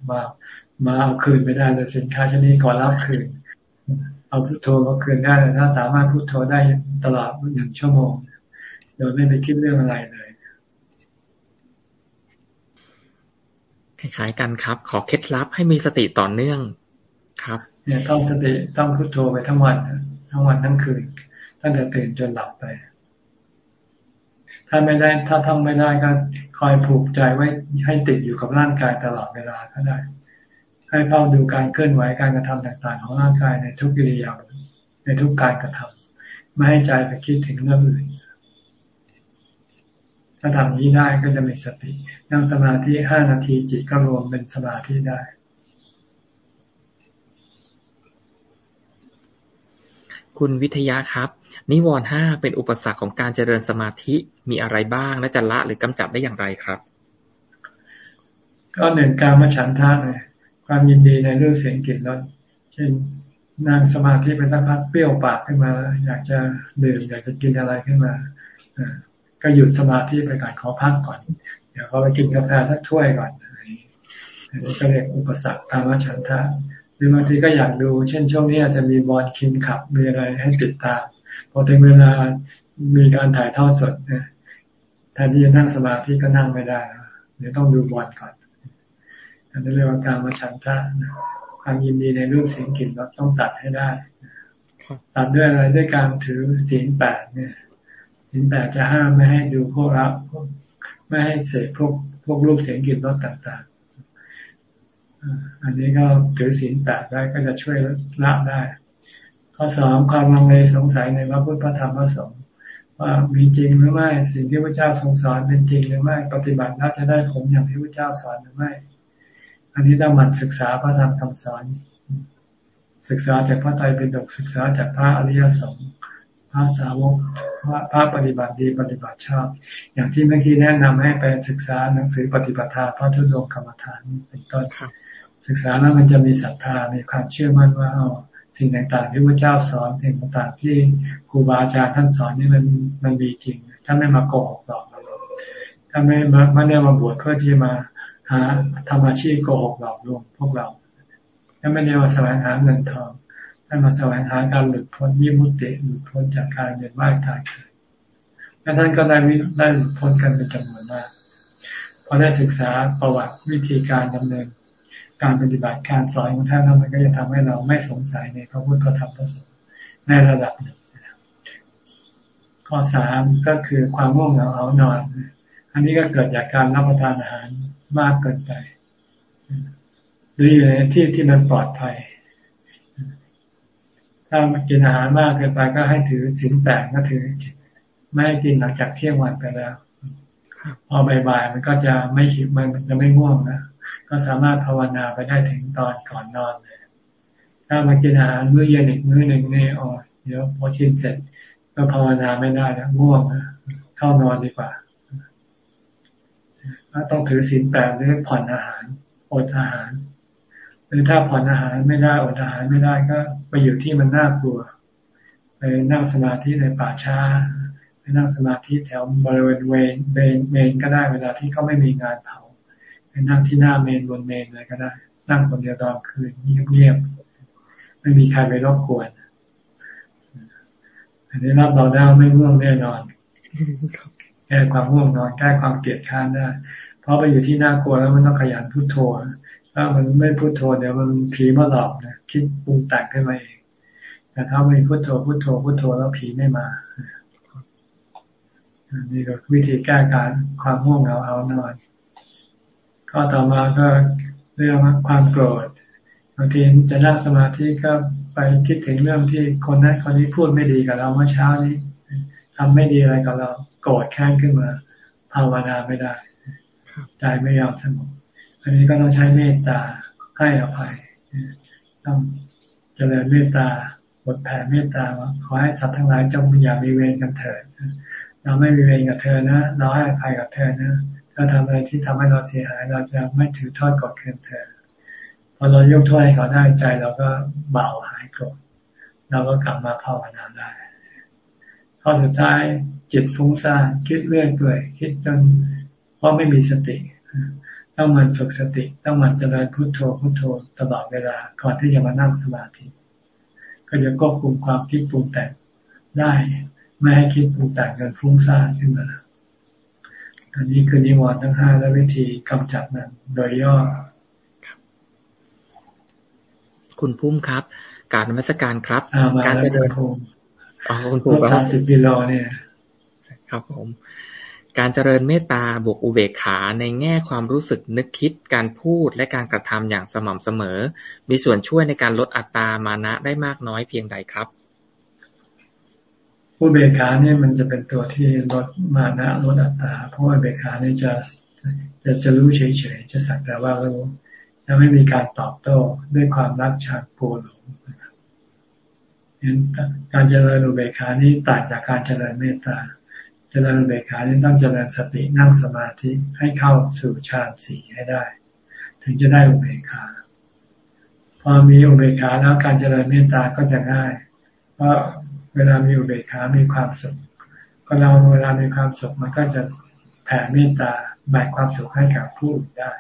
S2: มามาเอาคืนไม่ได้เลยสินค้าชนิดก่อนรับคืน เอาพุทโธมาคืนได้ถ้าสามารถพุทโธได้ตลอดหนึ่งชั่วโมงโดยไม่ไปคิดเรื่องอะไรเลย
S1: คล้ายๆกันครับ ขอเคล็ดลับให้มีสติต่อเนื่องครับ
S2: เนี่ยต้องสติต้องพุโทโธไปทั้งวันทั้งวันทั้งคืนตั้งแต่ตื่นจนหลับไป ถ้าไม่ได้ถ้าทำไม่ได้ก็คอยผูกใจไว้ให้ติดอยู่กับร่างกายตลอดเวลาก็ได้ ให้เฝ้าดูการเคลื่อนไหวการกระทำต่างๆ ของร่างกายในทุกกิริยาในทุกการกระทำไม่ให้ใจไปคิดถึงเรื่องอื่น ถ้าทำนี้ได้ก็จะมีสติ นั่งสมาธิห้านาทีจิตก็รวมเป็นสมาธิได้
S1: คุณวิทยาครับ นิวรณ์ห้าเป็นอุปสรรคของการเจริญสมาธิมีอะไรบ้างและจะละหรือกำจัดได้อย่างไรครับ
S2: ก็หนึ่งการมาฉันทาเลยความยินดีในเรื่องเสียงกลิ่นรสเช่นนั่งสมาธิเป็นสักพักเปรี้ยวปากขึ้นมา อยากจะดื่มอยากจะกินอะไรขึ้นมา ก็หยุดสมาธิไปก่อนขอพักก่อน เดี๋ยวเขาไปกินกาแฟสักถ้วยก่อนอันนี้ก็เรียกอุปสรรคตามฉันทะหรือบางทีก็อยากดู เช่นช่วงนี้อาจจะมีบอลคิงขับมีอะไรให้ติดตามพอถึงเวลามีการถ่ายทอดสดเนี่ยแทนที่จะนั่งสมาธิก็นั่งไม่ได้เดี๋ยวต้องดูบอลก่อน อันนี้เรียกว่าการมาฉันทะความยินดีในรูปเสียงกลิ่นเราต้องตัดให้ได้ตัดด้วยอะไรด้วยการถือศีลแปดเนี่ย นแต่จะห้ามไม่ให้ดูพวกรับไม่ให้เสพพวกพวกรูปเสียงกลิ่นรสต่างๆ อันนี้ก็ถือศีลแปดได้ก็จะช่วยละได้ ข้อสองความลังเลสงสัยในพระพุทธธรรมพระสงฆ์ว่ามีจริงหรือไม่สิ่งที่พระเจ้าทรงสอนเป็นจริงหรือไม่ ปฏิบัติแล้วจะได้ผลอย่างที่พระเจ้าสอนหรือไม่ อันนี้ต้องหมั่นศึกษาพระธรรมคำสอน ศึกษาจากพระไตรปิฎกศึกษาจากพระอริยสงฆ์ พระสาวกพระปฏิบัติดีปฏิบัติชอบ อย่างที่เมื่อกี้แนะนำให้ไปศึกษาหนังสือปฏิบัติธรรมพระทุดงกรรมฐานเป็นต้นศึกษาแล้วมันจะมีศรัทธามีความเชื่อมั่นว่าเอาสิ่งต่างๆ ที่พระเจ้าสอนสิ่งต่างๆ ที่ครูบาอาจารย์ท่านสอนนี่มันมันมีจริงท่านไม่มาโกหกหรอกท่านไม่มาไม่ได้มาบวชเพื่อที่มาหาทำอาชีพโกหกหลอกลวงพวกเราท่านไม่ได้มาแสวงหาเงินทอง ให้มาแสวงหาการหลุดพ้นยิมุติหลุดพ้นจากการเวียนว่ายตายเกิดและท่านก็ได้ได้หลุดพ้นกันเป็นจำนวนมากพอได้ศึกษาประวัติวิธีการดำเนิน การปฏิบัติการสอนของท่านแล้วมันก็จะทำให้เราไม่สงสัยในพระพุทธธรรมพระสงฆ์ในระดับหนึ่งข้อสามก็คือความง่วงเหงาเอานอน อันนี้ก็เกิดจากการรับประทานอาหารมากเกินไป หรืออยู่ในที่ที่มันปลอดภัย ถ้ากินอาหารมากเกินไปก็ให้ถือสินแปดก็ถือ ไม่ให้กินหลังจากเที่ยงวันไปแล้วพอบ่ายๆมันก็จะไม่หิวมันจะไม่ง่วงนะก็สามารถภาวนาไปได้ถึงตอนก่อนนอนเลยถ้ามากินอาหารมื้อเย็นอีกมื้อหนึ่งนี่อ๋อเดี๋ยวพอกินเสร็จ ก็ภาวนาไม่ได้แล้วง่วงนะเข้านอนดีกว่าต้องถือศีลแปดหรือผ่อนอาหารอดอาหาร หรือถ้าผ่อนอาหารไม่ได้อดอาหารไม่ได้ก็ไปอยู่ที่มันน่ากลัว ไปนั่งสมาธิในป่าช้า ไปนั่งสมาธิแถวบริเวณเวนเมนก็ได้เวลาที่เขาไม่มีงานเผาไปนั่งที่หน้าเมนบนเมนเลยก็ได้ นั่งคนเดียวตอนคืนเงียบๆไม่มีใครไปรบกวนอันนี้รับเราได้ไม่ง่วงแน่นอนแก้ความง่วงนอนแก้ความเกลียดค้านได้ เพราะไปอยู่ที่น่ากลัวแล้วมันต้องขยันพุโทโธ ถ้ามันไม่พุโทโธเดี๋ยวมันผีมาหลอกนะคิดปรุงแต่งขึ้นมาเองแต่ถ้าม่พุโทโธพุโทโธพุโทโธแล้วผีไม่มานี่ก็วิธีแก้การความง่วงเหงาเอานอนก็ต่อมาก็เรื่องความโกรธบางทีจะนั่งสมาธิก็ไปคิดถึงเรื่องที่คนนั้นคนนี้พูดไม่ดีกับเราเมื่อเช้านี้ทำไม่ดีอะไรกับเราโกรธแค้นขึ้นมา ภาวนาไม่ได้ใจไม่ยอมสงบ อันนี้ก็ต้องใช้เมตตาให้อภัยต้องเจริญเมตตาบทแผ่เมตตาว่าขอให้สัตว์ทั้งหลายจงอย่ามีเวรกันเถิดเราไม่มีเวรกับเธอนะเราให้อภัยกับเธอนะถ้าทำอะไรที่ทำให้เราเสียหาย เราจะไม่ถือทอดกดเคืนเธอพอเรายกโทษให้เขาได้ใจเราก็เบาหายโกรธเราก็กลับมาภาวนาได้ข้อสุดท้ายจิตฟุ้งซ่านคิดเรื่อยเปื่อยคิดจนเพราะไม่มีสติ ต้องมันฝึกสติ ต้องมันเจริญพุโทโธพุโทโธตลอดเวลาก่อนที่จะมานั่งสมาธิ ก็จะควบคุมความคิดปรุงแต่งได้ ไม่ให้คิดปรุงแต่งเกินฟุ้งซ่านขึ้นมาอันนี้คือนิวรณ์ทั้งห้าและวิธีกำจัดมันโดยย่อ
S1: คุณพุ่มครับ การนมัสการครับ
S2: การ
S1: จะ
S2: เดิน
S1: อ๋อคุณพุ่ม
S2: สามสิบกิโลเนี่ย
S1: ครับผม การเจริญเมตตาบวกอุเบกขาในแง่ความรู้สึกนึกคิดการพูดและการกระทำอย่างสม่ำเสมอ มีส่วนช่วยในการลดอัตรามานะได้มากน้อยเพียงใดครับ
S2: อุเบกขาเนี่ยมันจะเป็นตัวที่ลดมานะลดอัตราเพราะว่าอุเบกขาเนี่ยจะจะจะรู้เฉยๆจะสักแต่ว่ารู้จะไม่มีการตอบโต้ด้วยความรักชักกลัวหลงการเจริญอุเบกขานี้ต่างจากการเจริญเมตตา ริญอุเบกขานี้ต้องเจริญสตินั่งสมาธิให้เข้าสู่ฌานสี่ให้ได้ ถึงจะได้อุเบกขาพอมีอุเบกขาแล้วการเจริญเมตตาก็จะง่าย เพราะเวลามีอุเบกขา มีความสุขก็เราเวลามีความสุขมันก็จะแผ่เมตตาแบ่งความสุขให้กับผู้อื่นได้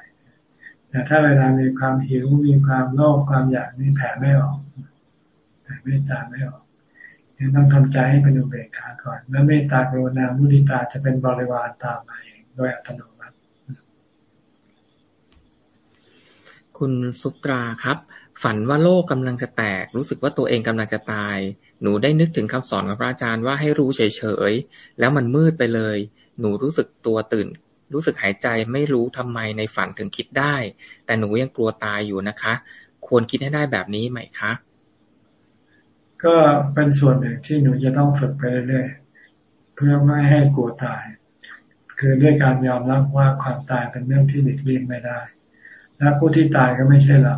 S2: แต่ถ้าเวลามีความหิว มีความโลภความอยากนี่แผ่ไม่ออกแผ่เมตตาไม่ออก ยังต้องทำใจให้เป็นอุเบกขาก่อน แล้วเมตตากรุณามุทิตาจะเป็นบริวารตามมาเองโดยอัตโนมัติ
S1: คุณสุตราครับ ฝันว่าโลกกำลังจะแตก รู้สึกว่าตัวเองกำลังจะตาย หนูได้นึกถึงคำสอนของพระอาจารย์ว่าให้รู้เฉยๆ แล้วมันมืดไปเลย หนูรู้สึกตัวตื่น รู้สึกหายใจไม่รู้ทำไมในฝันถึงคิดได้ แต่หนูยังกลัวตายอยู่นะคะ ควรคิดให้ได้แบบนี้ไหมคะ
S2: ก็เป็นส่วนหนึ่งที่หนูจะต้องฝึกไปเรื่อยๆเพื่อไม่ให้กลัวตาย คือด้วยการยอมรับว่าความตายเป็นเรื่องที่หลีกเลี่ยงไม่ได้ และผู้ที่ตายก็ไม่ใช่เรา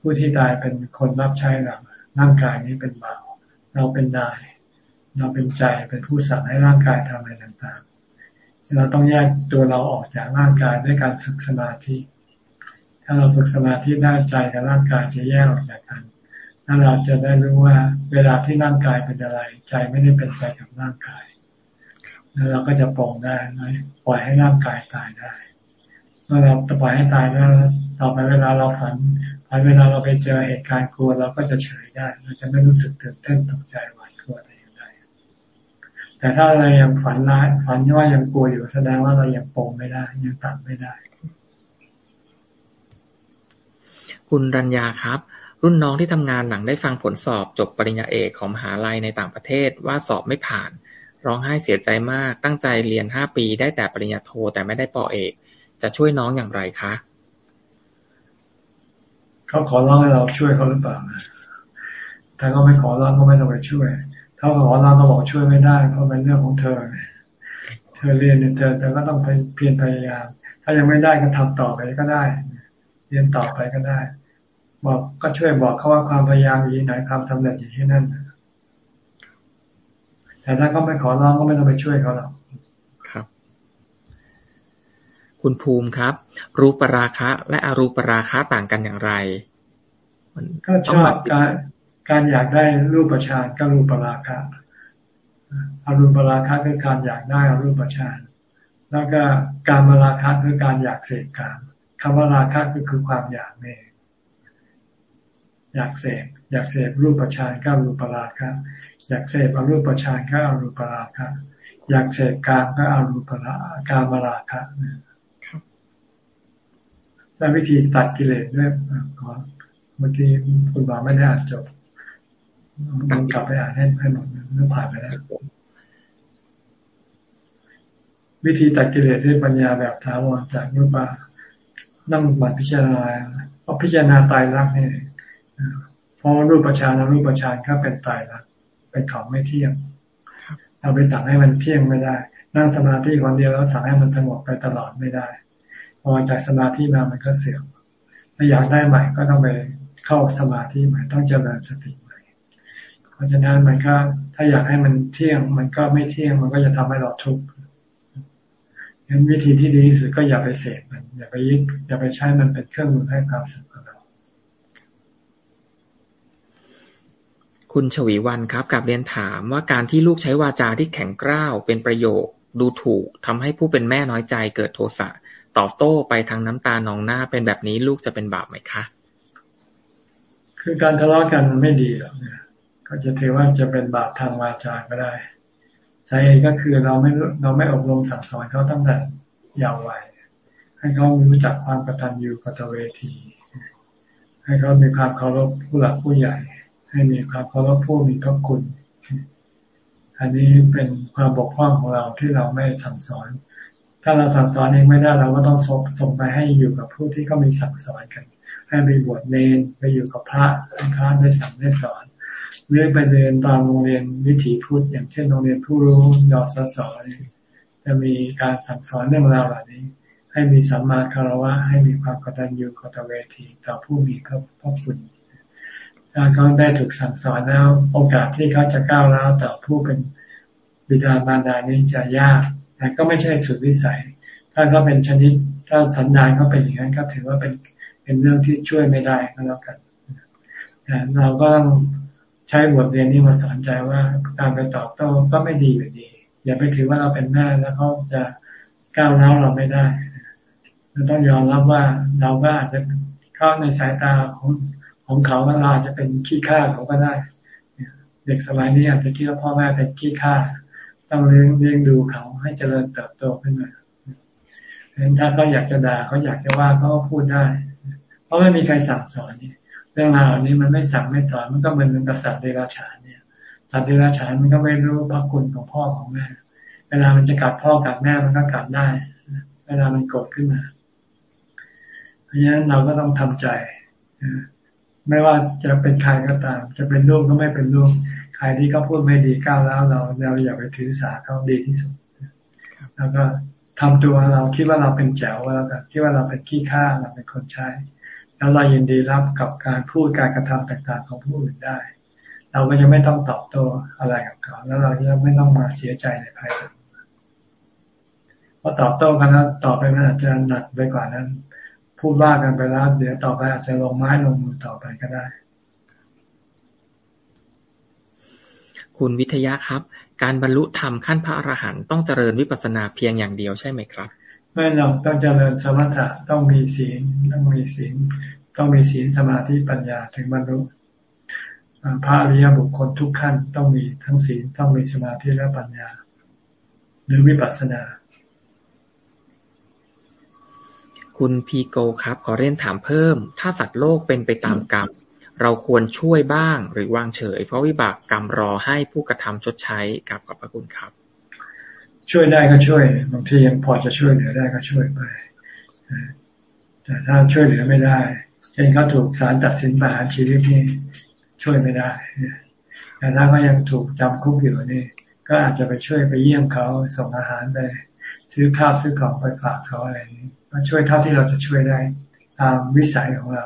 S2: ผู้ที่ตายเป็นคนรับใช้เราร่างกายนี้เป็นเบาเราเป็นนาย เราเป็นใจเป็นผู้สั่งให้ร่างกายทำอะไรต่างๆ เราต้องแยกตัวเราออกจากร่างกายด้วยการฝึกสมาธิ ถ้าเราฝึกสมาธิได้ใจกับร่างกายจะแยกออกจากกัน แล้วเราจะได้รู้ว่า เวลาที่ร่างกายเป็นอะไร ใจไม่ได้เป็นไปกับร่างกาย แล้วเราก็จะปลงได้ปล่อยให้ร่างกายตายได้เมื่อเราปล่อยให้ตายแล้วต่อไปเวลาเราฝันพอเวลาเราไปเจอเหตุการณ์กลัวเราก็จะเฉยได้เราจะไม่รู้สึกตื่นเต้นตกใจหวาดกลัวอะไรอย่างใดแต่ถ้าเรายังฝันร้ายฝันว่ายังกลัวอยู่แสดงว่าเรายังปรงไม่ได้ ยังตัดไม่ได้
S1: คุณรัญญาครับ รุ่นน้องที่ทำงานหลังได้ฟังผลสอบจบปริญญาเอกของมหาลัยในต่างประเทศว่าสอบไม่ผ่าน ร้องไห้เสียใจมาก ตั้งใจเรียนห้าปีได้แต่ปริญญาโทแต่ไม่ได้ปอเอก จะช่วยน้องอย่างไรคะ
S2: เขาขอร้องให้เราช่วยเขาหรือเปล่าถ้าเขาไม่ขอร้องก็ไม่ต้องไปช่วย ถ้าขอร้องก็บอกช่วยไม่ได้เพราะเป็นเรื่องของเธอ เธอเรียนเนี่ยเธอแต่ก็ต้องเพียรพยายาม ถ้ายังไม่ได้ก็ทำต่อไปก็ได้ เรียนต่อไปก็ได้ บอกก็ช่วยบอกเขาว่าความพยายามอยู่ที่ไหนความสำเร็จอยู่ที่นั่นแต่ถ้าเขาไม่ขอร้องก็ไม่ต้องไปช่วยเขาหรอก
S1: ครับ คุณภูมิครับ รูปราคะ และอรูปราคะต่างกันอย่างไร
S2: ก็ชอบการการอยากได้รูปฌานก็รูปราคะอรูปราคะคือการอยากได้อรูปฌานแล้วก็การมาราคะคือการอยากเสพกามคำว่าราคะก็คือความอยากนี่ อยากเสพอยากเสพรูปฌานก็รูปราคะอยากเสพอรูปฌานก็อรูปราคะอยากเสพกามก็อรูปราการมาราคะและวิธีตัดกิเลสด้วยขอเมื่อกี้คุณบาไม่ได้อ่านจบต้องกลับไปอ่านให้ให้หมดเรื่องผ่านไปแล้ววิธีตัดกิเลสด้วยปัญญาแบบถาวรจากนุบานั่งบัตพิจารณาเพราะพิจารณาตายรักนี่ เพราะรูปประชานรูปประชานก็เป็นตายรักเป็นของไม่เที่ยง เราไปสั่งให้มันเที่ยงไม่ได้ นั่งสมาธิคนเดียวแล้วสั่งให้มันสงบไปตลอดไม่ได้ พอจากสมาธิมามันก็เสื่อมถ้าอยากได้ใหม่ก็ต้องไปเข้าสมาธิใหม่ต้องเจริญสติใหม่ เพราะฉะนั้นมันก็ถ้าอยากให้มันเที่ยง มันก็ไม่เที่ยงมันก็จะทำให้เราทุกข์งั้นวิธีที่ดีที่สุดก็อย่าไปเสพมัน อย่าไปยึดอย่าไปใช้มันเป็นเครื่องมือให้ความสุขกับเรา
S1: คุณชวีวันครับกับเรียนถามว่าการที่ลูกใช้วาจาที่แข็งกร้าวเป็นประโยค ดูถูกทำให้ผู้เป็นแม่น้อยใจเกิดโทสะตอบโต้ไปทางน้ำตานองหน้าเป็นแบบนี้ลูกจะเป็นบาปไหมคะ
S2: คือการทะเลาะกันไม่ดีหรอกเนี่ยก็จะถือว่าจะเป็นบาปทางวาจาก็ได้สาเหตุก็คือเราไม่เราไม่อบรมสั่งสอนเขาตั้งแต่ยาววัยให้เขารู้จักความกตัญญูกตเวที ให้เขามีความเคารพผู้หลักผู้ใหญ่ ให้มีความเคารพผู้มีพระคุณ อันนี้เป็นความบกพร่องของเราที่เราไม่สั่งสอน ถ้าเราสั่งสอนเองไม่ได้เราก็ต้องส่งไปให้อยู่กับผู้ที่เขามีสั่งสอนกัน ให้ไปบวชเนรไปอยู่กับพระพระได้สั่งได้สอนหรือไปเรียนตามโรงเรียนวิถีพุทธอย่างเช่นโรงเรียนผู้รู้ยอสสอจะมีการสั่งสอนเรื่องราวเหล่านี้ ให้มีสัมมาคารวะให้มีความกตัญญูกตเวทีต่อผู้มีพระพระคุณ ถ้าเขาได้ถูกสั่งสอนแล้ว โอกาสที่เขาจะก้าวร้าวต่อผู้เป็นบิดามารดานี้จะยากแต่ก็ไม่ใช่สุดวิสัย ถ้าเขาเป็นชนิด ถ้าสันดานเขาเป็นอย่างนั้นก็ถือว่าเป็นเป็นเรื่องที่ช่วยไม่ได้ก็แล้วกันแต่เราก็ต้องใช้บทเรียนนี้มาสอนใจว่าการไปตอบโต้ก็ไม่ดีอยู่ดีอย่าไปถือว่าเราเป็นแม่แล้วเขาจะก้าวร้าวเราไม่ได้เราต้องยอมรับว่าเราก็อาจจะเข้าในสายตาของ ของเขาเราอาจจะเป็นขี้ข้าเขาก็ได้ เด็กสมัยนี้อาจจะคิดว่าพ่อแม่เป็นขี้ข้าต้องเลี้ยงเลี้ยงดูเขาให้เจริญเติบโตขึ้นมาเพราะฉะนั้นถ้าเขาอยากจะด่าเขาอยากจะว่าเขาก็พูดได้ เพราะไม่มีใครสั่งสอนนี่เรื่องราวนี้มันไม่สั่งไม่สอนมันก็เหมือนกับสัตว์เดรัจฉานเนี่ยสัตว์เดรัจฉานมันก็ไม่รู้พระคุณของพ่อของแม่ เวลามันจะกัดพ่อกัดแม่มันก็กัดได้ เวลามันโกรธขึ้นมา เพราะฉะนั้นเราก็ต้องทำใจ ไม่ว่าจะเป็นใครก็ตาม จะเป็นลูกก็ไม่เป็นลูกใครที่เขาพูดไม่ดีก้าวแล้วเราเราอย่าไปถือสาเขาดีที่สุด แล้วก็ทำตัวเราคิดว่าเราเป็นแจ๋วแล้วกันคิดว่าเราเป็นขี้ข้าเราเป็นคนใช้ แล้วเรายินดีรับกับการพูดการกระทำต่างๆของผู้อื่นได้ เราก็จะไม่ต้องตอบโต้อะไรกับเขาแล้วเราจะไม่ต้องมาเสียใจในภายหลังเพราะตอบโต้กันแล้วต่อไปมันอาจจะหนักไปกว่านั้น พูดว่ากันไปแล้วเดี๋ยวต่อไปอาจจะลงไม้ลงมือต่อไปก็ได้
S1: คุณวิทยาครับ การบรรลุธรรมขั้นพระอรหันต์ต้องเจริญวิปัสสนาเพียงอย่างเดียวใช่ไหมครับ
S2: ไม่เราต้องเจริญสมถะต้องมีศีลต้องมีศีลต้องมีศีลสมาธิปัญญาถึงบรรลุพระอริยบุคคลทุกขั้นต้องมีทั้งศีลต้องมีสมาธิและปัญญา หรือวิปัสสนา
S1: คุณพีโกครับ ขอเรียนถามเพิ่ม ถ้าสัตว์โลกเป็นไปตามกรรม เราควรช่วยบ้าง หรือวางเฉย เพราะวิบากกรรมรอให้ผู้กระทำชดใช้กับขอบพระคุณครับ
S2: ช่วยได้ก็ช่วย บางทียังพอจะช่วยเหลือได้ก็ช่วยไปแต่ถ้าช่วยเหลือไม่ได้เช่นเขาถูกศาลตัดสินประหารชีวิตนี่ช่วยไม่ได้แต่ถ้าเขายังถูกจำคุกอยู่นี่ ก็อาจจะไปช่วยไปเยี่ยมเขาส่งอาหารไปซื้อข้าวซื้อของไปฝากเขาอะไรนี้ ก็ช่วยเท่าที่เราจะช่วยได้ตามวิสัยของเรา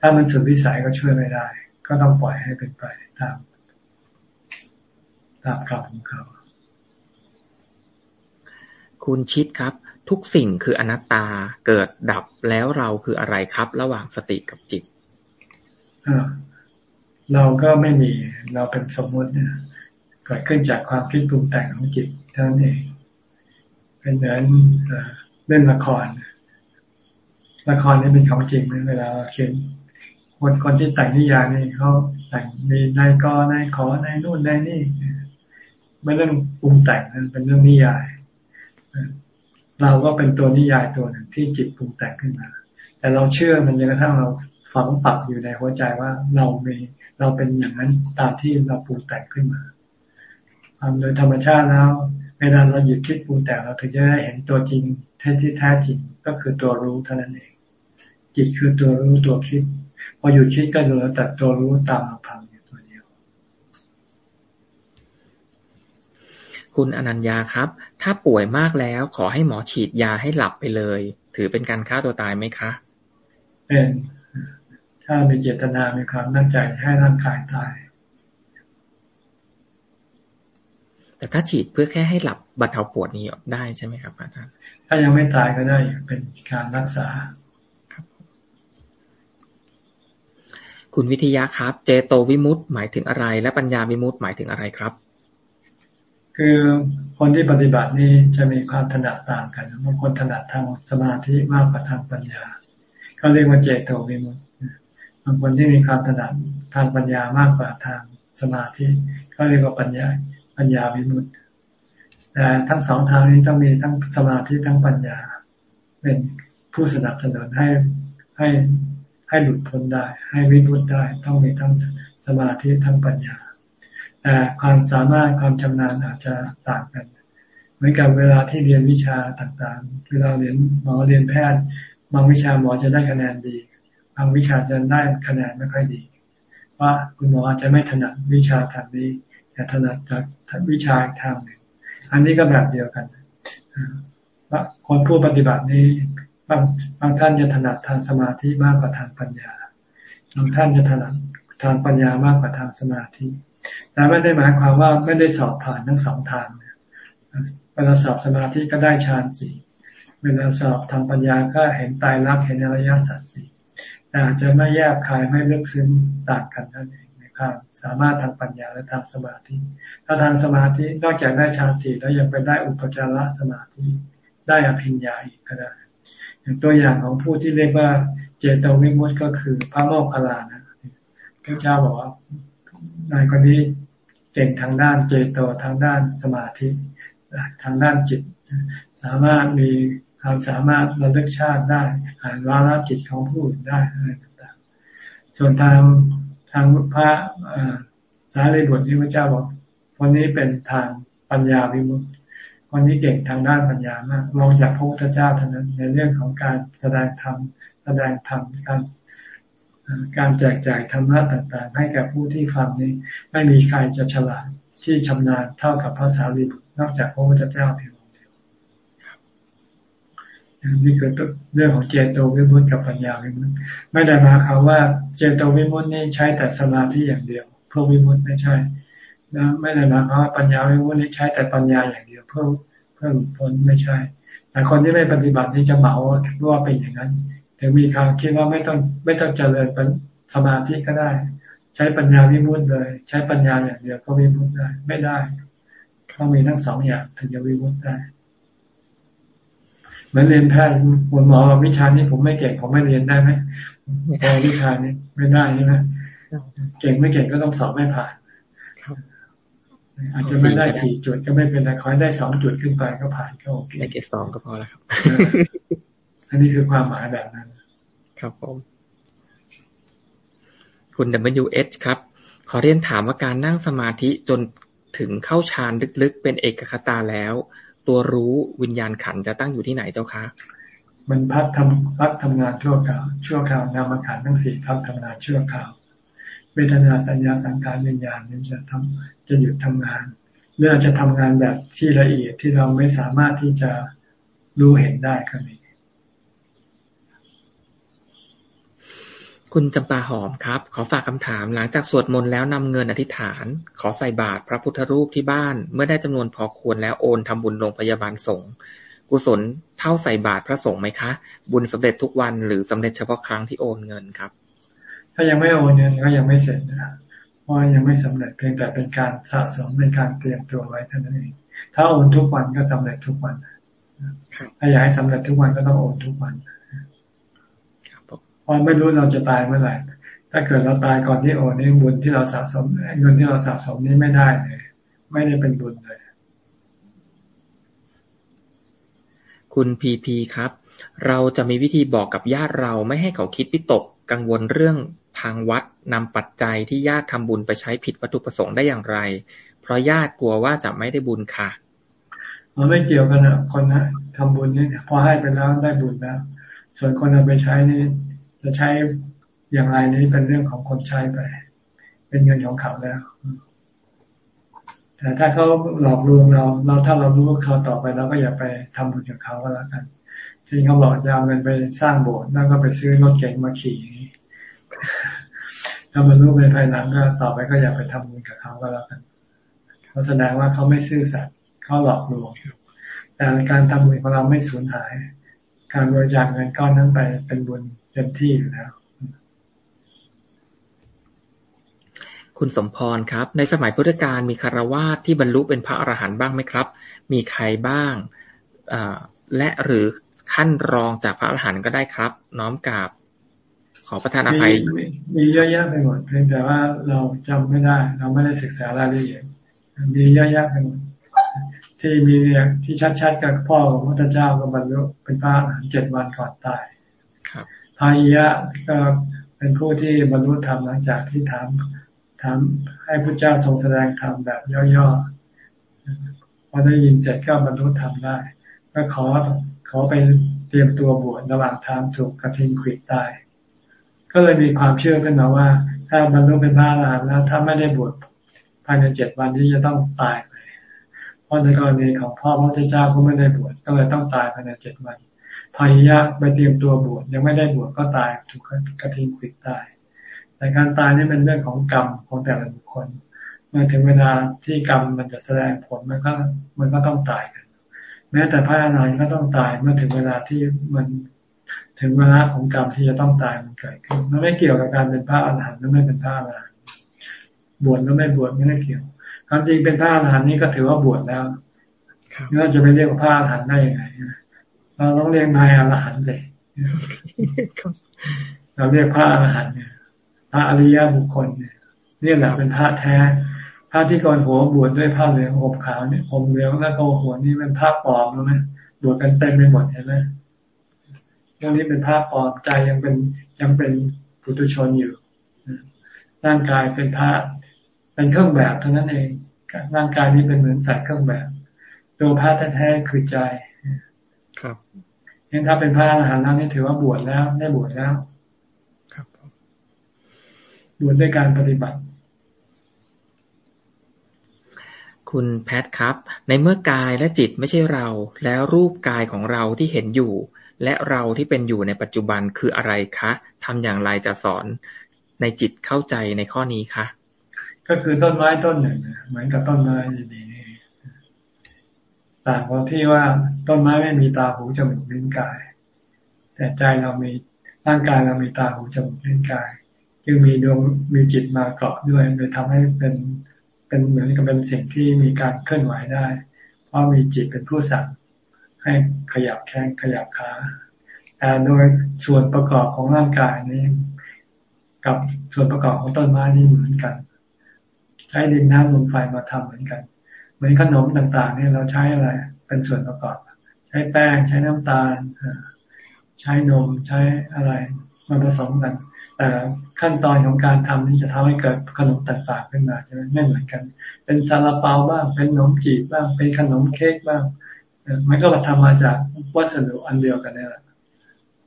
S2: ถ้ามันสุดวิสัยก็ช่วยไม่ได้ ก็ต้องปล่อยให้เป็นไปตามตามกรรมของเขา
S1: คุณชิดครับ ทุกสิ่งคืออนัตตาเกิดดับแล้วเราคืออะไรครับ ระหว่างสติกับจิต
S2: เราก็ไม่มีเราเป็นสมมติเนี่ยเกิดขึ้นจากความคิดปรุงแต่งของจิตเท่านั้นเอง เป็นเหมือนเล่นละคร ละครนี่เป็นของจริงเวลาเขียนคนคนที่แต่งนิยายนี่เขาแต่งมีนายกนายขอนายนู่นนายนี่ไม่เรื่องปรุงแต่งนั่นเป็นเรื่องนิยาย เราก็เป็นตัวนิยายตัวหนึ่งที่จิตปรุงแต่งขึ้นมา แต่เราเชื่อมันจนกระทั่งเราฝังปักอยู่ในหัวใจว่าเรามีเราเป็นอย่างนั้นตามที่เราปรุงแต่งขึ้นมาทำโดยธรรมชาติแล้วเวลาเราหยุดคิดปรุงแต่งเราถึงจะได้เห็นตัวจริงแท้ที่แท้จริงก็คือตัวรู้เท่านั้นเอง จิตคือตัวรู้ตัวคิด พอหยุดคิดก็เหลือแต่ตัวรู้ตามลำพังอยู่ตัวเดียว
S1: คุณอนัญญาครับ ถ้าป่วยมากแล้วขอให้หมอฉีดยาให้หลับไปเลย ถือเป็นการฆ่าตัวตายไหมคะ
S2: เป็น ถ้ามีเจตนามีความตั้งใจให้ร่างกายตาย
S1: แต่ถ้าฉีดเพื่อแค่ให้หลับบรรเทาปวดนี้ได้ใช่ไหมครับอาจารย์
S2: ถ้ายังไม่ตายก็ได้เป็นการรักษาครับ
S1: คุณวิทยาครับ เจโตวิมุตต์หมายถึงอะไร และปัญญาวิมุตต์หมายถึงอะไรครับ
S2: คือคนที่ปฏิบัตินี้จะมีความถนัดต่างกันบางคนถนัดทางสมาธิมากกว่าทางปัญญาเขาเรียกว่าเจโตวิมุตต์บางคนที่มีความถนัดทางปัญญามากกว่าทางสมาธิเขาเรียกว่าปัญญาปัญญาวิมุตติแต่ทั้งสองทางนี้ต้องมีทั้งสมาธิทั้งปัญญา เป็นผู้สนับสนุนให้ให้ ให้หลุดพ้นได้ ให้วิมุตได้ ต้องมีทั้งสมาธิทั้งปัญญา แต่ความสามารถความชำนาญอาจจะต่างกันเหมือนกับเวลาที่เรียนวิชาต่างๆ เวลาเรียนหมอเรียนแพทย์ บางวิชาหมอจะได้คะแนนดี บางวิชาจะได้คะแนนไม่ค่อยดี ว่าคุณหมออาจจะไม่ถนัดวิชาทางนี้แต่ถนัดจากวิชาทางหนึ่งอันนี้ก็แบบเดียวกันว่าคนผู้ปฏิบัตินี้ บางบางท่านจะถนัดทางสมาธิมากกว่าทางปัญญาบางท่านจะถนัดทางปัญญามากกว่าทางสมาธิ แต่ไม่ได้หมายความว่าไม่ได้สอบผ่านทั้งสองทางเวลาสอบสมาธิก็ได้ฌานสี่เวลาสอบทางปัญญาก็เห็นตายรักเห็นอริยสัจสี่แต่อาจจะไม่แยกคายไม่ลึกซึ้งต่างกันนั่นเองนะครับสามารถทางปัญญาและทางสมาธิ ถ้าทางสมาธินอกจากได้ฌานสี่แล้วยังไปได้อุปจารสมาธิ ได้อภิญญาอีกก็ได้ อย่างตัวอย่างของผู้ที่เรียกว่าเจโตวิมุตต์ก็คือพระโมคคัลลานะพระเจ้าบอกว่านายคนนี้เก่งทางด้านเจโตทางด้านสมาธิ ทางด้านจิต สามารถมีความสามารถระลึกชาติได้อ่านวาระจิตของผู้อื่นได้อะไรต่างๆส่วนทางทางพระสารีบุตรที่พระเจ้าบอกคนนี้เป็นทางปัญญาวิมุตติ คนนี้เก่งทางด้านปัญญามากลองจากพระพุทธเจ้าเท่านั้น ในเรื่องของการแสดงธรรมแสดงธรรมการการแจกจ่ายธรรมะต่าง ๆ ให้แกับผู้ที่ฟังนี้ ไม่มีใครจะฉลาดที่ชำนาญเท่ากับพระสารีบุตรนอกจากพระพุทธเจ้าเพียงเดียวนี่คือเรื่องของเจโตวิมุตติกับปัญญาวิมุตติไม่ได้มาคำว่าเจโตวิมุตตินี่ใช้แต่สมาธิอย่างเดียวพื่อวิมุตติไม่ใช่ นะไม่ได้มาคำว่าปัญญาวิมุตติใช้แต่ปัญญาอย่างเดียวเพื่อเพื่อหลุดพ้นไม่ใช่ แต่คนที่ไม่ปฏิบัตินี่จะเหมาว่าเป็นอย่างนั้นถึงมีคำคิดว่าไม่ต้องไม่ต้องเจริญเป็นสมาธิก็ได้ ใช้ปัญญาวิมุตติเลย ใช้ปัญญาอย่างเดียวก็วิมุตติได้ไม่ได้เขามีทั้งสองอย่างถึงจะวิมุตติได้เหมือนเรียนแพทย์คุณหมอวิชานี้ผมไม่เก่งผมไม่เรียนได้ไหมพอวิชานี้ไม่ได้ใช่ไหมเก่งไม่เก่งก็ต้องสอบไม่ผ่าน อาจจะไม่ได้สี่จุดก็ไม่เป็นไรขอให้ได้สองจุดขึ้นไปก็ผ่านก็โอเค
S1: ได้เกรดสองก็พอแล้วครับ
S2: อันนี้คือความหมายแบบนั้น
S1: ครับผม คุณ WH ครับ ขอเรียนถามว่าการนั่งสมาธิจนถึงเข้าฌานลึกๆ เป็นเอกคตาแล้ว ตัวรู้วิญญาณขันจะตั้งอยู่ที่ไหนเจ้าคะ
S2: มันพักทำพักทำงานชั่วคราวชั่วคราวนามขันทั้งสี่พักทำงานชั่วคราว เวทนาสัญญาสังขารวิญญาณนี่จะทำจะหยุดทำงานเรื่องจจะทำงานแบบที่ละเอียดที่เราไม่สามารถที่จะรู้เห็นได้ก็มี
S1: คุณจำปาหอมครับ ขอฝากคำถามหลังจากสวดมนต์แล้วนำเงินอธิษฐาน ขอใส่บาตรพระพุทธรูปที่บ้าน เมื่อได้จำนวนพอควรแล้วโอนทำบุญโรงพยาบาลสงฆ์กุศลเท่าใส่บาตรพระสงฆ์ไหมคะ บุญสำเร็จทุกวันหรือสำเร็จเฉพาะครั้งที่โอนเงินครับ
S2: ถ้ายังไม่โอนเงินก็ยังไม่เสร็จนะเพราะยังไม่สำเร็จเพียงแต่เป็นการสะสมเป็นการเตรียมตัวไว้เท่านั้นเองถ้าโอนทุกวันก็สำเร็จทุกวันถ้าอยากให้สำเร็จทุกวันก็ต้องโอนทุกวันเพราะไม่รู้เราจะตายเมื่อไหร่ถ้าเกิดเราตายก่อนที่โอนนี่บุญที่เราสะสมเงินที่เราสะสมนี่ไม่ได้เลยไม่ได้เป็นบุญเลย
S1: คุณพีพีครับ เราจะมีวิธีบอกกับญาติเราไม่ให้เขาคิดวิตกกังวลเรื่อง ทางวัดนำปัจจัยที่ญาติทำบุญไปใช้ผิดวัตถุประสงค์ได้อย่างไร เพราะญาติกลัวว่าจะไม่ได้บุญค่ะ
S2: มันไม่เกี่ยวกันนะคนนะทำบุญนี่พอให้ไปแล้วได้บุญแล้ว ส่วนคนเอาไปใช้นี่จะใช้อย่างไรนี้เป็นเรื่องของคนใช้ไป เป็นเงินของเขาแล้ว แต่ถ้าเขาหลอกลวงเรา เราถ้าเรารู้เขาต่อไปเราก็อย่าไปทำบุญกับเขาก็แล้วกันที่เขาหลอกยาวเงินไปสร้างโบสถ์แล้วก็ไปซื้อรถเก๋งมาขี่ ถ้ามันรู้ในภายหลังก็ต่อไปก็อย่าไปทำบุญกับเขาก็แล้วกันเขาแสดงว่าเขาไม่ซื่อสัตย์เขาหลอกลวงแต่การทำบุญของเราไม่สูญหาย การบริจาคเงินก้อนนั้นไปเป็นบุญเต็มที่อยู่แล้ว
S1: คุณสมพรครับ ในสมัยพุทธกาลมีคารวาสที่บรรลุเป็นพระอรหันต์บ้างไหมครับ มีใครบ้างและหรือขั้นรองจากพระอรหันต์ก็ได้ครับ น้อมกราบ อประทานอภัย
S2: มีเยอะแยะไปหมดเพียงแต่ว่าเราจำไม่ได้ เราไม่ได้ศึกษารายละเอียดมีเยอะแยะไปหมดที่มีเนี่ยที่ชัดๆกับพ่อของพระเจ้าก็บรรลุเป็นพระอรหันต์เจ็ดวันก่อนตายพายิยะก็เป็นผู้ที่บรรลุธรรมหลังจากที่ถามถามให้พระเจ้าทรงแสดงธรรมแบบย่อๆพอได้ยินเสร็จก็บรรลุธรรมได้ก็ขอขอไปเตรียมตัวบวชระหว่างทางถูกกระทิงขิดตาย ก็เลยมีความเชื่อขึ้นมาว่า ถ้าบรรลุเป็นพระอรหันต์แล้วถ้าไม่ได้บวชภายในเจ็ดวันที่จะต้องตายไปเพราะในกรณีของพ่อพระเจ้าก็ไม่ได้บวชก็เลยต้องตายภายในเจ็ดวันพายยะไปเตรียมตัวบวชยังไม่ได้บวชก็ตายถูกกระทิงขิดตายแต่การตายนี่เป็นเรื่องของกรรมของแต่ละบุคคลเมื่อถึงเวลาที่กรรมมันจะแสดงผลมันก็มันก็ต้องตายกัน แม้แต่พระอนาคตก็ต้องตายเมื่อถึงเวลาที่มัน ถึงเวลาของกรรมที่จะต้องตายมันเกิดขึ้นมันไม่เกี่ยวกับการเป็นพระอรหันต์หรือไม่เป็นพระอรหันต์บวชหรือไม่บวชไม่ได้เกี่ยวความจริงเป็นพระอรหันต์นี่ก็ถือว่าบวชแล้วเราจะไปเรียกว่าพระอรหันต์ได้ยังไงเราต้องเรียกนายอรหันต์เลยเราเรียกพระอรหันต์เนี่ยพระอริยบุคคลเนี่ยนี่แหละเป็นพระแท้พระที่ก่อนหัวบวชด้วยผ้าเหลืองห่มขาวเนี่ยห่มเหลืองแล้วก็หัวนี่เป็นผ้าปลอมรู้ไหมบวชกันเต็มไปหมดเห็นไหม เรื่องนี้เป็นผ้าปลอมใจยังเป็นยังเป็นปุถุชนอยู่ร่างกายเป็นผ้าเป็นเครื่องแบบเท่านั้นเองร่างกายนี้เป็นเหมือนใส่เครื่องแบบตัวพระแท้ๆคือใจ
S1: ครับ
S2: งั้นถ้าเป็นพระอรหันต์แล้วนี่ถือว่าบวชแล้วได้บวชแล้ว
S1: ครับ
S2: บวชด้วยการปฏิบัติ
S1: คุณแพทครับ ในเมื่อกายและจิตไม่ใช่เรา แล้วรูปกายของเราที่เห็นอยู่ และเราที่เป็นอยู่ในปัจจุบันคืออะไรคะ ทำอย่างไรจะสอนในจิตเข้าใจในข้อนี้คะ
S2: ก็คือต้นไม้ต้นหนึ่งเหมือนกับต้นไม้ดีต่างกันที่ว่าต้นไม้ไม่มีตาหูจมูกลิ้นกาย แต่ใจเรามีร่างกายเรามีตาหูจมูกลิ้นกาย จึงมีดวงมีจิตมาเกาะด้วยเลยทำให้เป็นเป็นเหมือนกับเป็นสิ่งที่มีการเคลื่อนไหวได้ เพราะมีจิตเป็นผู้สั่ง ให้ขยับแข้งขยับขาแต่โดยส่วนประกอบของร่างกายนี้กับส่วนประกอบของต้นไม้นี่เหมือนกัน ใช้ดินน้ำลมไฟมาทำเหมือนกัน เหมือนขนมต่างๆ เนี่ยเราใช้อะไร เป็นส่วนประกอบ ใช้แป้งใช้น้ำตาลใช้นมใช้อะไรมาผสมกัน แต่ขั้นตอนของการทำนี่จะทำให้เกิดขนมต่างๆขึ้นมาใช่ไหมไม่เหมือนกัน เป็นซาลาเปาบ้างเป็นขนมจีบบ้างเป็นขนมเค้กบ้าง มันก็ทำมาจากวัสดุอันเดียวกันนี่แหละ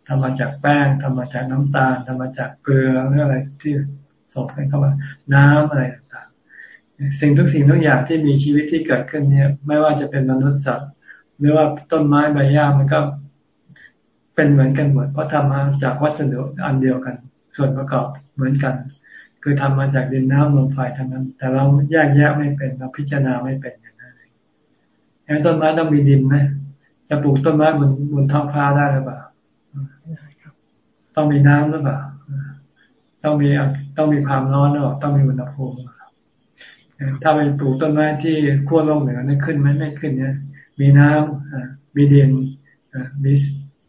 S2: ทำมาจากแป้งทำมาจากน้ำตาลทำมาจากเกลือหรืออะไรที่ศพให้เข้ามา น้ำอะไรต่างๆสิ่งทุกสิ่งทุกอย่างที่มีชีวิตที่เกิดขึ้นเนี่ย ไม่ว่าจะเป็นมนุษย์สัตว์หรือว่าต้นไม้ใบหญ้ามันก็เป็นเหมือนกันหมดเพราะทำมาจากวัสดุอันเดียวกัน ส่วนประกอบเหมือนกัน คือทำมาจากดินน้ำลมไฟทั้งนั้น แต่เราแยกแยะไม่เป็นเราพิจารณาไม่เป็น อย่างต้นไม้ต้องมีดินไหมจะปลูกต้นไม้บนบนท้องฟ้าได้หรือเปล่าต้องมีน้ำหรือเปล่าต้องมีต้องมีความร้อนหรือเปล่าต้องมีอุณหภูมิถ้าไปปลูกต้นไม้ที่ขั้วโลกเหนือนี่ขึ้นไหมไม่ขึ้นเนี่ยมีน้ำมีดินมี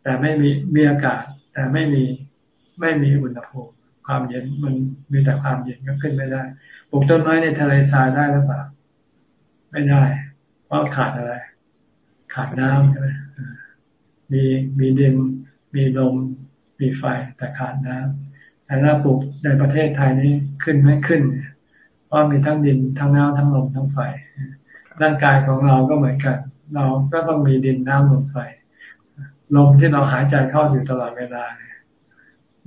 S2: แต่ไม่มีมีอากาศ แต่ไม่มีไม่มีอุณหภูมิความเย็นมันมีแต่ความเย็นก็ขึ้นไม่ได้ปลูกต้นไม้ในทะเลทรายได้หรือเปล่าไม่ได้ เพราะขาดอะไร ขาดน้ำใช่ไหมมีมีดินมีลมมีไฟแต่ขาดน้ำแต่ถ้าปลูกในประเทศไทยนี้ขึ้นไม่ขึ้นเพราะมีทั้งดินทั้งน้ำทั้งลมทั้งไฟร่างกายของเราก็เหมือนกัน เราก็ต้องมีดินน้ำลมไฟลมที่เราหายใจเข้าอยู่ตลอดเวลา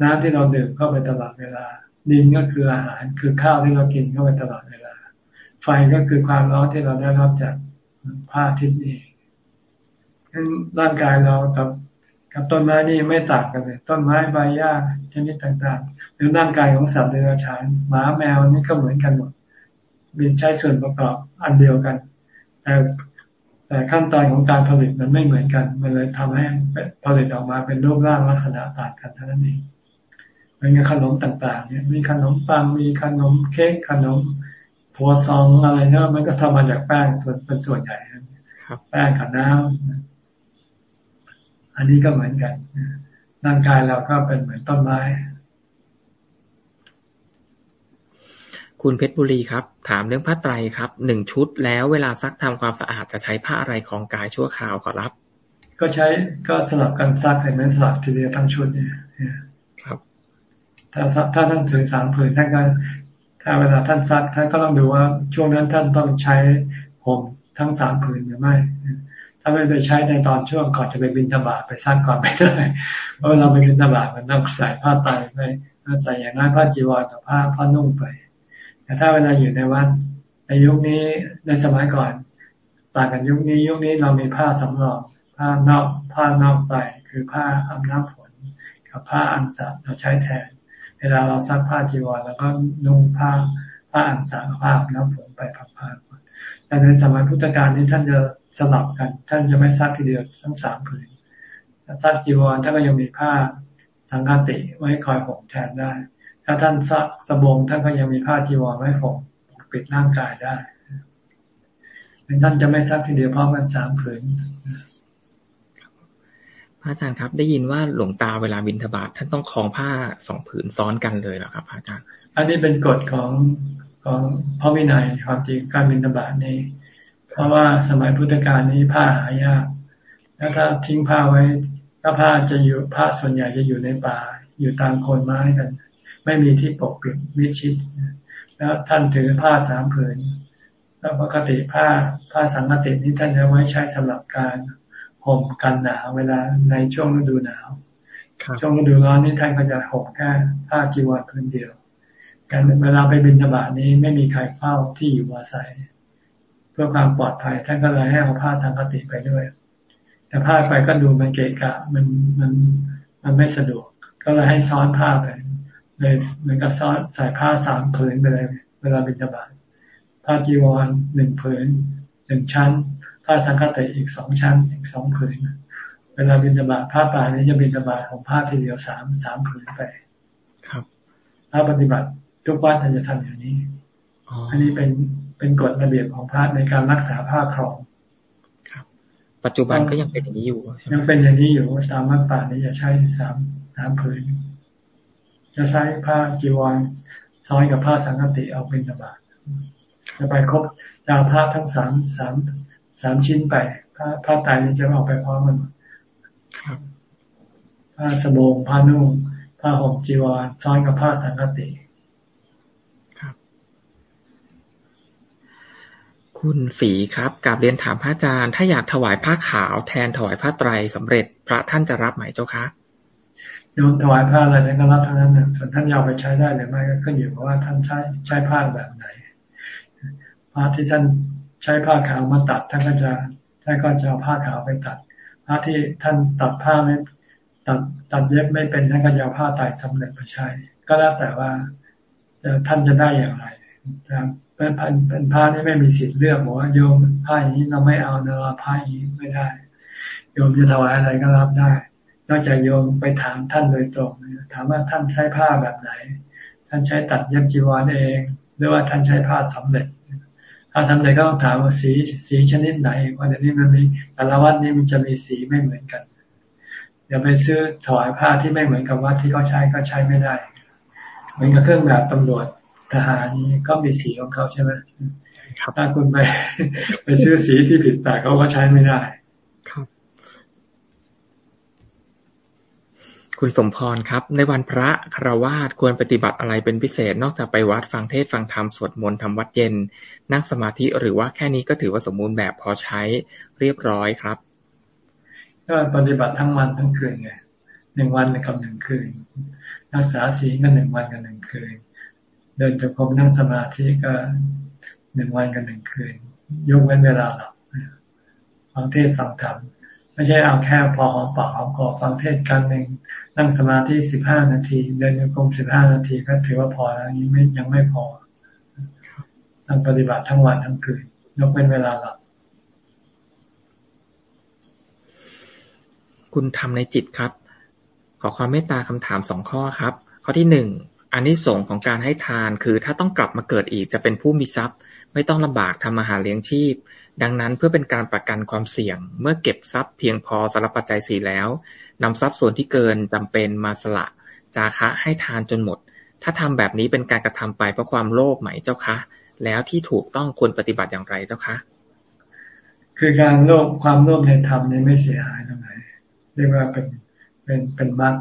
S2: น้ำที่เราดื่มเข้าไปตลอดเวลา ดินก็คืออาหารคือข้าวที่เรากินเข้าไปตลอดเวลา ไฟก็คือความร้อนที่เราได้รับจาก พระอาทิตย์นี่ร่างกายเรากับกับต้นไม้นี่ไม่ต่างกันเลย ต้นไม้ใบหญ้าชนิดต่างๆ หรือร่างกายของสัตว์เดรัจฉานหมาแมวนี่ก็เหมือนกันหมดมีใช้ส่วนประกอบอันเดียวกัน แต่แต่ขั้นตอนของการผลิตมันไม่เหมือนกัน มันเลยทำให้ผลิตออกมาเป็นรูปร่างลักษณะต่างกันเท่านั้นเองเป็นขนมต่างๆ เนี่ย มีขนมปัง มีขนมเค้ก ขนม ทัวซองอะไรเนี่ยมันก็ทำมาจากแป้งส่วนเป็นส่วนใหญ่ครับแป้งกับน้ำอันนี้ก็เหมือนกันร่างกายเราก็เป็นเหมือนต้นไม้
S1: คุณเพชรบุรีครับ ถามเรื่องผ้าไตรครับหนึ่งชุดแล้วเวลาซักทำความสะอาดจะใช้ผ้าอะไรของกายชั่วคราวขอรับ
S2: ก็ใช้ก็สลับกันซักเห็นไหมสลับทีเดียวทั้งชุดเนี่ย
S1: ครับ
S2: ถ้าถ้าท่านถือสามผืนท่านก็ ถ้าเวลาท่านซักท่านก็ต้องดูว่าช่วงนั้นท่านต้องใช้ห่มทั้งสามผืนหรือไม่ ถ้าไม่ไปใช้ในตอนช่วงก่อนจะไปบินธบาตไปซักก่อนไม่ได้เพราะเราไปบินธบาตมันต้องใส่ผ้าไตรไปใส่อย่างน้อยผ้าจีวรกับผ้าผ้านุ่งไป แต่ถ้าเวลาอยู่ในวัดในยุคนี้ในสมัยก่อน ต่างกันยุคนี้ยุคนี้เรามีผ้าสำรองผ้านอกผ้านอกไปคือผ้าอาบน้ำฝนกับผ้าอันสะเราใช้แทน เวลาเราซักผ้าจีวรแล้วก็นุ่งผ้าผ้าอันสะผ้าอาบน้ำฝนไปผ่านๆแต่ในสมัยพุทธกาลนี้ท่านจะสลับกัน ท่านจะไม่ซักทีเดียวทั้งสามผืนซักจีวรท่านก็ยังมีผ้าสังฆติไว้คอยห่มแทนได้ ถ้าท่านซักสบงท่านก็ยังมีผ้าจีวรไว้ผมปิดร่างกายได้เป็นท่านจะไม่ซักทีเดียวพร้อมกันสามผืน
S1: ระอาจารย์ครับ ได้ยินว่าหลวงตาเวลาบินทบาทท่านต้องคล้องผ้าสองผืนซ้อนกันเลยเหรอครับพระอาจารย์
S2: อันนี้เป็นกฎของของพระวินัยความจริงการบินทบาทนี้ เพราะว่าสมัยพุทธกาลนี้ผ้าหายากแล้วถ้าทิ้งผ้าไว้ถ้าผ้าจะอยู่ผ้าส่วนใหญ่จะอยู่ในป่า อยู่ตามโคนไม้กัน ไม่มีที่ปกปิดมิดชิด แล้วท่านถือผ้าสามผืนแล้วปกติผ้าผ้าสังกตินี้ท่านจะไว้ใช้สำหรับการ ห่มกันหนาวเวลาในช่วงฤดูหนาวช่วงฤดูร้อนนี้ท่านก็จะห่มแค่ผ้าจีวรพื้นเดียวการเวลาไปบินธบาตนี้ไม่มีใครเฝ้าที่อยู่อาศัย เพื่อความปลอดภัยท่านก็เลยให้เอาผ้าสังกติไปด้วย แต่ผ้าไปก็ดูมันเกะกะมันมันมันไม่สะดวก ก็เลยให้ซ้อนผ้าไปเลยเหมือนกับซ้อนใส่ผ้าสามผืนไปเลย เวลาบิณฑบาตผ้าจีวรหนึ่งผืนหนึ่งชั้น ผ้าสังฆติอีกสองชั้นอีกสองผืนเวลาบิณฑบาตผ้าป่านี้จะบิณฑบาตของผ้าทีเดียวสามสามผืนไป
S1: ครับ
S2: ถ้าปฏิบัติทุกวัดท่านจะทำอย่างนี้อันนี้เป็นเป็นกฎระเบียบของพระในการรักษาผ้าครอง
S1: ครับ ปัจจุบันก็ยังเป็นอย่างนี้อยู่
S2: ยังเป็นอย่างนี้อยู่ตามวัดป่านี้จะใช้สามสามผืนจะใช้ผ้าจีวรซ้อนกับผ้าสังกติเอาเป็นบาตจะไปครบจะเอาผ้าทั้งสามสาม สามชิ้นไปผ้าผ้าตายนี้จะเอาไปพร้อมกันผ้าสบงผ้านุ่งผ้าห่มจีวรซ้อนกับผ้าสังกติ
S1: คุณสีครับกาบเรียนถามพระอาจารย์ ถ้าอยากถวายผ้าขาวแทนถวายผ้าไตรสำเร็จ พระท่านจะรับไหมเจ้าคะ
S2: โยมถวายผ้าอะไรท่านก็รับทั้งนั้นส่วนท่านยาวไปใช้ได้หรือไม่ก็ขึ้นอยู่กับว่าท่านใช้ใช้ผ้าแบบไหนผ้าที่ท่าน ใช้ผ้าขาวมาตัดท่านก็จะท่านก็จะเอาผ้าขาวไปตัดผ้าที่ท่านตัดผ้าไม่ตัดตัดเย็บไม่เป็นท่านก็จะเอาผ้าตายสำเร็จไปใช้ ก็แล้วแต่ว่าท่านจะได้อย่างไรเป็นเป็นผ้าที่ไม่มีสิทธิ์เลือกบอกว่าโยมผ้าอย่างนี้เราไม่เอาเราผ้าอย่างนี้ไม่ได้ โยมจะถวายอะไรก็รับได้ นอกจากโยมไปถามท่านโดยตรงถามว่าท่านใช้ผ้าแบบไหน ท่านใช้ตัดเย็บจีวรเอง หรือว่าท่านใช้ผ้าสำเร็จ ถ้าทำเร็จก็ต้องถามว่าสีสีชนิดไหนว่าเดี๋ยวนี้มันมีแต่ละวัดนี้มันจะมีสีไม่เหมือนกันอย่าไปซื้อถวายผ้าที่ไม่เหมือนกับวัดที่เขาใช้ก็ใช้ไม่ได้ เหมือนกับเครื่องแบบตำรวจทหารนี้ก็มีสีของเขาใช่ไหมถ้าคุณไปไปซื้อสีที่ผิดแปลกเขาก็ใช้ไม่ได้
S1: ครับ คุณสมพรครับ ในวันพระคราวาสควรปฏิบัติอะไรเป็นพิเศษ นอกจากไปวัดฟังเทศฟังธรรมสวดมนต์ทำวัดเย็น นั่งสมาธิหรือว่าแค่นี้ก็ถือว่าสมบูรณ์แบบพอใช้เรียบร้อยครับ
S2: ก็ปฏิบัติทั้งวันทั้งคืนไงหนึ่งวันกับหนึ่งคืน รักษาศีลกันหนึ่งวันกับหนึ่งคืน เดินจงกรมนั่งสมาธิก็หนึ่งวันกับหนึ่งคืนยกเว้นเวลาหลับฟังเทศฟังธรรมไม่ใช่เอาแค่พอหอมปากหอมคอฟังเทศกันหนึ่งนั่งสมาธิสิบห้านาที เดินจงกรมสิบห้านาทีก็ถือว่าพอแล้วนี้ไม่ยังไม่พอ ต้งปฏิบัติทั้งวันทั้งคืนยกเว้นเวลาหลับ
S1: คุณทำในจิตครับ ขอความเมตตาคำถามสองข้อครับ ข้อที่หนึ่งอันนี้ส่งของการให้ทานคือถ้าต้องกลับมาเกิดอีกจะเป็นผู้มีทรัพย์ ไม่ต้องลำบากทำมาหาเลี้ยงชีพ ดังนั้นเพื่อเป็นการประกันความเสี่ยง เมื่อเก็บทรัพย์เพียงพอสำหรับปัจจัยสี่แล้วนำทรัพย์ส่วนที่เกินจำเป็นมาสละ จาคะให้ทานจนหมด ถ้าทำแบบนี้เป็นการกระทำไปเพราะความโลภไหมเจ้าคะ แล้วที่ถูกต้องควรปฏิบัติอย่างไรเจ้าคะ
S2: คือการโลภความโลภในธรรมนี้ไม่เสียหายตรงไหนเรียกว่าเป็นเป็นเป็นมรรค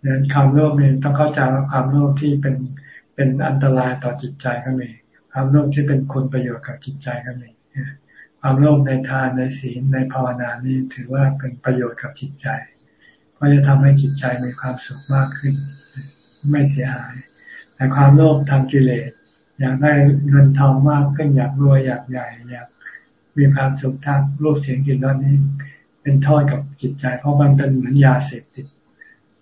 S2: ดังนั้นความโลภนี่ต้องเข้าใจว่าความโลภที่เป็นเป็นอันตรายต่อจิตใจก็มีความโลภที่เป็นคุณประโยชน์กับจิตใจก็มีความโลภในทานในศีลในภาวนานี่ถือว่าเป็นประโยชน์กับจิตใจก็จะทำให้จิตใจมีความสุขมากขึ้น ไม่เสียหาย แต่ความโลภทางกิเลสอยากได้เงินทองมากขึ้นอยากรวยอยากใหญ่ อยากมีความสุขทางรูปเสียงกลิ่นรสนี้ เป็นโทษกับจิตใจ เพราะมันเป็นเหมือนยาเสพติด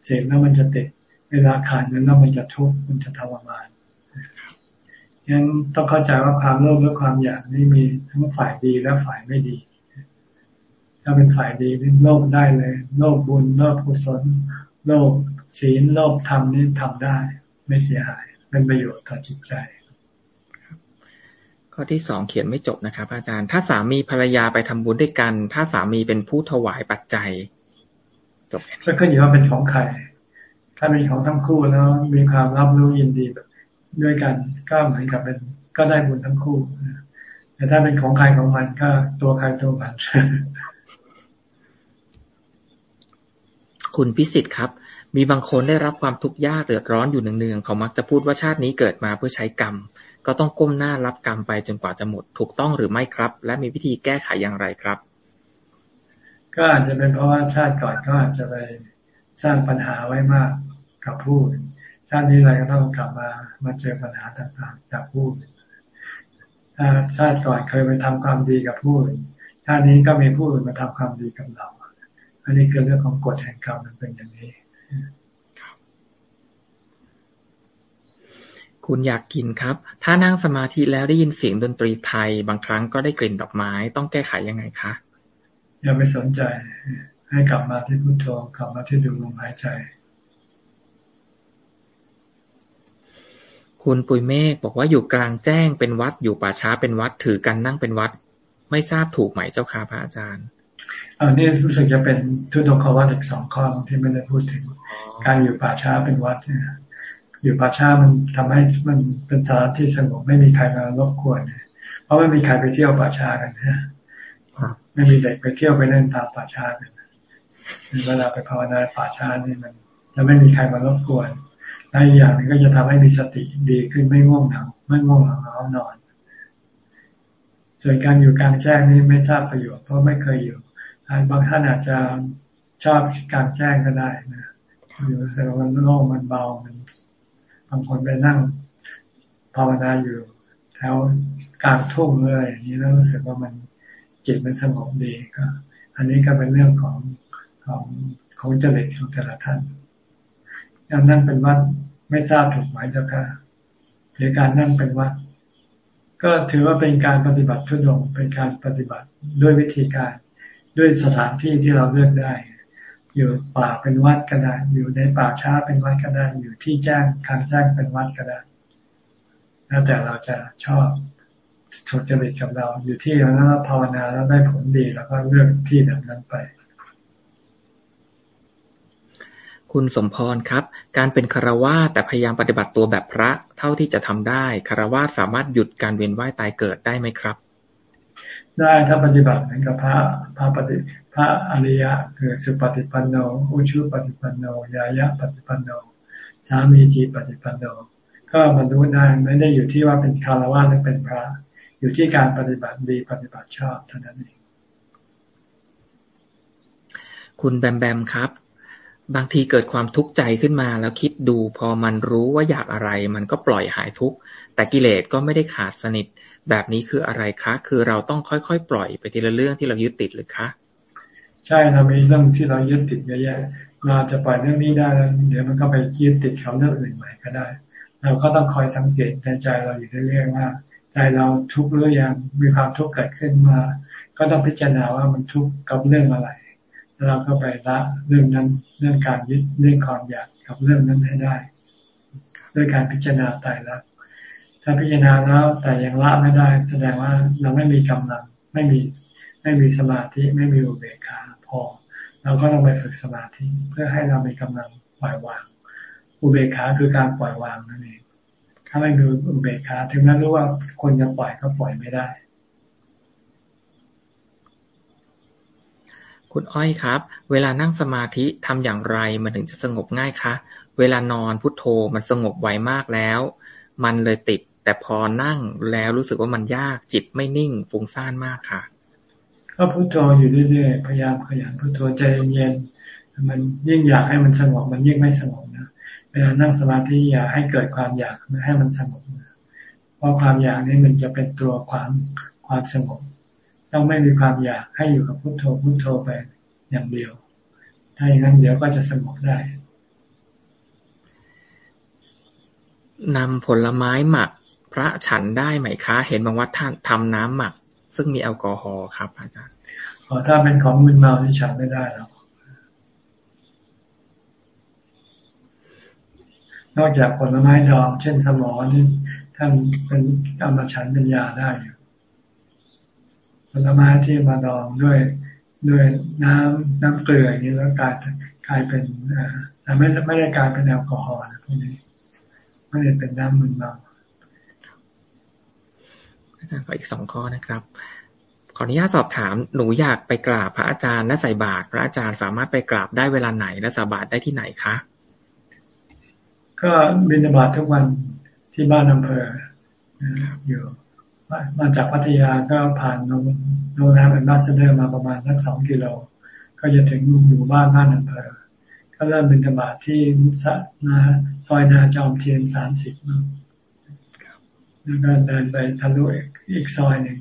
S2: เสพแล้วมันจะติดเวลาขาดเงินแล้วมันจะทุกข์มันจะทรมานยังต้องเข้าใจว่าความโลภและความอยากนี่มีทั้งฝ่ายดีและฝ่ายไม่ดี ถ้าเป็นฝ่ายดีนี่โลภได้เลย โลภบุญโลภกุศลโลภศีลโลภธรรมนี่ทำได้ ไม่เสียหายเป็นประโยชน์ต่อจิตใจ
S1: ข้อที่สองเขียนไม่จบนะครับ อาจารย์ ถ้าสามีภรรยาไปทำบุญด้วยกัน ถ้าสามีเป็นผู้ถวายปัจจัย
S2: จบก็ขึ้นอยู่ว่าเป็นของใคร ถ้าเป็นของทั้งคู่แล้วมีความรับรู้ยินดีด้วยกันก็เหมือนกับเป็นก็ได้บุญทั้งคู่แต่ถ้าเป็นของใครของมันก็ตัวใครตัวมัน
S1: คุณพิสิทธิ์ครับ มีบางคนได้รับความทุกข์ยากเดือดร้อนอยู่เนืองๆเขามักจะพูดว่าชาตินี้เกิดมาเพื่อใช้กรรม ก็ต้องก้มหน้ารับกรรมไปจนกว่าจะหมดถูกต้องหรือไม่ครับ และมีวิธีแก้ไขอย่างไรครับ
S2: ก็อาจจะเป็นเพราะว่าชาติก่อนก็อาจจะไปสร้างปัญหาไว้มากกับผู้ชาตินี้อะไรก็ต้องกลับมามาเจอปัญหาต่างๆจากผู้ถ้าชาติก่อนเคยไปทำความดีกับผู้ชาตินี้ก็มีผู้อื่นมาทำความดีกับเรา อันนี้คือเรื่องของกฎแห่งกรรมมันเป็นอย่างนี้
S1: คุณอยากกินครับ ถ้านั่งสมาธิแล้วได้ยินเสียงดนตรีไทย บางครั้งก็ได้กลิ่นดอกไม้ ต้องแก้ไขยังไงคะ
S2: อย่าไปสนใจ ให้กลับมาที่พุโทโธกลับมาที่ดูลมหายใจ
S1: คุณปุยเมฆบอกว่าอยู่กลางแจ้งเป็นวัดอยู่ป่าช้าเป็นวัดถือกันนั่งเป็นวัด ไม่ทราบถูกไหมเจ้าค่ะพระอาจารย์
S2: อันนี้รู้สึกจะเป็นทุดงควัตอีกสองข้อที่ไม่ได้พูดถึง การอยู่ป่าช้าเป็นวัดเนี่ยอยู่ป่าช้ามันทำให้มันเป็นสถานที่สงบไม่มีใครมารบกวนเพราะไม่มีใครไปเที่ยวป่าช้ากันนะไม่มีเด็กไปเที่ยวไปเล่นตามป่าช้ากันเวลาไปภาวนาป่าช้านี่มันจะไม่มีใครมารบกวนและอีกอย่างนึงก็จะทำให้มีสติดีขึ้นไม่ง่วงเหงาไม่ง่วงเหงานอน ส่วนการอยู่กลางแจ้งนี่ไม่ทราบประโยชน์เพราะไม่เคยอยู่ บางท่านอาจจะชอบการแจ้งก็ได้นะอยู่แต่วันโล่งมันเบามันบางคนไปนั่งภาวนาอยู่ แถวกลางทุ่งเลยอย่างนี้แล้วรู้สึกว่ามันจิตมันสงบดีก็อันนี้ก็เป็นเรื่องของของของจริตของแต่ละท่านการนั่งเป็นวัดไม่ทราบถูกไหมเจ้าค่ะหรือการนั่งเป็นวัด ก็ถือว่าเป็นการปฏิบัติทุดงเป็นการปฏิบัติด้วยวิธีการ ด้วยสถานที่ที่เราเลือกได้ อยู่ป่าเป็นวัดก็ได้ อยู่ในป่าช้าเป็นวัดก็ได้ อยู่ที่แจ้งกางแจ้งเป็นวัดก็ได้แล้วแต่เราจะชอบถูกจริตกับเราอยู่ที่แล้วภาวนาแล้วได้ผลดีแล้วก็เลือกที่แบบนั้นไป
S1: คุณสมพรครับ การเป็นคารวาแต่พยายามปฏิบัติตัวแบบพระเท่าที่จะทำได้คารวาสามารถหยุดการเวียนว่ายตายเกิดได้ไหมครับ
S2: ได้ถ้าปฏิบัติเหมือนกับพระพระปฏิพระอริยะ คือสุปฏิปันโน อุชุปฏิปันโนยายะปฏิปันโนสามีจีปฏิปันโน ก็บรรลุได้ไม่ได้อยู่ที่ว่าเป็นคารวะหรือเป็นพระ อยู่ที่การปฏิบัติดีปฏิบัติชอบเท่านั้นเอง
S1: คุณแบมแบมครับ บางทีเกิดความทุกข์ใจขึ้นมาแล้วคิดดูพอมันรู้ว่าอยากอะไร มันก็ปล่อยหายทุกข์แต่กิเลสก็ไม่ได้ขาดสนิท แบบนี้คืออะไรคะ คือเราต้องค่อยๆ ปล่อยไปทีละเรื่องที่เรายึดติดหรือคะ
S2: ใช่เรามีเรื่องที่เรายึดติดเยอะแยะเราจะปล่อยเรื่องนี้ได้แล้วเดี๋ยวมันก็ไปยึดติดเขาเรื่องอื่นใหม่ก็ได้ เราก็ต้องคอยสังเกตในใจเราอยู่เรื่อยๆว่า ใจเราทุกข์หรือยังมีความทุกข์เกิดขึ้นมา ก็ต้องพิจารณาว่ามันทุกข์กับเรื่องอะไรแล้วเราก็ไปละเรื่องนั้นเรื่องการยึดเรื่องความอยากกับเรื่องนั้นให้ได้ ด้วยการพิจารณาตายละ ถ้าพิจารณาแล้วแต่ยังละไม่ได้ แสดงว่าเราไม่มีกำลังไม่มีไม่มีสมาธิไม่มีอุเบกขาพอ เราก็ต้องไปฝึกสมาธิเพื่อให้เรามีกำลังปล่อยวาง อุเบกขาคือการปล่อยวางนั่นเองถ้าไม่มีอุเบกขาถึงแม้รู้ว่าคนจะปล่อยก็ปล่อยไม่ได้
S1: คุณอ้อยครับ เวลานั่งสมาธิทำอย่างไรมันถึงจะสงบง่ายคะ เวลานอนพุทโธมันสงบไวมากแล้ว มันเลยติด แต่พอนั่งแล้วรู้สึกว่ามันยากจิตไม่นิ่งฟุ้งซ่านมากค่ะ
S2: ก็พุทโธอยู่เรื่อยๆพยายามขยันพุทโธใจเย็นๆมันยิ่งอยากให้มันสงบมันยิ่งไม่สงบนะเวลานั่งสมาธิอย่าให้เกิดความอยากให้มันสงบเพราะความอยากนี่มันจะเป็นตัวความความสงบต้องไม่มีความอยากให้อยู่กับพุโทโธพุโทโธไปอย่างเดียว ถ้าอย่างนั้นเดี๋ยวก็จะสงบได้
S1: นำผลไม้หมัก พระฉันได้ไหมคะ เห็นบางวัดท่านทำน้ำหมัก ซึ่งมีแอลกอฮอล์ครับ อาจารย์
S2: อ๋อถ้าเป็นของมึนเมาที่ฉันไม่ได้แล้วนอกจากผลไม้ดองเช่นสมอนี่ท่านเป็นกรรมฉันเป็นยาได้อยู่ผลไม้ที่มาดองด้วยด้วยน้ำน้ำเกลืออย่างนี้แล้วกลายกลายเป็นอ่าไม่ไม่ได้กลายเป็นแอลกอฮอล์นะพวกนี้ไม่ได้เป็นน้ำมึนเมา
S1: อาจารย์ขออีกสองข้อนะครับ ขออนุญาตสอบถามหนูอยากไปกราบพระอาจารย์และใส่บาตรพระอาจารย์สามารถไปกราบได้เวลาไหนและสาบาตรได้ที่ไหนคะ
S2: ก็บินบาตทุกวันที่บ้านอำเภออยู่มาจากพัทยาก็ผ่านโรงแรม Ambassador มาประมาณสักสองกิโลก็จะถึงหมู่บ้านบ้านอำเภอก็เริ่มบิณฑบาตที่หน้าซอยนาจอมเทียนสามสิบ แล้วก็เดินไปทะลุอีกซอยหนึ่ง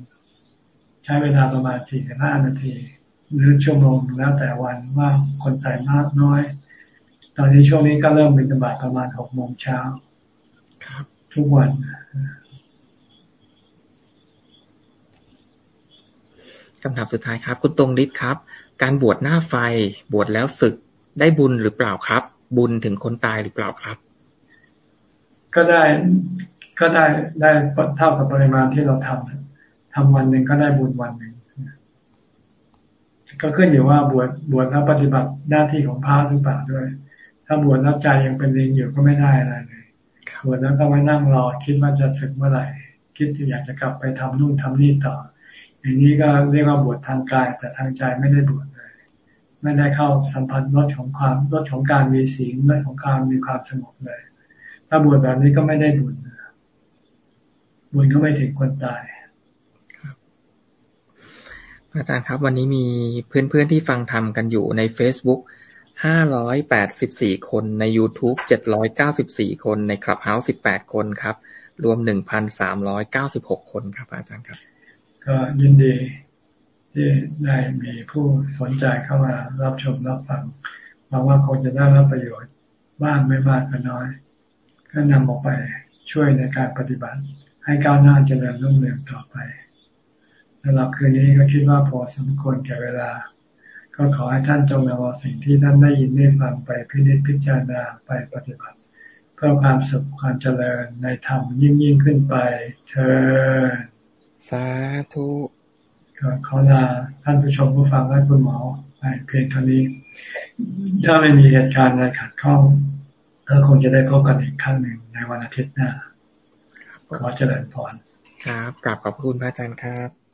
S2: ใช้เวลาประมาณสี่ห้านาที หรือชั่วโมงแล้วแต่วันว่าคนใส่มากน้อย ตอนนี้ช่วงนี้ก็เริ่มบิณฑบาตประมาณหกโมงเช้าทุกวัน
S1: คำถามสุดท้ายครับ คุณตรงฤทธิ์ครับ การบวชหน้าไฟบวชแล้วศึกได้บุญหรือเปล่าครับ บุญถึงคนตายหรือเปล่าครับ
S2: ก็ได้ ก็ได้ได้เท่ากับปริมาณที่เราทำทำวันหนึ่งก็ได้บุญวันหนึ่งก็ขึ้นอยู่ว่าบวชบวชแล้วปฏิบัติหน้าที่ของพระหรือเปล่าด้วย ถ้าบวชแล้วใจยังเป็นลิงอยู่ก็ไม่ได้อะไรเลยบวชแล้วก็มานั่งรอคิดว่าจะศึกเมื่อไหร่ คิดที่อยากจะกลับไปทำนู่นทำนี่ต่อ อย่างนี้ก็เรียกว่าบวชทางกาย แต่ทางใจไม่ได้บวชเลย ไม่ได้เข้าสัมพันธ์รสของความรสของการมีศีลรสของการมีความสงบเลย ถ้าบวชแบบนี้ก็ไม่ได้บุญ บุญก็ไม่ถึงคนตาย
S1: คอาจารย์ครับ วันนี้มีเพื่อนๆที่ฟังทำกันอยู่ใน Facebook 584 คน ใน YouTube 794 คน ใน Clubhouse 18 คนครับ รวม 1,396 คนครับ อาจารย์ครับ
S2: ก็ยินดีที่ได้มีผู้สนใจเข้ามารับชมรับฟังหวังว่าคงจะได้รับประโยชน์บ้างไม่มากก็น้อย ก็นำออกไปช่วยในการปฏิบัติ ให้ก้าวหน้าเจริญรุ่งเรืองต่อไปสำหรับคืนนี้ก็คิดว่าพอสมควรแก่เวลา ก็ขอให้ท่านจงนำเอาสิ่งที่ท่านได้ยินได้ฟังไปพิจิตพิจารณาไปปฏิบัติ เพื่อความสุขความเจริญในธรรมยิ่งยิ่งขึ้นไป เธอ
S1: สาธุ
S2: ก็ขอลาท่านผู้ชมผู้ฟังและคุณหมอไปเพียงเท่านี้ ถ้าไม่มีเหตุการณ์อะไรขัดข้องก็คงจะได้พบกันอีกครั้งหนึ่งในวันอาทิตย์หน้า ขอเจริญพร
S1: ครับกลับขอบคุณพระอาจารย์ครับ